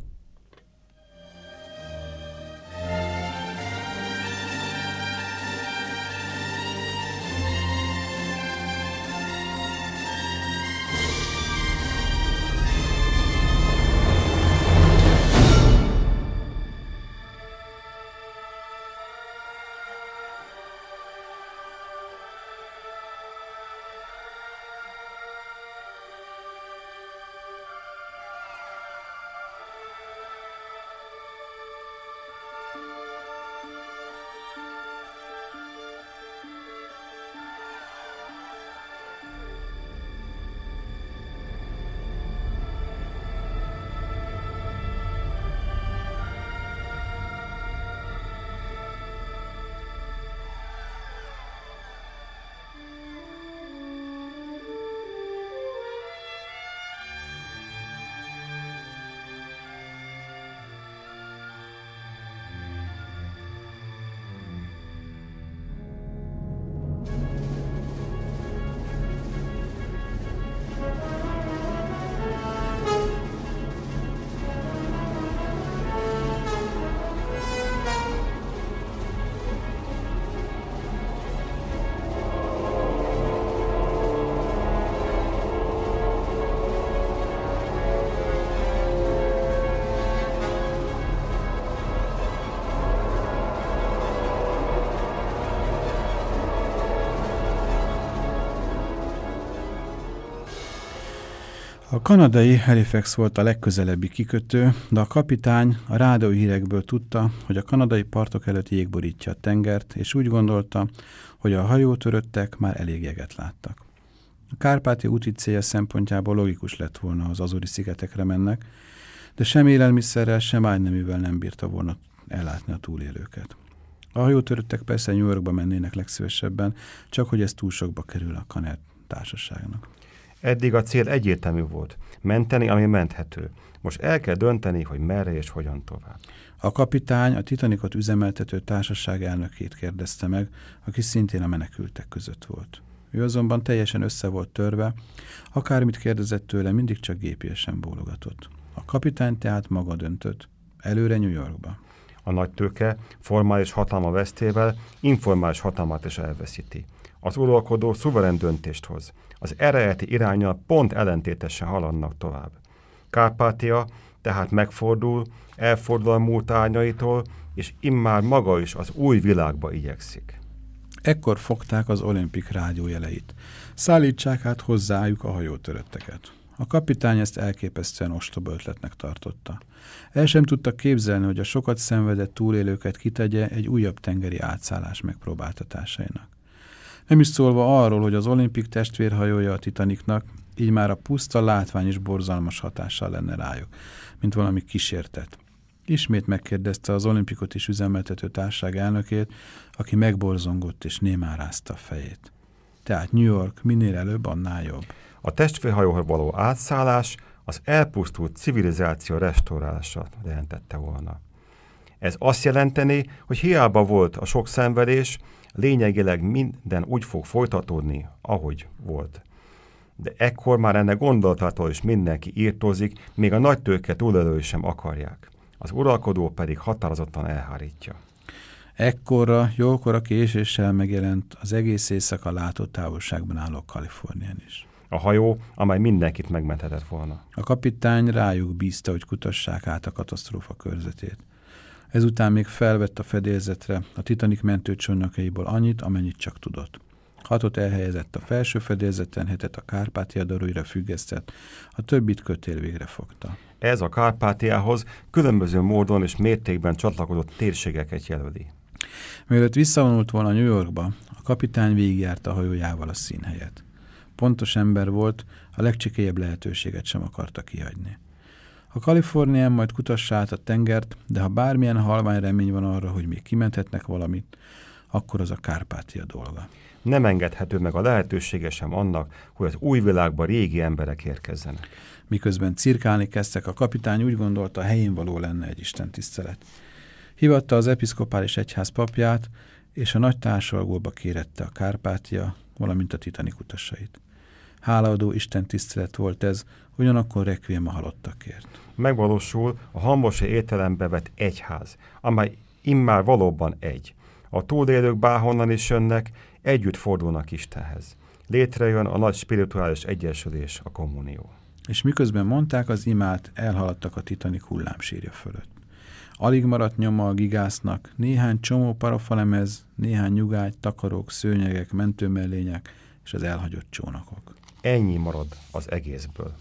[SPEAKER 1] Kanadai Halifax volt a legközelebbi kikötő, de a kapitány a rádiói hírekből tudta, hogy a kanadai partok előtt jég borítja a tengert, és úgy gondolta, hogy a hajótöröttek már elég jeget láttak. A Kárpáti úti célja szempontjából logikus lett volna, az Azori szigetekre mennek, de sem élelmiszerrel, sem ágyneművel nem bírta volna ellátni a túlélőket. A hajótöröttek persze New Yorkba mennének legszívesebben, csak hogy ez túl sokba kerül a Kaner társaságnak.
[SPEAKER 2] Eddig a cél egyértelmű volt. Menteni, ami menthető. Most el kell dönteni, hogy merre és hogyan tovább.
[SPEAKER 1] A kapitány a Titanicot üzemeltető társaság elnökét kérdezte meg, aki szintén a menekültek között volt. Ő azonban teljesen össze volt törve, akármit kérdezett tőle, mindig csak gépiesen bólogatott. A kapitány tehát maga döntött, előre New Yorkba.
[SPEAKER 2] A nagy tőke formális hatalma vesztével informális hatalmát is elveszíti. Az uralkodó szuverén döntést hoz. Az eredeti iránya pont ellentétesen haladnak tovább. Kárpátia tehát megfordul, elfordul a múlt árnyaitól, és immár maga is az új világba igyekszik.
[SPEAKER 1] Ekkor fogták az olimpik rádiójeleit. Szállítsák át hozzájuk a hajótörötteket. A kapitány ezt elképesztően ostoba ötletnek tartotta. El sem tudta képzelni, hogy a sokat szenvedett túlélőket kitegye egy újabb tengeri átszállás megpróbáltatásainak. Nem is szólva arról, hogy az olimpik testvérhajója a Titaniknak, így már a puszta látvány is borzalmas hatással lenne rájuk, mint valami kísértet. Ismét megkérdezte az olimpikot is üzemeltető társaság elnökét, aki megborzongott és némárázta a fejét. Tehát New York minél előbb, annál jobb.
[SPEAKER 2] A testvérhajóhoz való átszállás az elpusztult civilizáció restaurálása jelentette volna. Ez azt jelenteni, hogy hiába volt a sok szenvedés, lényegileg minden úgy fog folytatódni, ahogy volt. De ekkor már ennek gondolatától is mindenki írtózik, még a nagy tőke túlelői sem akarják. Az uralkodó pedig határozottan elhárítja.
[SPEAKER 1] Ekkorra, jókora késéssel megjelent az egész éjszaka látott távolságban álló Kalifornián is.
[SPEAKER 2] A hajó, amely mindenkit megmenthetett volna.
[SPEAKER 1] A kapitány rájuk bízta, hogy kutassák át a katasztrófa körzetét. Ezután még felvett a fedélzetre a Titanic mentőcsónakaiból annyit, amennyit csak tudott. Hatot elhelyezett a felső fedélzeten, hetet a Kárpátia daróira függesztett, a többit kötél végre fogta.
[SPEAKER 2] Ez a Kárpátiához különböző módon és mértékben csatlakozott térségeket jelöli.
[SPEAKER 1] Mielőtt visszavonult volna New Yorkba, a kapitány végigjárta a hajójával a színhelyet. Pontos ember volt, a legcsikélyebb lehetőséget sem akarta kihagyni. A Kalifornián majd kutassa át a tengert, de ha bármilyen halvány remény van arra, hogy még kimenthetnek valamit, akkor az a Kárpátia dolga.
[SPEAKER 2] Nem engedhető meg a lehetősége sem annak, hogy az új világba régi emberek érkezzenek.
[SPEAKER 1] Miközben cirkálni kezdtek, a kapitány úgy gondolta, helyén való lenne egy istentisztelet. Hivatta az episzkopális egyház papját, és a nagy társalgóba kérette a Kárpátia, valamint a Titanic utasait. Hálaadó Isten tisztelet volt ez, ugyanakkor rekviem a halottakért.
[SPEAKER 2] Megvalósul a hambosi értelembe vett egyház, amely immár valóban egy. A túlélők bárhonnan is jönnek, együtt fordulnak Istenhez. Létrejön a nagy spirituális egyesülés, a kommunió.
[SPEAKER 1] És miközben mondták az imát, elhaladtak a Titanic hullámsírja fölött. Alig maradt nyoma a gigásznak, néhány csomó parafalemez, néhány nyugágy, takarók, szőnyegek, mentőmellények és az elhagyott csónakok.
[SPEAKER 2] Ennyi marad az egészből.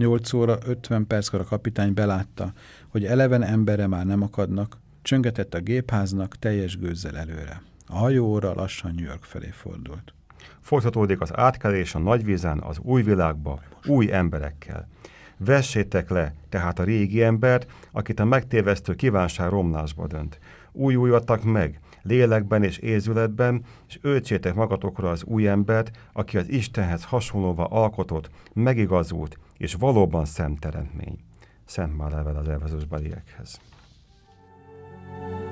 [SPEAKER 1] Nyolc óra 50 perckor a kapitány belátta, hogy eleven embere már nem akadnak, csöngetett a gépháznak teljes gőzzel előre. A hajóóra lassan New York felé fordult.
[SPEAKER 2] Folytatódik az átkelés a nagyvízen az új világba, új emberekkel. Vessétek le tehát a régi embert, akit a megtévesztő kívánság romlásba dönt. Új újattak meg, lélekben és érzületben, és öltsétek magatokra az új embert, aki az Istenhez hasonlóva alkotott, megigazult, és valóban szemteremtmény. Szent már level az Efezusbeliekhez.
[SPEAKER 1] A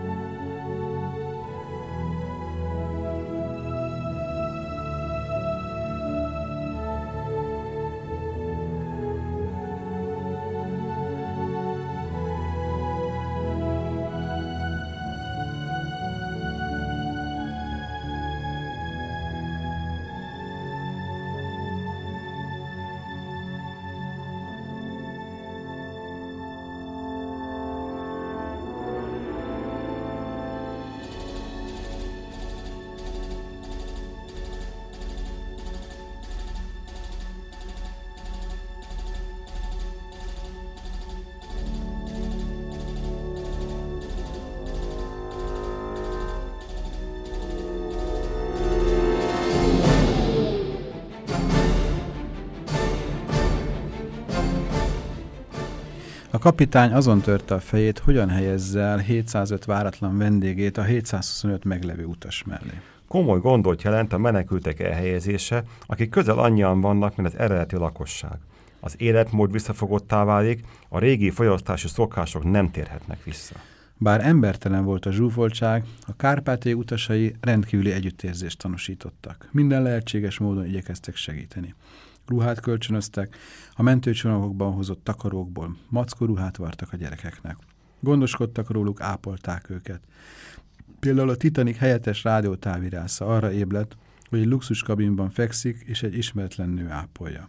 [SPEAKER 1] kapitány azon törte a fejét, hogyan helyezze el 705 váratlan vendégét a 725 meglevő utas mellé.
[SPEAKER 2] Komoly gondot jelent a menekültek elhelyezése, akik közel annyian vannak, mint az eredeti lakosság. Az életmód visszafogottá válik, a régi fogyasztási szokások nem térhetnek vissza.
[SPEAKER 1] Bár embertelen volt a zsúfoltság, a kárpátai utasai rendkívüli együttérzést tanúsítottak. Minden lehetséges módon igyekeztek segíteni. Ruhát kölcsönöztek, a mentőcsomagokban hozott takarókból mackó ruhát vartak a gyerekeknek. Gondoskodtak róluk, ápolták őket. Például a Titanic helyettes rádiótávirásza arra ébledt, hogy egy luxuskabinban fekszik, és egy ismeretlen nő ápolja.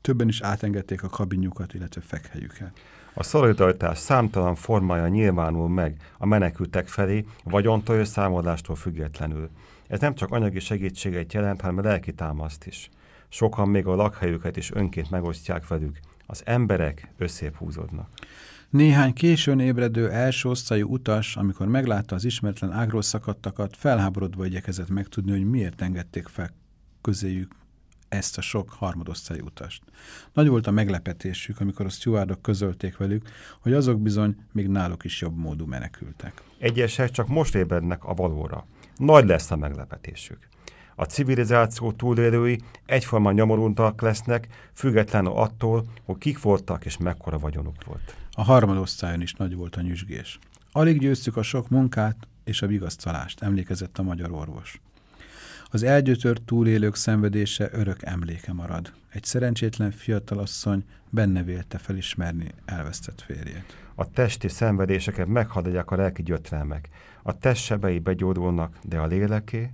[SPEAKER 1] Többen is átengedték a kabinjukat, illetve fekhelyüket.
[SPEAKER 2] A szolidaritás számtalan formája nyilvánul meg a menekültek felé, vagyontól és számolástól függetlenül. Ez nem csak anyagi segítséget jelent, hanem lelki támaszt is. Sokan még a lakhelyüket is önként megosztják velük. Az emberek összép húzódnak.
[SPEAKER 1] Néhány későn ébredő első osztályú utas, amikor meglátta az ismeretlen ágról szakadtakat, felháborodva igyekezett megtudni, hogy miért engedték fel közéjük ezt a sok harmadosztályú utast. Nagy volt a meglepetésük, amikor a stewardok közölték velük, hogy azok bizony még náluk is jobb módú menekültek.
[SPEAKER 2] Egyesek csak most ébrednek a valóra. Nagy lesz a meglepetésük. A civilizáció túlélői egyforma nyomoruntak lesznek, függetlenül attól, hogy kik voltak és mekkora vagyonuk volt.
[SPEAKER 1] A harmadosztályon is nagy volt a nyüzsgés. Alig győztük a sok munkát és a vigasztalást, emlékezett a magyar orvos. Az elgyötört túlélők szenvedése örök emléke marad. Egy szerencsétlen fiatalasszony benne vélte felismerni elvesztett férjét.
[SPEAKER 2] A testi szenvedéseket meghaladják a lelki gyötrelmek. A testsebei begyógyulnak, de a léleké?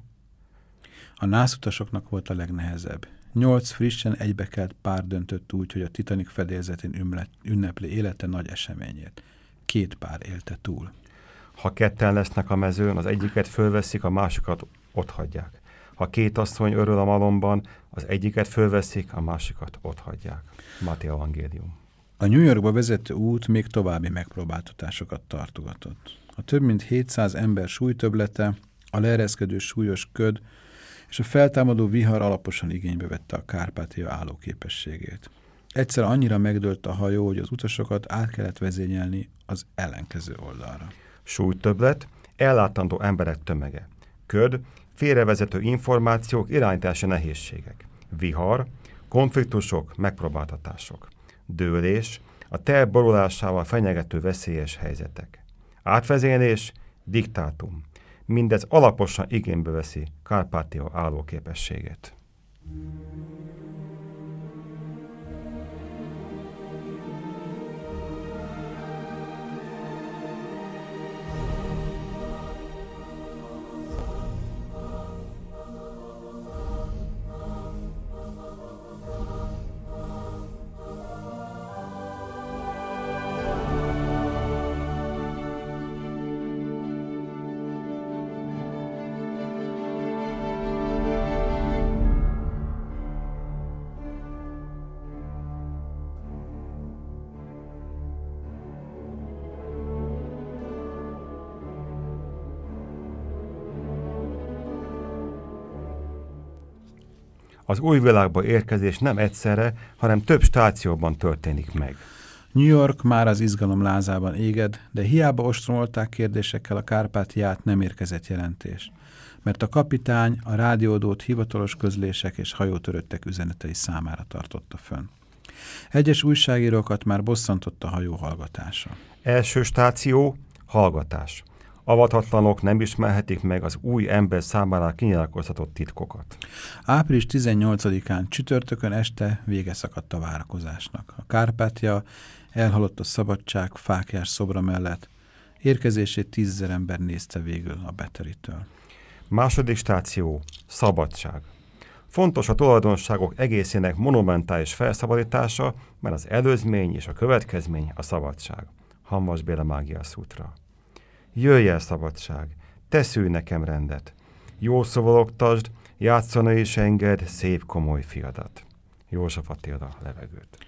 [SPEAKER 1] A nászutasoknak volt a legnehezebb. Nyolc frissen egybekelt pár döntött úgy, hogy a Titanic fedélzetén ünnepli élete nagy eseményét. Két pár élte túl.
[SPEAKER 2] Ha ketten lesznek a mezőn, az egyiket fölveszik, a másikat ott hagyják. Ha két asszony örül a malomban, az egyiket fölveszik, a másikat ott hagyják. Máté Evangélium.
[SPEAKER 1] A New Yorkba vezető út még további megpróbáltatásokat tartogatott. A több mint 700 ember súlytöblete, a leereszkedő súlyos köd és a feltámadó vihar alaposan igénybe vette a Kárpátia állóképességét. Egyszer annyira megdőlt a hajó, hogy az utasokat át kellett vezényelni az ellenkező oldalra.
[SPEAKER 2] Súlytöbblet, ellátandó emberek tömege. Köd, félrevezető információk, irányítási nehézségek. Vihar, konfliktusok, megpróbáltatások. Dőlés, a terv borulásával fenyegető veszélyes helyzetek. Átvezénylés, diktátum. Mindez alaposan igénybe veszi Kárpátia állóképességét. Az új világba érkezés nem egyszerre, hanem több stációban történik meg.
[SPEAKER 1] New York már az izgalom lázában éged, de hiába ostromolták kérdésekkel a Kárpátiát, nem érkezett jelentés. Mert a kapitány a rádiódót hivatalos közlések és hajótöröttek üzenetei számára tartotta fönn. Egyes újságírókat már bosszantott a hajó hallgatása.
[SPEAKER 2] Első stáció, hallgatás avatatlanok nem ismerhetik meg az új ember számára kinyilatkoztatott titkokat.
[SPEAKER 1] Április 18-án csütörtökön este vége szakadt a várakozásnak. A Kárpátja elhalott a szabadság fákjás szobra mellett. Érkezését tízzer ember nézte végül a beteritől.
[SPEAKER 2] Második stáció, szabadság. Fontos a tulajdonságok egészének monumentális felszabadítása, mert az előzmény és a következmény a szabadság. Hamvas Béla Mágia Szutra. Jöjj el, szabadság, teszülj nekem rendet. Jó szovalogtasd, játszana és enged szép komoly fiadat. József Attila levegőt.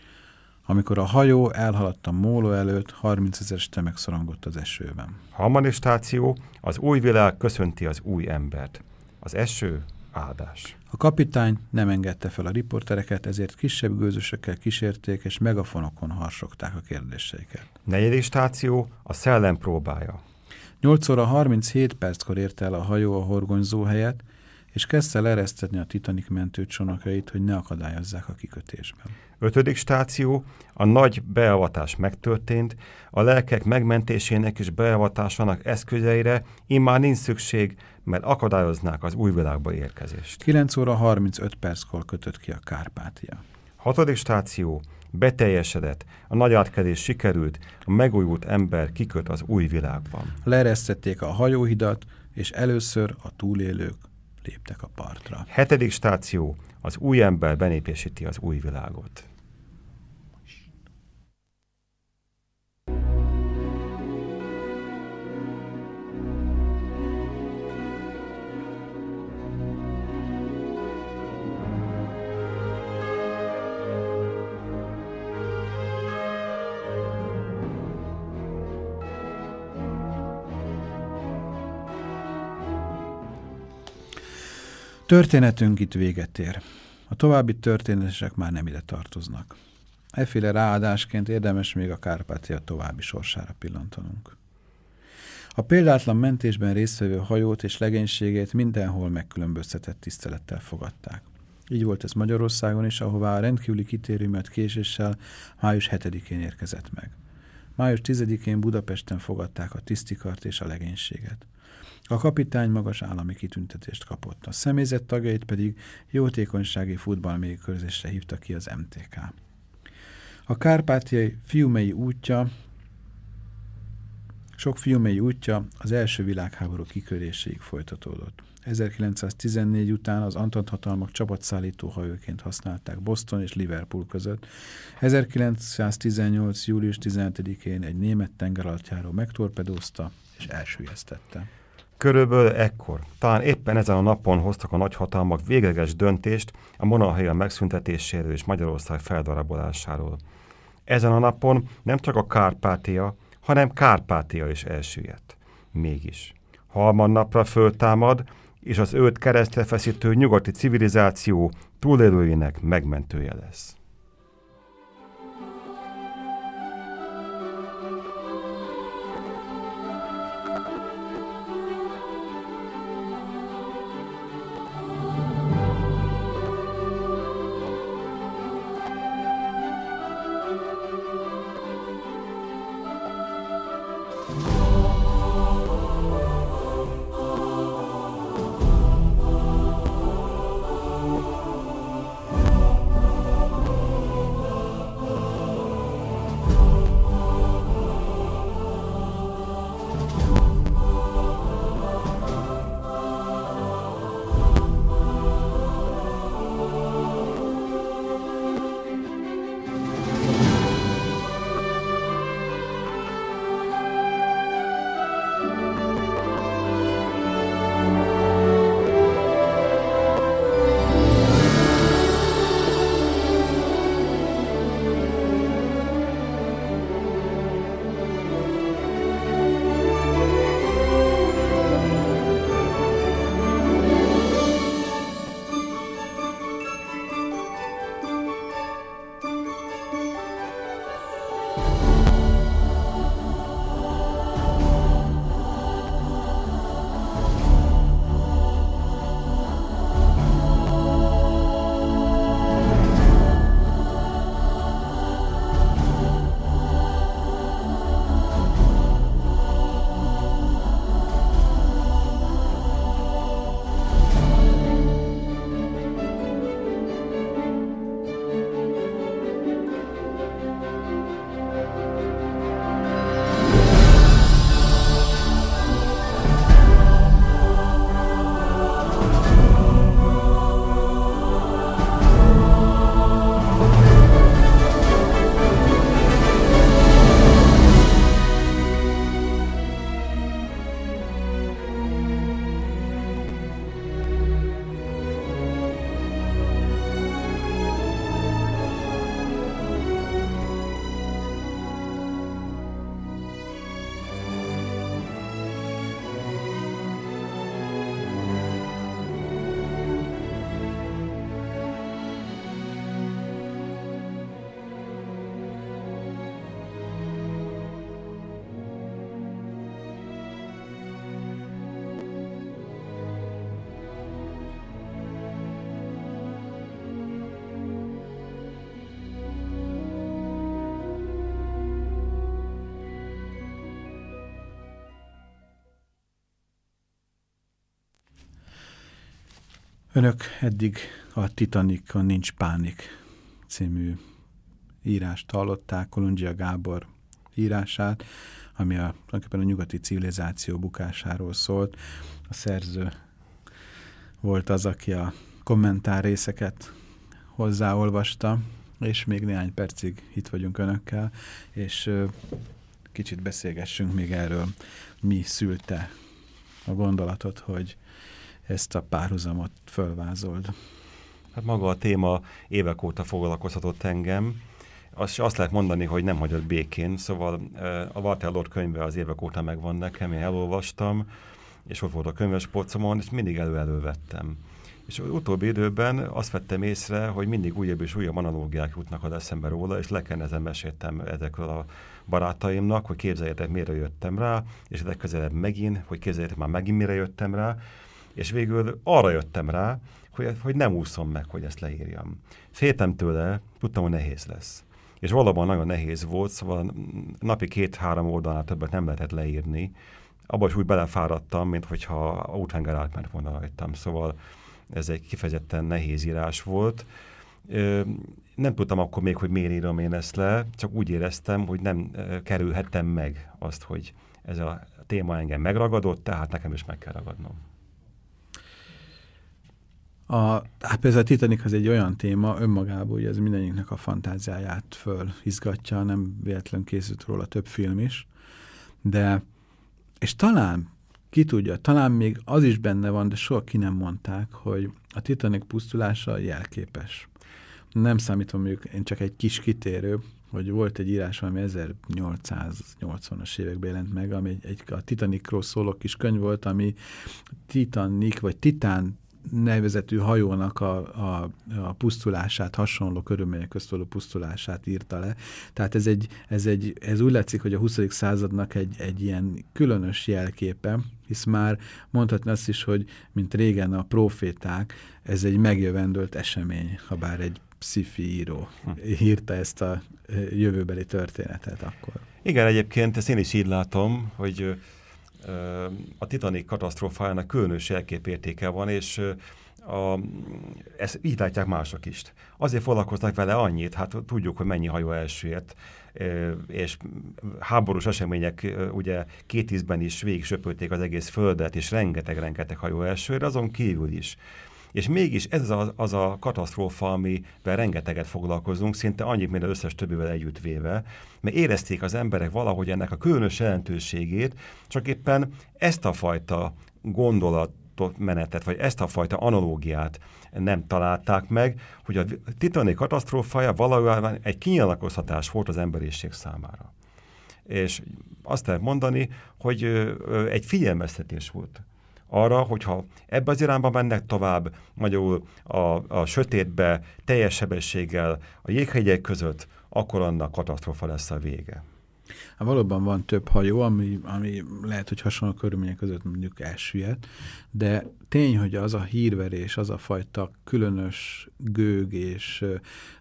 [SPEAKER 1] Amikor a hajó elhaladt a móló előtt, 30 ezer tömeg szorongott az esőben.
[SPEAKER 2] Harmadik stáció, az új világ köszönti az új embert. Az eső áldás.
[SPEAKER 1] A kapitány nem engedte fel a riportereket, ezért kisebb gőzösökkel kísérték, és megafonokon harsogták a kérdéseiket.
[SPEAKER 2] Negyedik stáció a szellem próbája.
[SPEAKER 1] 8 óra 37 perckor ért el a hajó a horgonyzó helyet, és kezdte leresztetni a Titanic mentőcsónakait, hogy ne akadályozzák a kikötésben.
[SPEAKER 2] Ötödik stáció, a nagy beavatás megtörtént, a lelkek megmentésének és beavatásának eszközeire immár nincs szükség, mert akadályoznák az új világba érkezést.
[SPEAKER 1] 9 óra 35 perckor kötött ki a Kárpátia.
[SPEAKER 2] Hatodik stáció, beteljesedett, a nagy átkelés sikerült, a megújult ember kiköt az új világban.
[SPEAKER 1] Leresztették a hajóhidat, és először a túlélők léptek a partra.
[SPEAKER 2] Hetedik stáció, az új ember benépesíti az új világot.
[SPEAKER 1] Történetünk itt véget ér. A további történetesek már nem ide tartoznak. Efféle ráadásként érdemes még a Kárpátia további sorsára pillantanunk. A példátlan mentésben résztvevő hajót és legénységét mindenhol megkülönböztetett tisztelettel fogadták. Így volt ez Magyarországon is, ahová a rendkívüli kitérőmet késéssel május 7-én érkezett meg. Május 10-én Budapesten fogadták a tisztikart és a legénységet. A kapitány magas állami kitüntetést kapott, a személyzet tagjait pedig jótékonysági futballmérkőzésre hívta ki az MTK. A kárpátiai fiumei útja, sok fiumei útja az első világháború kiköréséig folytatódott. 1914 után az Antant hatalmak csapatszállító hajóként használták Boston és Liverpool között. 1918. július 17-én egy német tengeralattjáró megtorpedózta és elsüllyesztette.
[SPEAKER 2] Körülbelül ekkor, talán éppen ezen a napon hoztak a nagyhatalmak végleges döntést a monarchia megszüntetéséről és Magyarország feldarabolásáról. Ezen a napon nem csak a Kárpátia, hanem Kárpátia is elsüllyedt. Mégis. napra föltámad, és az őt keresztre feszítő nyugati civilizáció túlélőinek megmentője lesz.
[SPEAKER 1] Önök eddig a Titanicon Nincs Pánik című írást hallották, Kolundzsia Gábor írását, ami a, a nyugati civilizáció bukásáról szólt. A szerző volt az, aki a kommentár részeket hozzáolvasta, és még néhány percig itt vagyunk önökkel, és kicsit beszélgessünk még erről, mi szülte a gondolatot, hogy ezt a párhuzamot fölvázold.
[SPEAKER 2] Hát maga a téma évek óta foglalkoztatott engem. Azt, azt lehet mondani, hogy nem hagyott békén, szóval a Walter Lord könyve az évek óta megvan nekem, én elolvastam, és ott volt a könyves polcomon, és mindig elő-elővettem. És az utóbbi időben azt vettem észre, hogy mindig újabb és újabb analógiák jutnak az eszembe róla, és lekennezen meséltem ezekről a barátaimnak, hogy képzeljétek, mire jöttem rá, és legközelebb megint, hogy képzeljétek már megint, mire jöttem rá, és végül arra jöttem rá, hogy, hogy nem úszom meg, hogy ezt leírjam. Féltem tőle, tudtam, hogy nehéz lesz. És valóban nagyon nehéz volt, szóval napi két-három oldalnál többet nem lehetett leírni. Abba is úgy belefáradtam, mint hogyha úthenger átment volna rajtam. Szóval ez egy kifejezetten nehéz írás volt. Nem tudtam akkor még, hogy miért írom én ezt le, csak úgy éreztem, hogy nem kerülhettem meg azt, hogy ez a téma engem megragadott, tehát nekem is meg kell ragadnom.
[SPEAKER 1] A, hát például a Titanic az egy olyan téma önmagában, hogy ez mindeniknek a fantáziáját föl izgatja, nem véletlen készült róla több film is, de és talán ki tudja, talán még az is benne van, de soha ki nem mondták, hogy a Titanic pusztulása jelképes. Nem számítom mondjuk, én csak egy kis kitérő, hogy volt egy írás, ami 1880-as években jelent meg, ami egy, egy a Titanicról szóló kis könyv volt, ami Titanic, vagy Titán nevezetű hajónak a, a, a pusztulását, hasonló körülmények közt való pusztulását írta le. Tehát ez, egy, ez, egy, ez úgy látszik, hogy a 20. századnak egy, egy ilyen különös jelképe, hisz már mondhatni azt is, hogy mint régen a proféták, ez egy megjövendőlt esemény, ha bár egy sci író írta ezt a jövőbeli történetet akkor.
[SPEAKER 2] Igen, egyébként ezt én is így látom, hogy a Titanic katasztrófájának különös jelképértéke van, és a, ezt így látják mások is. Azért foglalkoznak vele annyit, hát tudjuk, hogy mennyi hajó elsőért, és háborús események ugye két ízben is végig söpölték az egész földet, és rengeteg-rengeteg hajó elsőért, azon kívül is. És mégis ez az, az a katasztrófa, amivel rengeteget foglalkozunk, szinte annyit, mint az összes többivel együtt véve, mert érezték az emberek valahogy ennek a különös jelentőségét, csak éppen ezt a fajta gondolat, menetet, vagy ezt a fajta analógiát nem találták meg, hogy a titani katasztrófája valójában egy kinyilvakozhatás volt az emberiség számára. És azt lehet mondani, hogy egy figyelmeztetés volt arra, hogyha ebbe az irányba mennek tovább, magyarul a, a sötétbe, teljes sebességgel a jéghegyek között, akkor annak katasztrofa lesz a vége.
[SPEAKER 1] Hát valóban van több hajó, ami, ami lehet, hogy hasonló körülmények között mondjuk elsüllyedt, de tény, hogy az a hírverés, az a fajta különös gőg és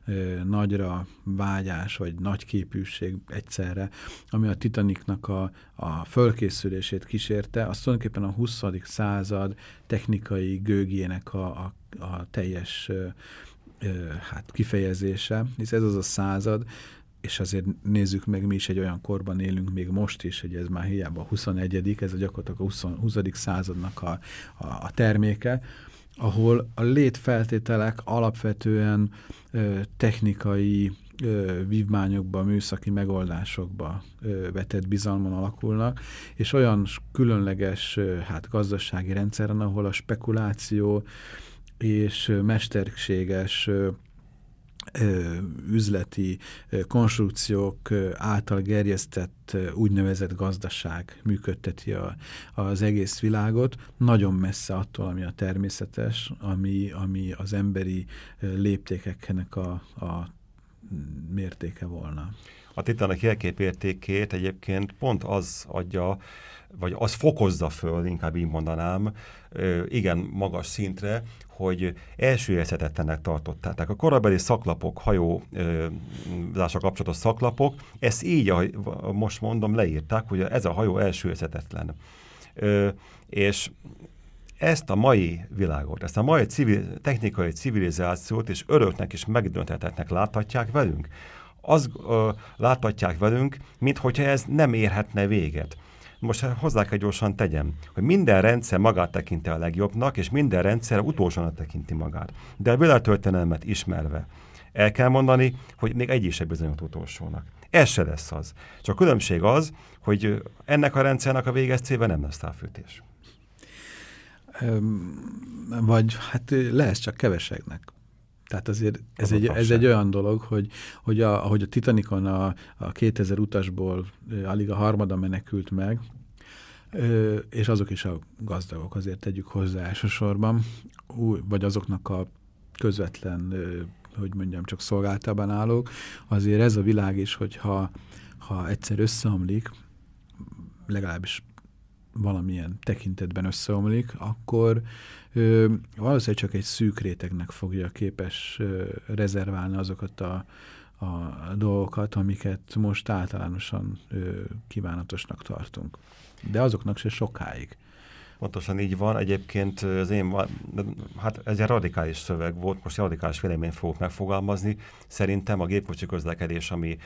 [SPEAKER 1] ö, nagyra vágyás, vagy nagyképűség egyszerre, ami a Titanicnak a, a fölkészülését kísérte, az tulajdonképpen a 20. század technikai gőgének a, a, a teljes ö, hát kifejezése, hisz ez az a század, és azért nézzük meg, mi is egy olyan korban élünk még most is, hogy ez már hiába a 21 ez a gyakorlatilag a 20. 20. századnak a, a, a terméke, ahol a létfeltételek alapvetően ö, technikai ö, vívmányokba, műszaki megoldásokba ö, vetett bizalmon alakulnak, és olyan különleges ö, hát gazdasági rendszeren, ahol a spekuláció és mesterséges ö, üzleti konstrukciók által gerjesztett úgynevezett gazdaság működteti a, az egész világot, nagyon messze attól, ami a természetes, ami, ami az emberi léptékeknek a, a mértéke volna.
[SPEAKER 2] A Titanic jelképértékét egyébként pont az adja, vagy az fokozza föl, inkább így mondanám, igen magas szintre, hogy elsőjelzhetetlenek tartották. A korabeli szaklapok, hajózása kapcsolatos szaklapok, ezt így, ahogy most mondom, leírták, hogy ez a hajó elsőjelzhetetlen. És ezt a mai világot, ezt a mai civil, technikai civilizációt és öröknek és megdöntetetnek láthatják velünk. Azt ö, láthatják velünk, mintha ez nem érhetne véget. Most hozzá kell gyorsan tegyem, hogy minden rendszer magát tekinti a legjobbnak, és minden rendszer utolsónak tekinti magát. De a világtörténelmet ismerve el kell mondani, hogy még egy is egy bizonyos utolsónak. Ez se lesz az. Csak a különbség az, hogy ennek a rendszernek a véges célve nem lesz távfűtés.
[SPEAKER 1] Vagy hát lesz csak keveseknek. Tehát azért ez egy, ez egy olyan dolog, hogy, hogy a, ahogy a Titanicon a, a 2000 utasból alig a harmada menekült meg, és azok is a gazdagok, azért tegyük hozzá elsősorban, vagy azoknak a közvetlen, hogy mondjam, csak szolgáltában állók, azért ez a világ is, hogyha ha egyszer összeomlik, legalábbis valamilyen tekintetben összeomlik, akkor ö, valószínűleg csak egy szűk rétegnek fogja képes ö, rezerválni azokat a, a dolgokat, amiket most általánosan ö, kívánatosnak tartunk. De azoknak se sokáig.
[SPEAKER 2] Pontosan így van. Egyébként az én, hát ez egy radikális szöveg volt, most radikális véleményt fogok megfogalmazni. Szerintem a gépkocsi közlekedés, ami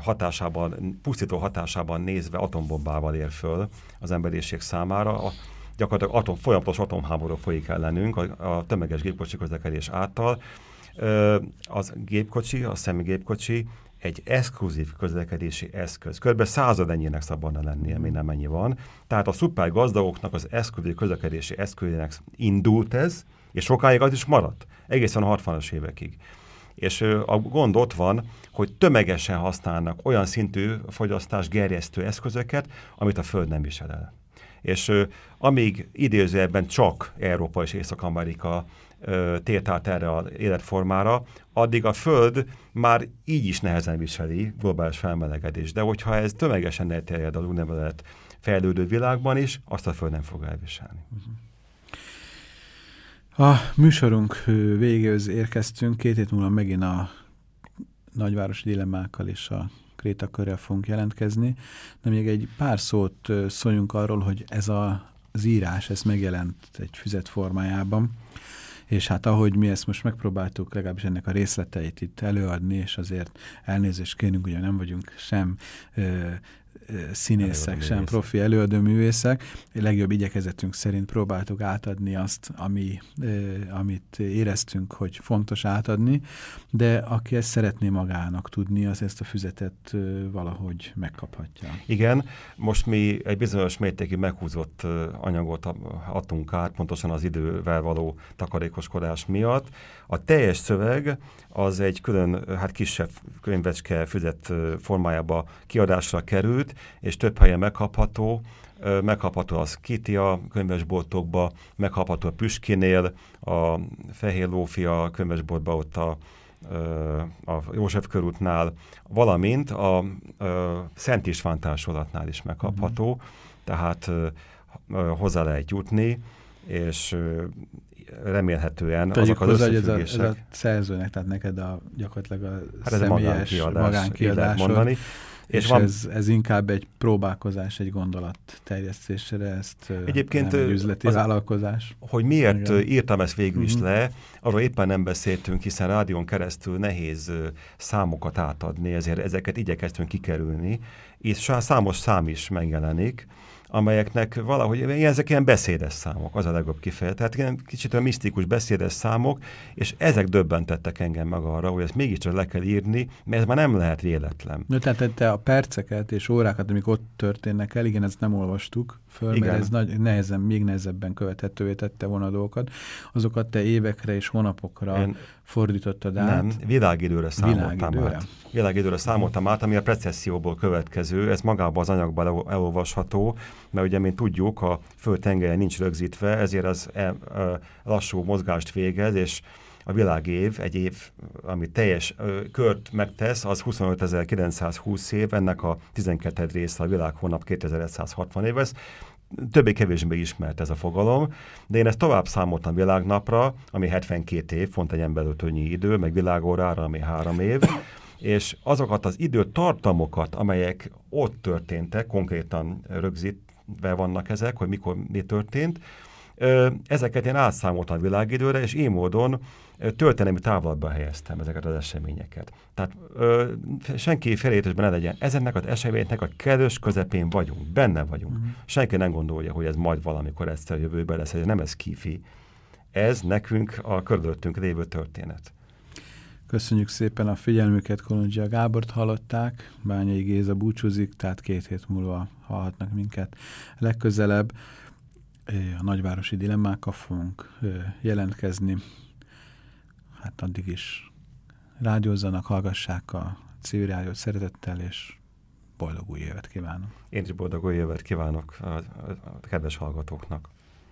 [SPEAKER 2] hatásában, pusztító hatásában nézve atombombával ér föl az emberiség számára. A, gyakorlatilag atom, folyamatos atomháború folyik ellenünk a, a tömeges gépkocsi közlekedés által. Az gépkocsi, a személygépkocsi egy exkluzív közlekedési eszköz. Körbe század ennyinek szabadna lennie, mint nem ennyi van. Tehát a szuper gazdagoknak az exkluzív közlekedési eszközének indult ez, és sokáig az is maradt, egészen a 60-as évekig. És a gond ott van, hogy tömegesen használnak olyan szintű fogyasztás gerjesztő eszközöket, amit a Föld nem visel el. És amíg idézőjelben csak Európa és Észak-Amerika tért át erre az életformára, addig a Föld már így is nehezen viseli globális felmelegedés. De hogyha ez tömegesen elterjed a úgynevezett fejlődő világban is, azt a Föld nem fog elviselni.
[SPEAKER 1] A műsorunk végéhez érkeztünk, két hét múlva megint a nagyvárosi dilemmákkal és a krétakörrel fogunk jelentkezni, de még egy pár szót szóljunk arról, hogy ez a, az írás, ez megjelent egy füzet formájában, és hát ahogy mi ezt most megpróbáltuk legalábbis ennek a részleteit itt előadni, és azért elnézést kérünk, ugye nem vagyunk sem ö, színészek, sem profi előadóművészek. Legjobb igyekezetünk szerint próbáltuk átadni azt, ami, amit éreztünk, hogy fontos átadni, de aki ezt szeretné magának tudni, az ezt a füzetet valahogy megkaphatja.
[SPEAKER 2] Igen, most mi egy bizonyos mértékű meghúzott anyagot adtunk át, pontosan az idővel való takarékoskodás miatt. A teljes szöveg az egy külön, hát kisebb könyvecske füzet formájába kiadásra került, és több helyen megkapható, megkapható a Skitia könyvesboltokba, megkapható a Püskinél, a Fehér Lófia könyvesboltba ott a, a József körútnál, valamint a, a Szent István társulatnál is megkapható, mm. tehát hozzá lehet jutni, és remélhetően
[SPEAKER 1] Tegyük azok az hozzá, összefüggések... Ez a, ez a szerzőnek, tehát neked a, gyakorlatilag a hát ez személyes magánkiadás, magánkiadás mondani. És, és van... ez, ez inkább egy próbálkozás, egy gondolat terjesztésére, ezt Egyébként nem egy üzleti az, vállalkozás.
[SPEAKER 2] Hogy miért Igen. írtam ezt végül is mm -hmm. le, arról éppen nem beszéltünk, hiszen rádión keresztül nehéz számokat átadni, ezért ezeket igyekeztünk kikerülni, és számos szám is megjelenik, amelyeknek valahogy, ezek ilyen beszédes számok, az a legjobb kifejezés. Tehát ilyen kicsit olyan misztikus beszédes számok, és ezek döbbentettek engem meg arra, hogy ezt mégiscsak le kell írni, mert ez már nem lehet véletlen.
[SPEAKER 1] No, tehát te a perceket és órákat, amik ott történnek el, igen, ezt nem olvastuk föl, igen. mert ez nagy, nehezen, még nehezebben követhetővé tette volna a dolgokat. Azokat te évekre és hónapokra Én fordítottad át. Nem,
[SPEAKER 2] világidőre számoltam világidőre. át. Világidőre számoltam át, ami a precesszióból következő, ez magában az anyagban elolvasható, mert ugye, mint tudjuk, a föld tengelye nincs rögzítve, ezért az e, e, lassú mozgást végez, és a világév, egy év, ami teljes ö, kört megtesz, az 25.920 év, ennek a 12. része a világ hónap 2160 év. Ez többé-kevésbé ismert ez a fogalom, de én ezt tovább számoltam világnapra, ami 72 év, pont egy emberöltőnyi idő, meg világórára, ami három év, és azokat az időtartamokat, amelyek ott történtek, konkrétan rögzítve vannak ezek, hogy mikor mi történt, Ezeket én átszámoltam a világidőre, és én módon történelmi távlatba helyeztem ezeket az eseményeket. Tehát ö, senki felétesben ne legyen. Ezennek az eseményeknek a kedves közepén vagyunk, benne vagyunk. Uh-huh. Senki nem gondolja, hogy ez majd valamikor egyszer jövőben lesz, ez nem ez kifi. Ez nekünk a körülöttünk lévő történet.
[SPEAKER 1] Köszönjük szépen a figyelmüket, Kolondzsia Gábort hallották, Bányai Géza búcsúzik, tehát két hét múlva hallhatnak minket legközelebb. A nagyvárosi dilemmákkal fogunk jelentkezni. Hát addig is rádiózzanak, hallgassák a civil szeretettel, és boldog új évet kívánok.
[SPEAKER 2] Én is boldog új évet kívánok a kedves hallgatóknak.